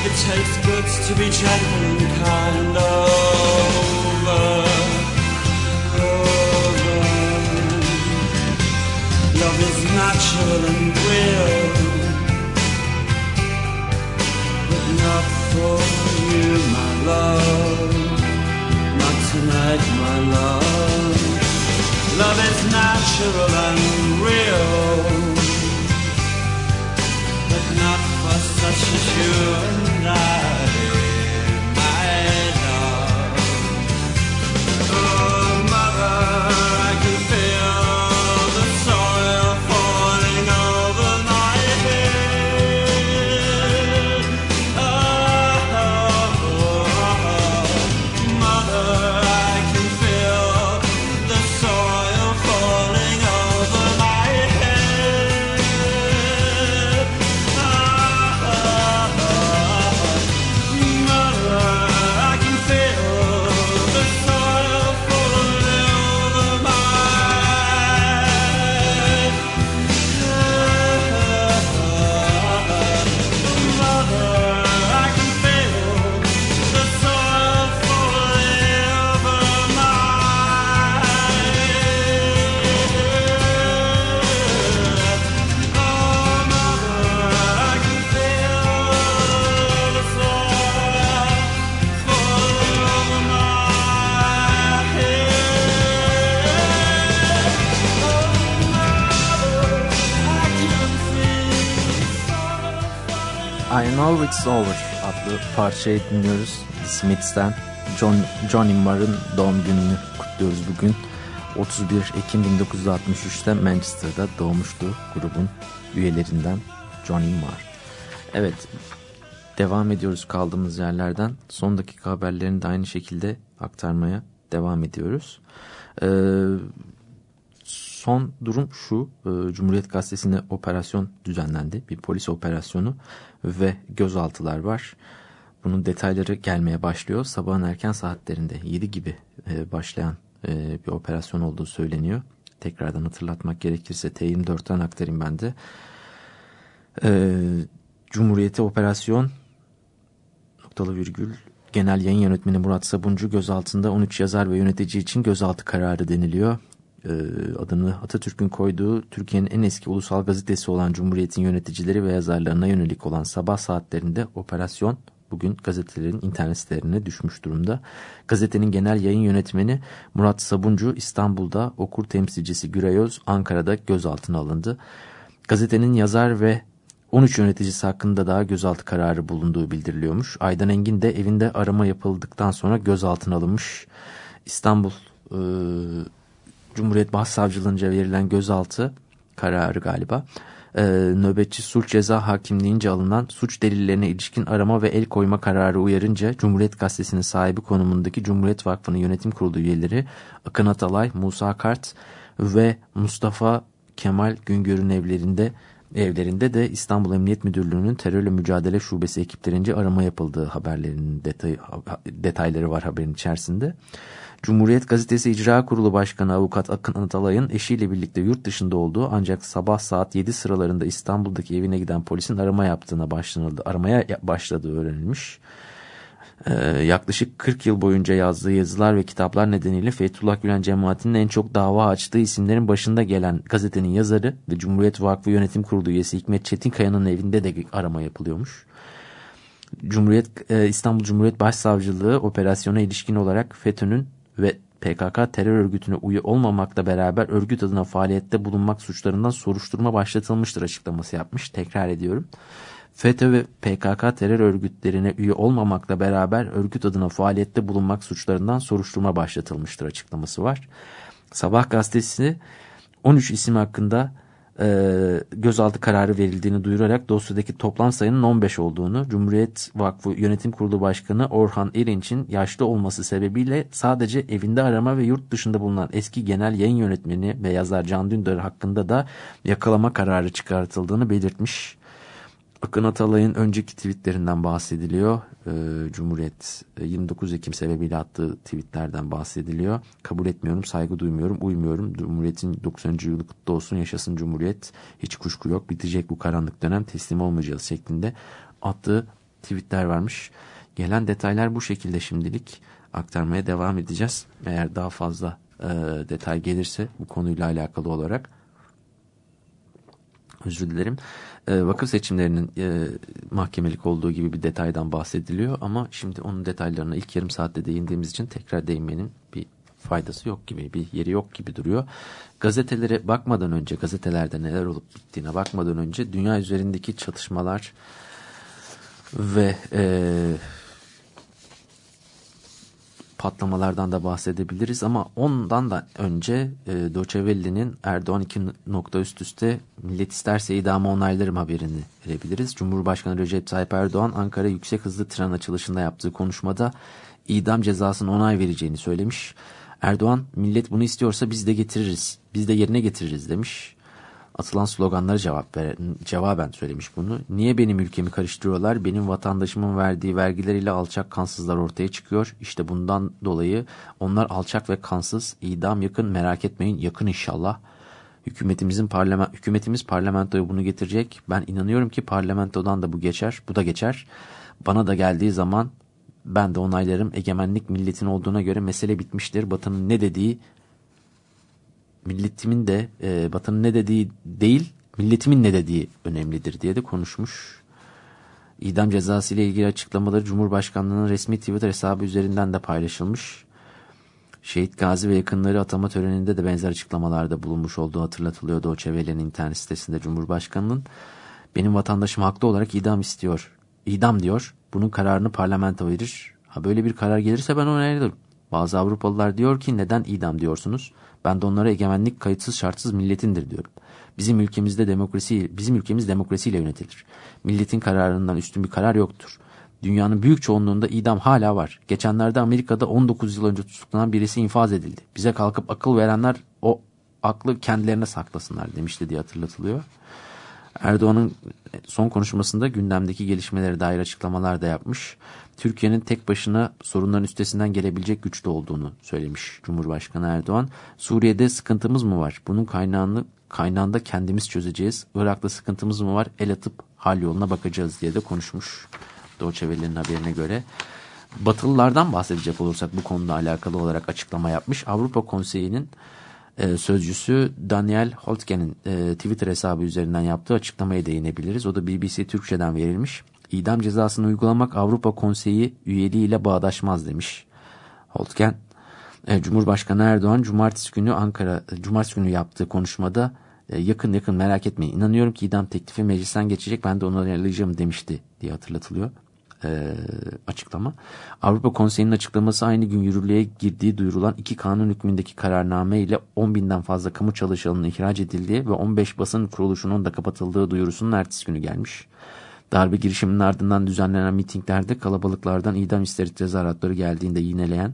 G: It takes guts to be gentle and kind. Over, over. Love is natural and real. but not for you, my love. Not tonight, my love. Love is natural and real, but not for such as you and I, my love. Oh, mother,
B: It's Over adlı parçayı dinliyoruz. Smiths'ten John, Johnny Marr'ın doğum gününü kutluyoruz bugün. 31 Ekim 1963'te Manchester'da doğmuştu grubun üyelerinden Johnny Marr. Evet devam ediyoruz kaldığımız yerlerden. Son dakika haberlerini de aynı şekilde aktarmaya devam ediyoruz. Ee, son durum şu. E, Cumhuriyet Gazetesi'nde operasyon düzenlendi. Bir polis operasyonu ve gözaltılar var. Bunun detayları gelmeye başlıyor. Sabahın erken saatlerinde 7 gibi e, başlayan e, bir operasyon olduğu söyleniyor. Tekrardan hatırlatmak gerekirse T24'ten aktarayım ben de. Cumhuriyeti operasyon noktalı virgül Genel Yayın Yönetmeni Murat Sabuncu gözaltında 13 yazar ve yönetici için gözaltı kararı deniliyor. Ee, adını Atatürk'ün koyduğu Türkiye'nin en eski ulusal gazetesi olan Cumhuriyet'in yöneticileri ve yazarlarına yönelik olan sabah saatlerinde operasyon bugün gazetelerin internet sitelerine düşmüş durumda. Gazetenin genel yayın yönetmeni Murat Sabuncu İstanbul'da, okur temsilcisi Gürayöz Ankara'da gözaltına alındı. Gazetenin yazar ve 13 yöneticisi hakkında daha gözaltı kararı bulunduğu bildiriliyormuş. Aydan Engin de evinde arama yapıldıktan sonra gözaltına alınmış. İstanbul e, Cumhuriyet Başsavcılığınca verilen gözaltı kararı galiba. E, nöbetçi suç ceza hakimliğince alınan suç delillerine ilişkin arama ve el koyma kararı uyarınca Cumhuriyet Gazetesi'nin sahibi konumundaki Cumhuriyet Vakfı'nın yönetim kurulu üyeleri Akın Atalay, Musa Kart ve Mustafa Kemal Güngör'ün evlerinde evlerinde de İstanbul Emniyet Müdürlüğü'nün terörle mücadele şubesi ekiplerince arama yapıldığı haberlerinin detay, detayları var haberin içerisinde. Cumhuriyet Gazetesi İcra Kurulu Başkanı Avukat Akın Atalay'ın eşiyle birlikte yurt dışında olduğu ancak sabah saat 7 sıralarında İstanbul'daki evine giden polisin arama yaptığına başlanıldı. Aramaya başladığı öğrenilmiş. Ee, yaklaşık 40 yıl boyunca yazdığı yazılar ve kitaplar nedeniyle Fethullah Gülen cemaatinin en çok dava açtığı isimlerin başında gelen gazetenin yazarı ve Cumhuriyet Vakfı Yönetim Kurulu üyesi Hikmet Çetinkaya'nın evinde de arama yapılıyormuş. Cumhuriyet e, İstanbul Cumhuriyet Başsavcılığı operasyona ilişkin olarak FETÖ'nün ve PKK terör örgütüne üye olmamakla beraber örgüt adına faaliyette bulunmak suçlarından soruşturma başlatılmıştır açıklaması yapmış. Tekrar ediyorum. FETÖ ve PKK terör örgütlerine üye olmamakla beraber örgüt adına faaliyette bulunmak suçlarından soruşturma başlatılmıştır açıklaması var. Sabah gazetesi 13 isim hakkında e, gözaltı kararı verildiğini duyurarak dosyadaki toplam sayının 15 olduğunu, Cumhuriyet Vakfı Yönetim Kurulu Başkanı Orhan Erinç'in yaşlı olması sebebiyle sadece evinde arama ve yurt dışında bulunan eski genel yayın yönetmeni ve yazar Can Dündar hakkında da yakalama kararı çıkartıldığını belirtmiş. Akın Atalay'ın önceki tweetlerinden bahsediliyor. Ee, Cumhuriyet 29 Ekim sebebiyle attığı tweetlerden bahsediliyor. Kabul etmiyorum, saygı duymuyorum, uymuyorum. Cumhuriyet'in 90. yılı kutlu olsun, yaşasın Cumhuriyet. Hiç kuşku yok, bitecek bu karanlık dönem, teslim olmayacağız şeklinde attığı tweetler varmış. Gelen detaylar bu şekilde şimdilik aktarmaya devam edeceğiz. Eğer daha fazla e, detay gelirse bu konuyla alakalı olarak özür dilerim. E, vakıf seçimlerinin e, mahkemelik olduğu gibi bir detaydan bahsediliyor ama şimdi onun detaylarına ilk yarım saatte değindiğimiz için tekrar değinmenin bir faydası yok gibi, bir yeri yok gibi duruyor. Gazetelere bakmadan önce, gazetelerde neler olup bittiğine bakmadan önce dünya üzerindeki çatışmalar ve e, patlamalardan da bahsedebiliriz ama ondan da önce e, Doçevelli'nin Erdoğan iki nokta üst üste millet isterse idamı onaylarım haberini verebiliriz. Cumhurbaşkanı Recep Tayyip Erdoğan Ankara yüksek hızlı tren açılışında yaptığı konuşmada idam cezasını onay vereceğini söylemiş. Erdoğan millet bunu istiyorsa biz de getiririz, biz de yerine getiririz demiş atılan sloganlara cevap ver, cevaben söylemiş bunu. Niye benim ülkemi karıştırıyorlar? Benim vatandaşımın verdiği vergileriyle alçak kansızlar ortaya çıkıyor. İşte bundan dolayı onlar alçak ve kansız. idam yakın merak etmeyin yakın inşallah. Hükümetimizin parlament hükümetimiz parlamentoya bunu getirecek. Ben inanıyorum ki parlamentodan da bu geçer. Bu da geçer. Bana da geldiği zaman ben de onaylarım. Egemenlik milletin olduğuna göre mesele bitmiştir. Batı'nın ne dediği milletimin de e, Batı'nın ne dediği değil, milletimin ne dediği önemlidir diye de konuşmuş. İdam cezası ile ilgili açıklamaları Cumhurbaşkanlığı'nın resmi Twitter hesabı üzerinden de paylaşılmış. Şehit Gazi ve yakınları atama töreninde de benzer açıklamalarda bulunmuş olduğu hatırlatılıyor Doğu Çevre'nin internet sitesinde Cumhurbaşkanı'nın. Benim vatandaşım haklı olarak idam istiyor idam diyor. Bunun kararını parlamento verir. Ha böyle bir karar gelirse ben onaylarım. Bazı Avrupalılar diyor ki neden idam diyorsunuz? Ben de onlara egemenlik kayıtsız şartsız milletindir diyorum. Bizim ülkemizde demokrasi, bizim ülkemiz demokrasiyle yönetilir. Milletin kararından üstün bir karar yoktur. Dünyanın büyük çoğunluğunda idam hala var. Geçenlerde Amerika'da 19 yıl önce tutuklanan birisi infaz edildi. Bize kalkıp akıl verenler o aklı kendilerine saklasınlar demişti diye hatırlatılıyor. Erdoğan'ın son konuşmasında gündemdeki gelişmelere dair açıklamalar da yapmış. Türkiye'nin tek başına sorunların üstesinden gelebilecek güçte olduğunu söylemiş Cumhurbaşkanı Erdoğan. Suriye'de sıkıntımız mı var? Bunun kaynağını kaynağında kendimiz çözeceğiz. Irak'ta sıkıntımız mı var? El atıp hal yoluna bakacağız diye de konuşmuş. Doğçeveli'nin haberine göre. Batılılardan bahsedecek olursak bu konuda alakalı olarak açıklama yapmış. Avrupa Konseyi'nin e, sözcüsü Daniel Holtgen'in e, Twitter hesabı üzerinden yaptığı açıklamaya değinebiliriz. O da BBC Türkçe'den verilmiş. İdam cezasını uygulamak Avrupa Konseyi üyeliğiyle bağdaşmaz demiş. Holtgen, e, Cumhurbaşkanı Erdoğan cumartesi günü Ankara, cumartesi günü yaptığı konuşmada e, yakın yakın merak etmeyin. İnanıyorum ki idam teklifi meclisten geçecek ben de onu onaylayacağım demişti diye hatırlatılıyor e, açıklama. Avrupa Konseyi'nin açıklaması aynı gün yürürlüğe girdiği duyurulan iki kanun hükmündeki kararname ile 10 binden fazla kamu çalışanının ihraç edildiği ve 15 basın kuruluşunun da kapatıldığı duyurusunun ertesi günü gelmiş. Darbe girişiminin ardından düzenlenen mitinglerde kalabalıklardan idam isteri tezahüratları geldiğinde yineleyen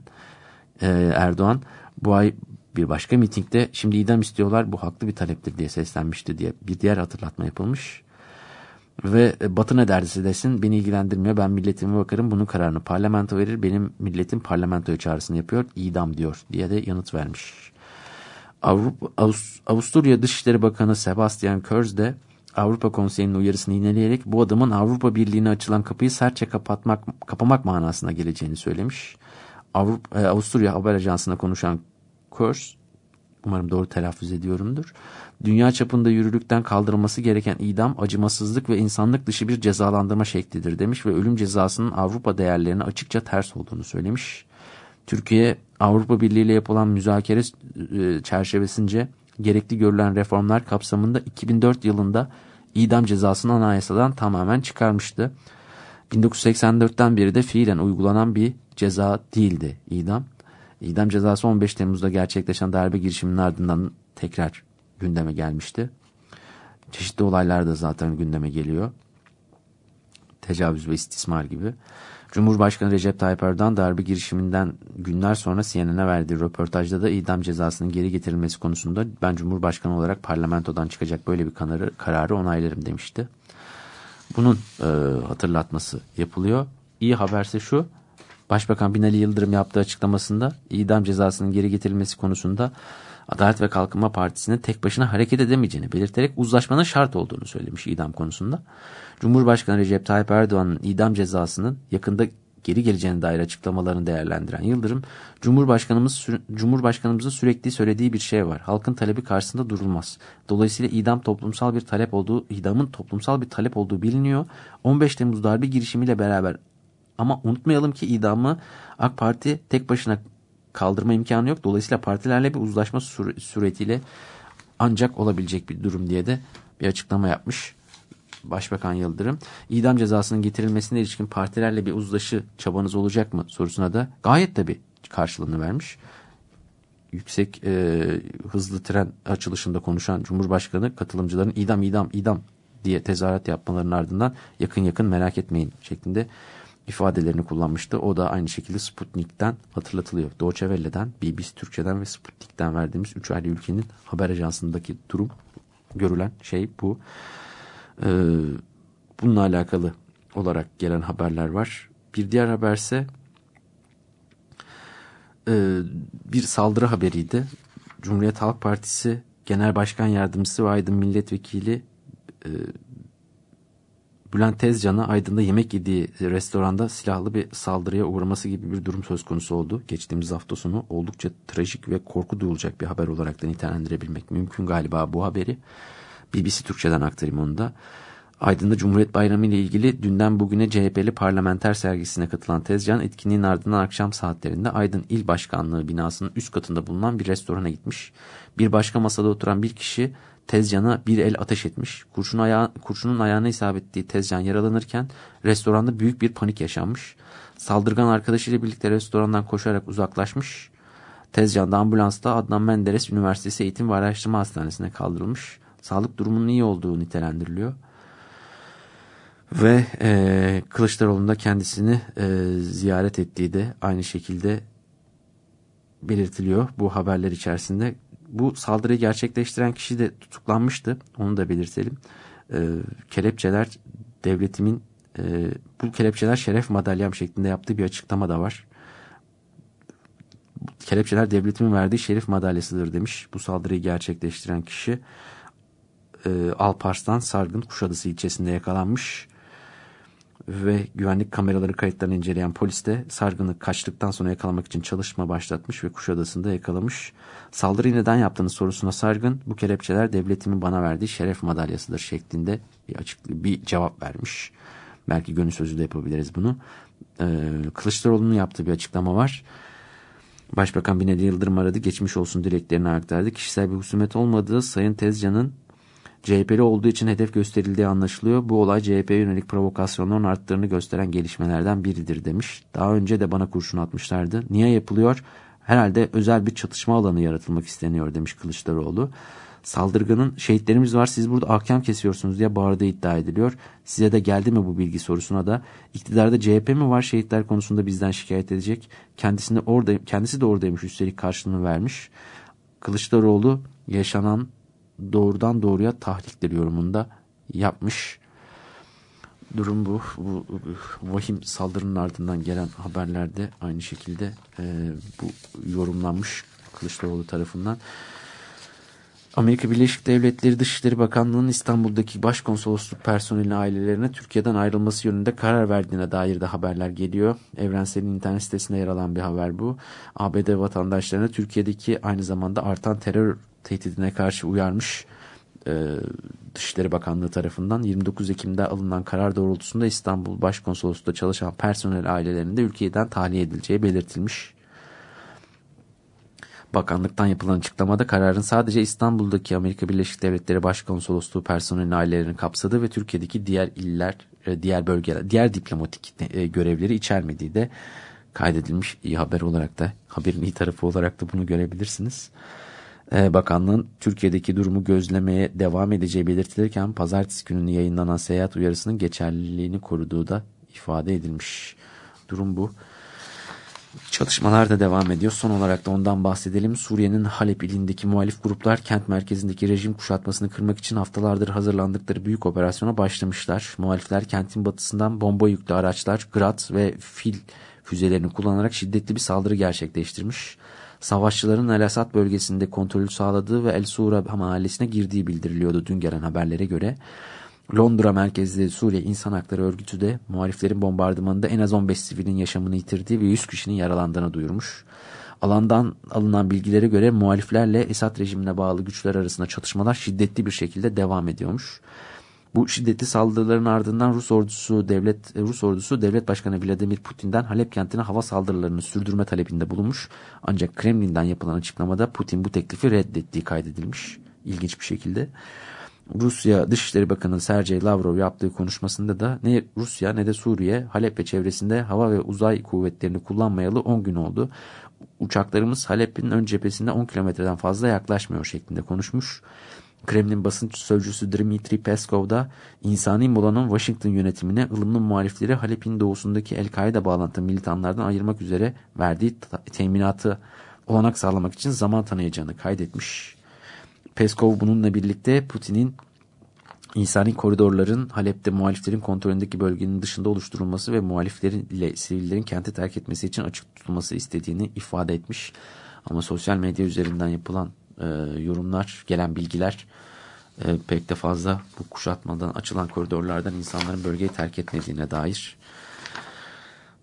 B: e, Erdoğan bu ay bir başka mitingde şimdi idam istiyorlar bu haklı bir taleptir diye seslenmişti diye bir diğer hatırlatma yapılmış. Ve e, Batı ne derse desin beni ilgilendirmiyor ben milletime bakarım bunun kararını parlamento verir benim milletim parlamentoya çağrısını yapıyor idam diyor diye de yanıt vermiş. Avrupa, Avust Avusturya Dışişleri Bakanı Sebastian Kurz de Avrupa Konseyi'nin uyarısını yineleyerek bu adımın Avrupa Birliği'ne açılan kapıyı sertçe kapatmak, kapamak manasına geleceğini söylemiş. Avrupa, e, Avusturya Haber Ajansı'na konuşan Kurz, umarım doğru telaffuz ediyorumdur, dünya çapında yürürlükten kaldırılması gereken idam acımasızlık ve insanlık dışı bir cezalandırma şeklidir demiş ve ölüm cezasının Avrupa değerlerine açıkça ters olduğunu söylemiş. Türkiye Avrupa Birliği ile yapılan müzakere e, çerçevesince gerekli görülen reformlar kapsamında 2004 yılında idam cezasını anayasadan tamamen çıkarmıştı. 1984'ten beri de fiilen uygulanan bir ceza değildi idam. İdam cezası 15 Temmuz'da gerçekleşen darbe girişiminin ardından tekrar gündeme gelmişti. Çeşitli olaylar da zaten gündeme geliyor. Tecavüz ve istismar gibi. Cumhurbaşkanı Recep Tayyip Erdoğan darbe girişiminden günler sonra CNN'e verdiği röportajda da idam cezasının geri getirilmesi konusunda ben Cumhurbaşkanı olarak parlamentodan çıkacak böyle bir kararı, kararı onaylarım demişti. Bunun e, hatırlatması yapılıyor. İyi haberse şu, Başbakan Binali Yıldırım yaptığı açıklamasında idam cezasının geri getirilmesi konusunda Adalet ve Kalkınma Partisi'nin tek başına hareket edemeyeceğini belirterek uzlaşmanın şart olduğunu söylemiş idam konusunda. Cumhurbaşkanı Recep Tayyip Erdoğan'ın idam cezasının yakında geri geleceğine dair açıklamalarını değerlendiren Yıldırım, Cumhurbaşkanımız Cumhurbaşkanımızın sürekli söylediği bir şey var. Halkın talebi karşısında durulmaz. Dolayısıyla idam toplumsal bir talep olduğu, idamın toplumsal bir talep olduğu biliniyor. 15 Temmuz darbe girişimiyle beraber ama unutmayalım ki idamı AK Parti tek başına kaldırma imkanı yok. Dolayısıyla partilerle bir uzlaşma suretiyle ancak olabilecek bir durum diye de bir açıklama yapmış. Başbakan Yıldırım idam cezasının getirilmesine ilişkin partilerle bir uzlaşı çabanız olacak mı sorusuna da gayet tabi karşılığını vermiş. Yüksek e, hızlı tren açılışında konuşan Cumhurbaşkanı katılımcıların idam idam idam diye tezahürat yapmalarının ardından yakın yakın merak etmeyin şeklinde ifadelerini kullanmıştı. O da aynı şekilde Sputnik'ten hatırlatılıyor. Deutsche Welle'den, BBC Türkçe'den ve Sputnik'ten verdiğimiz 3 ayrı ülkenin haber ajansındaki durum görülen şey bu. Ee, bununla alakalı olarak gelen haberler var. Bir diğer haberse e, bir saldırı haberiydi. Cumhuriyet Halk Partisi Genel Başkan Yardımcısı ve Aydın Milletvekili e, Bülent Tezcan'a Aydın'da yemek yediği restoranda silahlı bir saldırıya uğraması gibi bir durum söz konusu oldu. Geçtiğimiz hafta sonu oldukça trajik ve korku duyulacak bir haber olarak da nitelendirebilmek mümkün galiba bu haberi. BBC Türkçe'den aktarayım onu da. Aydın'da Cumhuriyet Bayramı ile ilgili dünden bugüne CHP'li parlamenter sergisine katılan Tezcan etkinliğin ardından akşam saatlerinde Aydın İl Başkanlığı binasının üst katında bulunan bir restorana gitmiş. Bir başka masada oturan bir kişi Tezcan'a bir el ateş etmiş. Kurşun ayağı, kurşunun ayağına isabet ettiği Tezcan yaralanırken restoranda büyük bir panik yaşanmış. Saldırgan arkadaşıyla birlikte restorandan koşarak uzaklaşmış. Tezcan da ambulansta Adnan Menderes Üniversitesi Eğitim ve Araştırma Hastanesi'ne kaldırılmış. Sağlık durumunun iyi olduğu nitelendiriliyor. Ve e, Kılıçdaroğlu'nun da kendisini e, ziyaret ettiği de aynı şekilde belirtiliyor bu haberler içerisinde. Bu saldırıyı gerçekleştiren kişi de tutuklanmıştı. Onu da belirtelim. E, kelepçeler devletimin e, bu kelepçeler şeref madalyam şeklinde yaptığı bir açıklama da var. Kelepçeler devletimin verdiği şerif madalyasıdır demiş. Bu saldırıyı gerçekleştiren kişi e, Alparslan Sargın Kuşadası ilçesinde yakalanmış ve güvenlik kameraları kayıtlarını inceleyen polis de Sargın'ı kaçtıktan sonra yakalamak için çalışma başlatmış ve Kuşadası'nda yakalamış. Saldırıyı neden yaptığınız sorusuna Sargın bu kelepçeler devletimin bana verdiği şeref madalyasıdır şeklinde bir, açık, bir cevap vermiş. Belki gönül sözü de yapabiliriz bunu. Ee, Kılıçdaroğlu'nun yaptığı bir açıklama var. Başbakan Binali Yıldırım aradı. Geçmiş olsun dileklerini aktardı. Kişisel bir husumet olmadığı Sayın Tezcan'ın CHP'li olduğu için hedef gösterildiği anlaşılıyor. Bu olay CHP'ye yönelik provokasyonların arttığını gösteren gelişmelerden biridir demiş. Daha önce de bana kurşun atmışlardı. Niye yapılıyor? Herhalde özel bir çatışma alanı yaratılmak isteniyor demiş Kılıçdaroğlu. Saldırganın şehitlerimiz var siz burada ahkam kesiyorsunuz diye bağırdığı iddia ediliyor. Size de geldi mi bu bilgi sorusuna da iktidarda CHP mi var şehitler konusunda bizden şikayet edecek. Kendisini orada, kendisi de oradaymış üstelik karşılığını vermiş. Kılıçdaroğlu yaşanan doğrudan doğruya tahriktir yorumunda yapmış. Durum bu. bu. Bu vahim saldırının ardından gelen haberlerde aynı şekilde e, bu yorumlanmış Kılıçdaroğlu tarafından. Amerika Birleşik Devletleri Dışişleri Bakanlığı'nın İstanbul'daki başkonsolosluk personeli ailelerine Türkiye'den ayrılması yönünde karar verdiğine dair de haberler geliyor. Evrensel'in internet sitesinde yer alan bir haber bu. ABD vatandaşlarına Türkiye'deki aynı zamanda artan terör tehdidine karşı uyarmış e, Dışişleri Bakanlığı tarafından 29 Ekim'de alınan karar doğrultusunda İstanbul Başkonsolosluğu'da çalışan personel ailelerinin de ülkeden tahliye edileceği belirtilmiş. Bakanlıktan yapılan açıklamada kararın sadece İstanbul'daki Amerika Birleşik Devletleri Başkonsolosluğu personelinin ailelerini kapsadığı ve Türkiye'deki diğer iller, e, diğer bölgeler, diğer diplomatik e, görevleri içermediği de kaydedilmiş iyi haber olarak da haberin iyi tarafı olarak da bunu görebilirsiniz. E, bakanlığın Türkiye'deki durumu gözlemeye devam edeceği belirtilirken pazartesi günü yayınlanan seyahat uyarısının geçerliliğini koruduğu da ifade edilmiş. Durum bu. Çalışmalar da devam ediyor. Son olarak da ondan bahsedelim. Suriye'nin Halep ilindeki muhalif gruplar kent merkezindeki rejim kuşatmasını kırmak için haftalardır hazırlandıkları büyük operasyona başlamışlar. Muhalifler kentin batısından bomba yüklü araçlar, Grad ve Fil füzelerini kullanarak şiddetli bir saldırı gerçekleştirmiş. Savaşçıların El Asad bölgesinde kontrolü sağladığı ve El Sura mahallesine girdiği bildiriliyordu dün gelen haberlere göre. Londra merkezli Suriye İnsan Hakları Örgütü de muhaliflerin bombardımanında en az 15 sivilin yaşamını yitirdiği ve 100 kişinin yaralandığını duyurmuş. Alandan alınan bilgilere göre muhaliflerle Esad rejimine bağlı güçler arasında çatışmalar şiddetli bir şekilde devam ediyormuş. Bu şiddetli saldırıların ardından Rus ordusu devlet Rus ordusu devlet başkanı Vladimir Putin'den Halep kentine hava saldırılarını sürdürme talebinde bulunmuş. Ancak Kremlin'den yapılan açıklamada Putin bu teklifi reddettiği kaydedilmiş. İlginç bir şekilde. Rusya Dışişleri Bakanı Sergey Lavrov yaptığı konuşmasında da ne Rusya ne de Suriye Halep ve çevresinde hava ve uzay kuvvetlerini kullanmayalı 10 gün oldu. Uçaklarımız Halep'in ön cephesinde 10 kilometreden fazla yaklaşmıyor şeklinde konuşmuş. Kremlin basın sözcüsü Dmitri Peskov da insani molanın Washington yönetimine ılımlı muhalifleri Halep'in doğusundaki El-Kaide bağlantı militanlardan ayırmak üzere verdiği teminatı olanak sağlamak için zaman tanıyacağını kaydetmiş. Peskov bununla birlikte Putin'in insani koridorların Halep'te muhaliflerin kontrolündeki bölgenin dışında oluşturulması ve muhaliflerin ile sivillerin kenti terk etmesi için açık tutulması istediğini ifade etmiş. Ama sosyal medya üzerinden yapılan e, yorumlar, gelen bilgiler e, pek de fazla bu kuşatmadan açılan koridorlardan insanların bölgeyi terk etmediğine dair.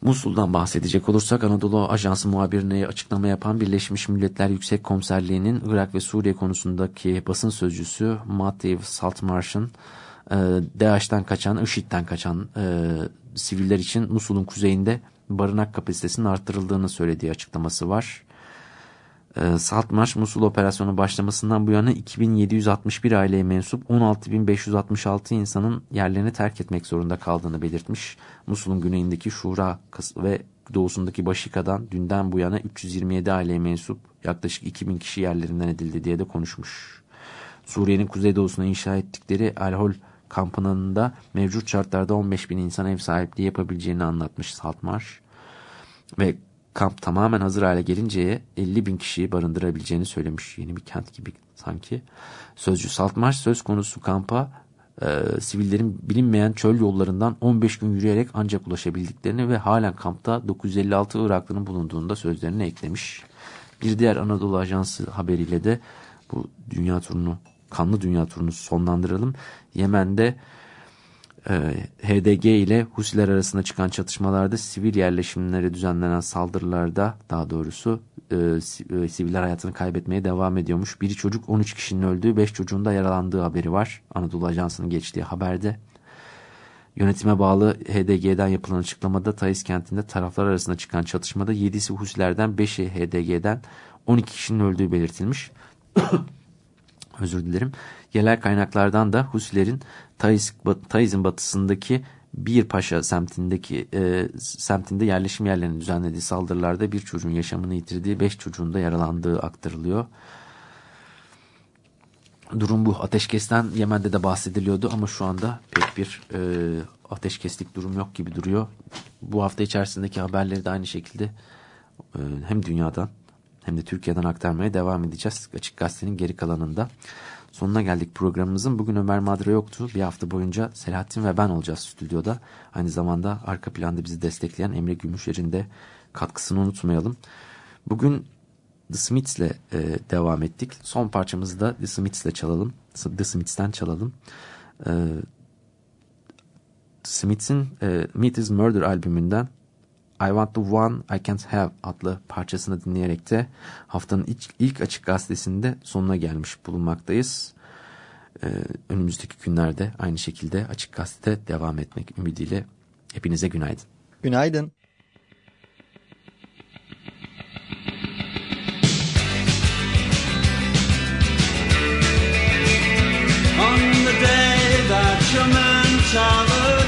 B: Musul'dan bahsedecek olursak Anadolu Ajansı muhabirine açıklama yapan Birleşmiş Milletler Yüksek Komiserliği'nin Irak ve Suriye konusundaki basın sözcüsü Matthew Saltmarsh'ın e, DAEŞ'ten kaçan, IŞİD'den kaçan e, siviller için Musul'un kuzeyinde barınak kapasitesinin arttırıldığını söylediği açıklaması var. Ee, Salt Marş Musul operasyonu başlamasından bu yana 2761 aileye mensup 16566 insanın yerlerini terk etmek zorunda kaldığını belirtmiş. Musul'un güneyindeki Şura ve doğusundaki Başika'dan dünden bu yana 327 aileye mensup yaklaşık 2000 kişi yerlerinden edildi diye de konuşmuş. Suriye'nin kuzeydoğusuna inşa ettikleri Al-Hol kampının da mevcut şartlarda 15 bin insan ev sahipliği yapabileceğini anlatmış Saltmarş. Ve kamp tamamen hazır hale gelinceye 50 bin kişiyi barındırabileceğini söylemiş. Yeni bir kent gibi sanki. Sözcü Saltmarş söz konusu kampa e, sivillerin bilinmeyen çöl yollarından 15 gün yürüyerek ancak ulaşabildiklerini ve halen kampta 956 Iraklı'nın bulunduğunda sözlerine eklemiş. Bir diğer Anadolu Ajansı haberiyle de bu dünya turunu, kanlı dünya turunu sonlandıralım. Yemen'de HDG ile Husiler arasında çıkan çatışmalarda sivil yerleşimlere düzenlenen saldırılarda daha doğrusu e, e, siviller hayatını kaybetmeye devam ediyormuş. Biri çocuk 13 kişinin öldüğü 5 çocuğun da yaralandığı haberi var. Anadolu Ajansı'nın geçtiği haberde. Yönetime bağlı HDG'den yapılan açıklamada Taiz kentinde taraflar arasında çıkan çatışmada 7'si Husilerden 5'i HDG'den 12 kişinin öldüğü belirtilmiş. (coughs) Özür dilerim. Yerel kaynaklardan da Husilerin Taiz, Taiz'in batısındaki Bir Paşa semtindeki e, semtinde yerleşim yerlerinin düzenlediği saldırılarda bir çocuğun yaşamını yitirdiği, beş çocuğun da yaralandığı aktarılıyor. Durum bu. Ateşkesten Yemen'de de bahsediliyordu ama şu anda pek bir e, ateşkeslik durum yok gibi duruyor. Bu hafta içerisindeki haberleri de aynı şekilde e, hem dünyadan hem de Türkiye'den aktarmaya devam edeceğiz. Açık Gazete'nin geri kalanında. Sonuna geldik programımızın. Bugün Ömer Madra yoktu. Bir hafta boyunca Selahattin ve ben olacağız stüdyoda. Aynı zamanda arka planda bizi destekleyen Emre Gümüşer'in de katkısını unutmayalım. Bugün The Smiths'le e, devam ettik. Son parçamızı da The Smiths'le çalalım. The Smiths'ten çalalım. E, Smiths'in e, Meet is Murder albümünden I Want the One I Can't Have adlı parçasını dinleyerek de haftanın ilk, ilk açık gazetesinde sonuna gelmiş bulunmaktayız. Ee, önümüzdeki günlerde aynı şekilde açık gazete devam etmek ümidiyle hepinize günaydın.
I: Günaydın.
G: On the day that your mentality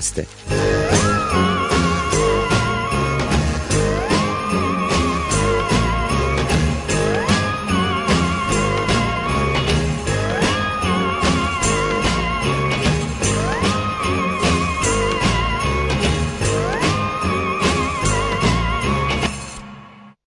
J: Açık Gazete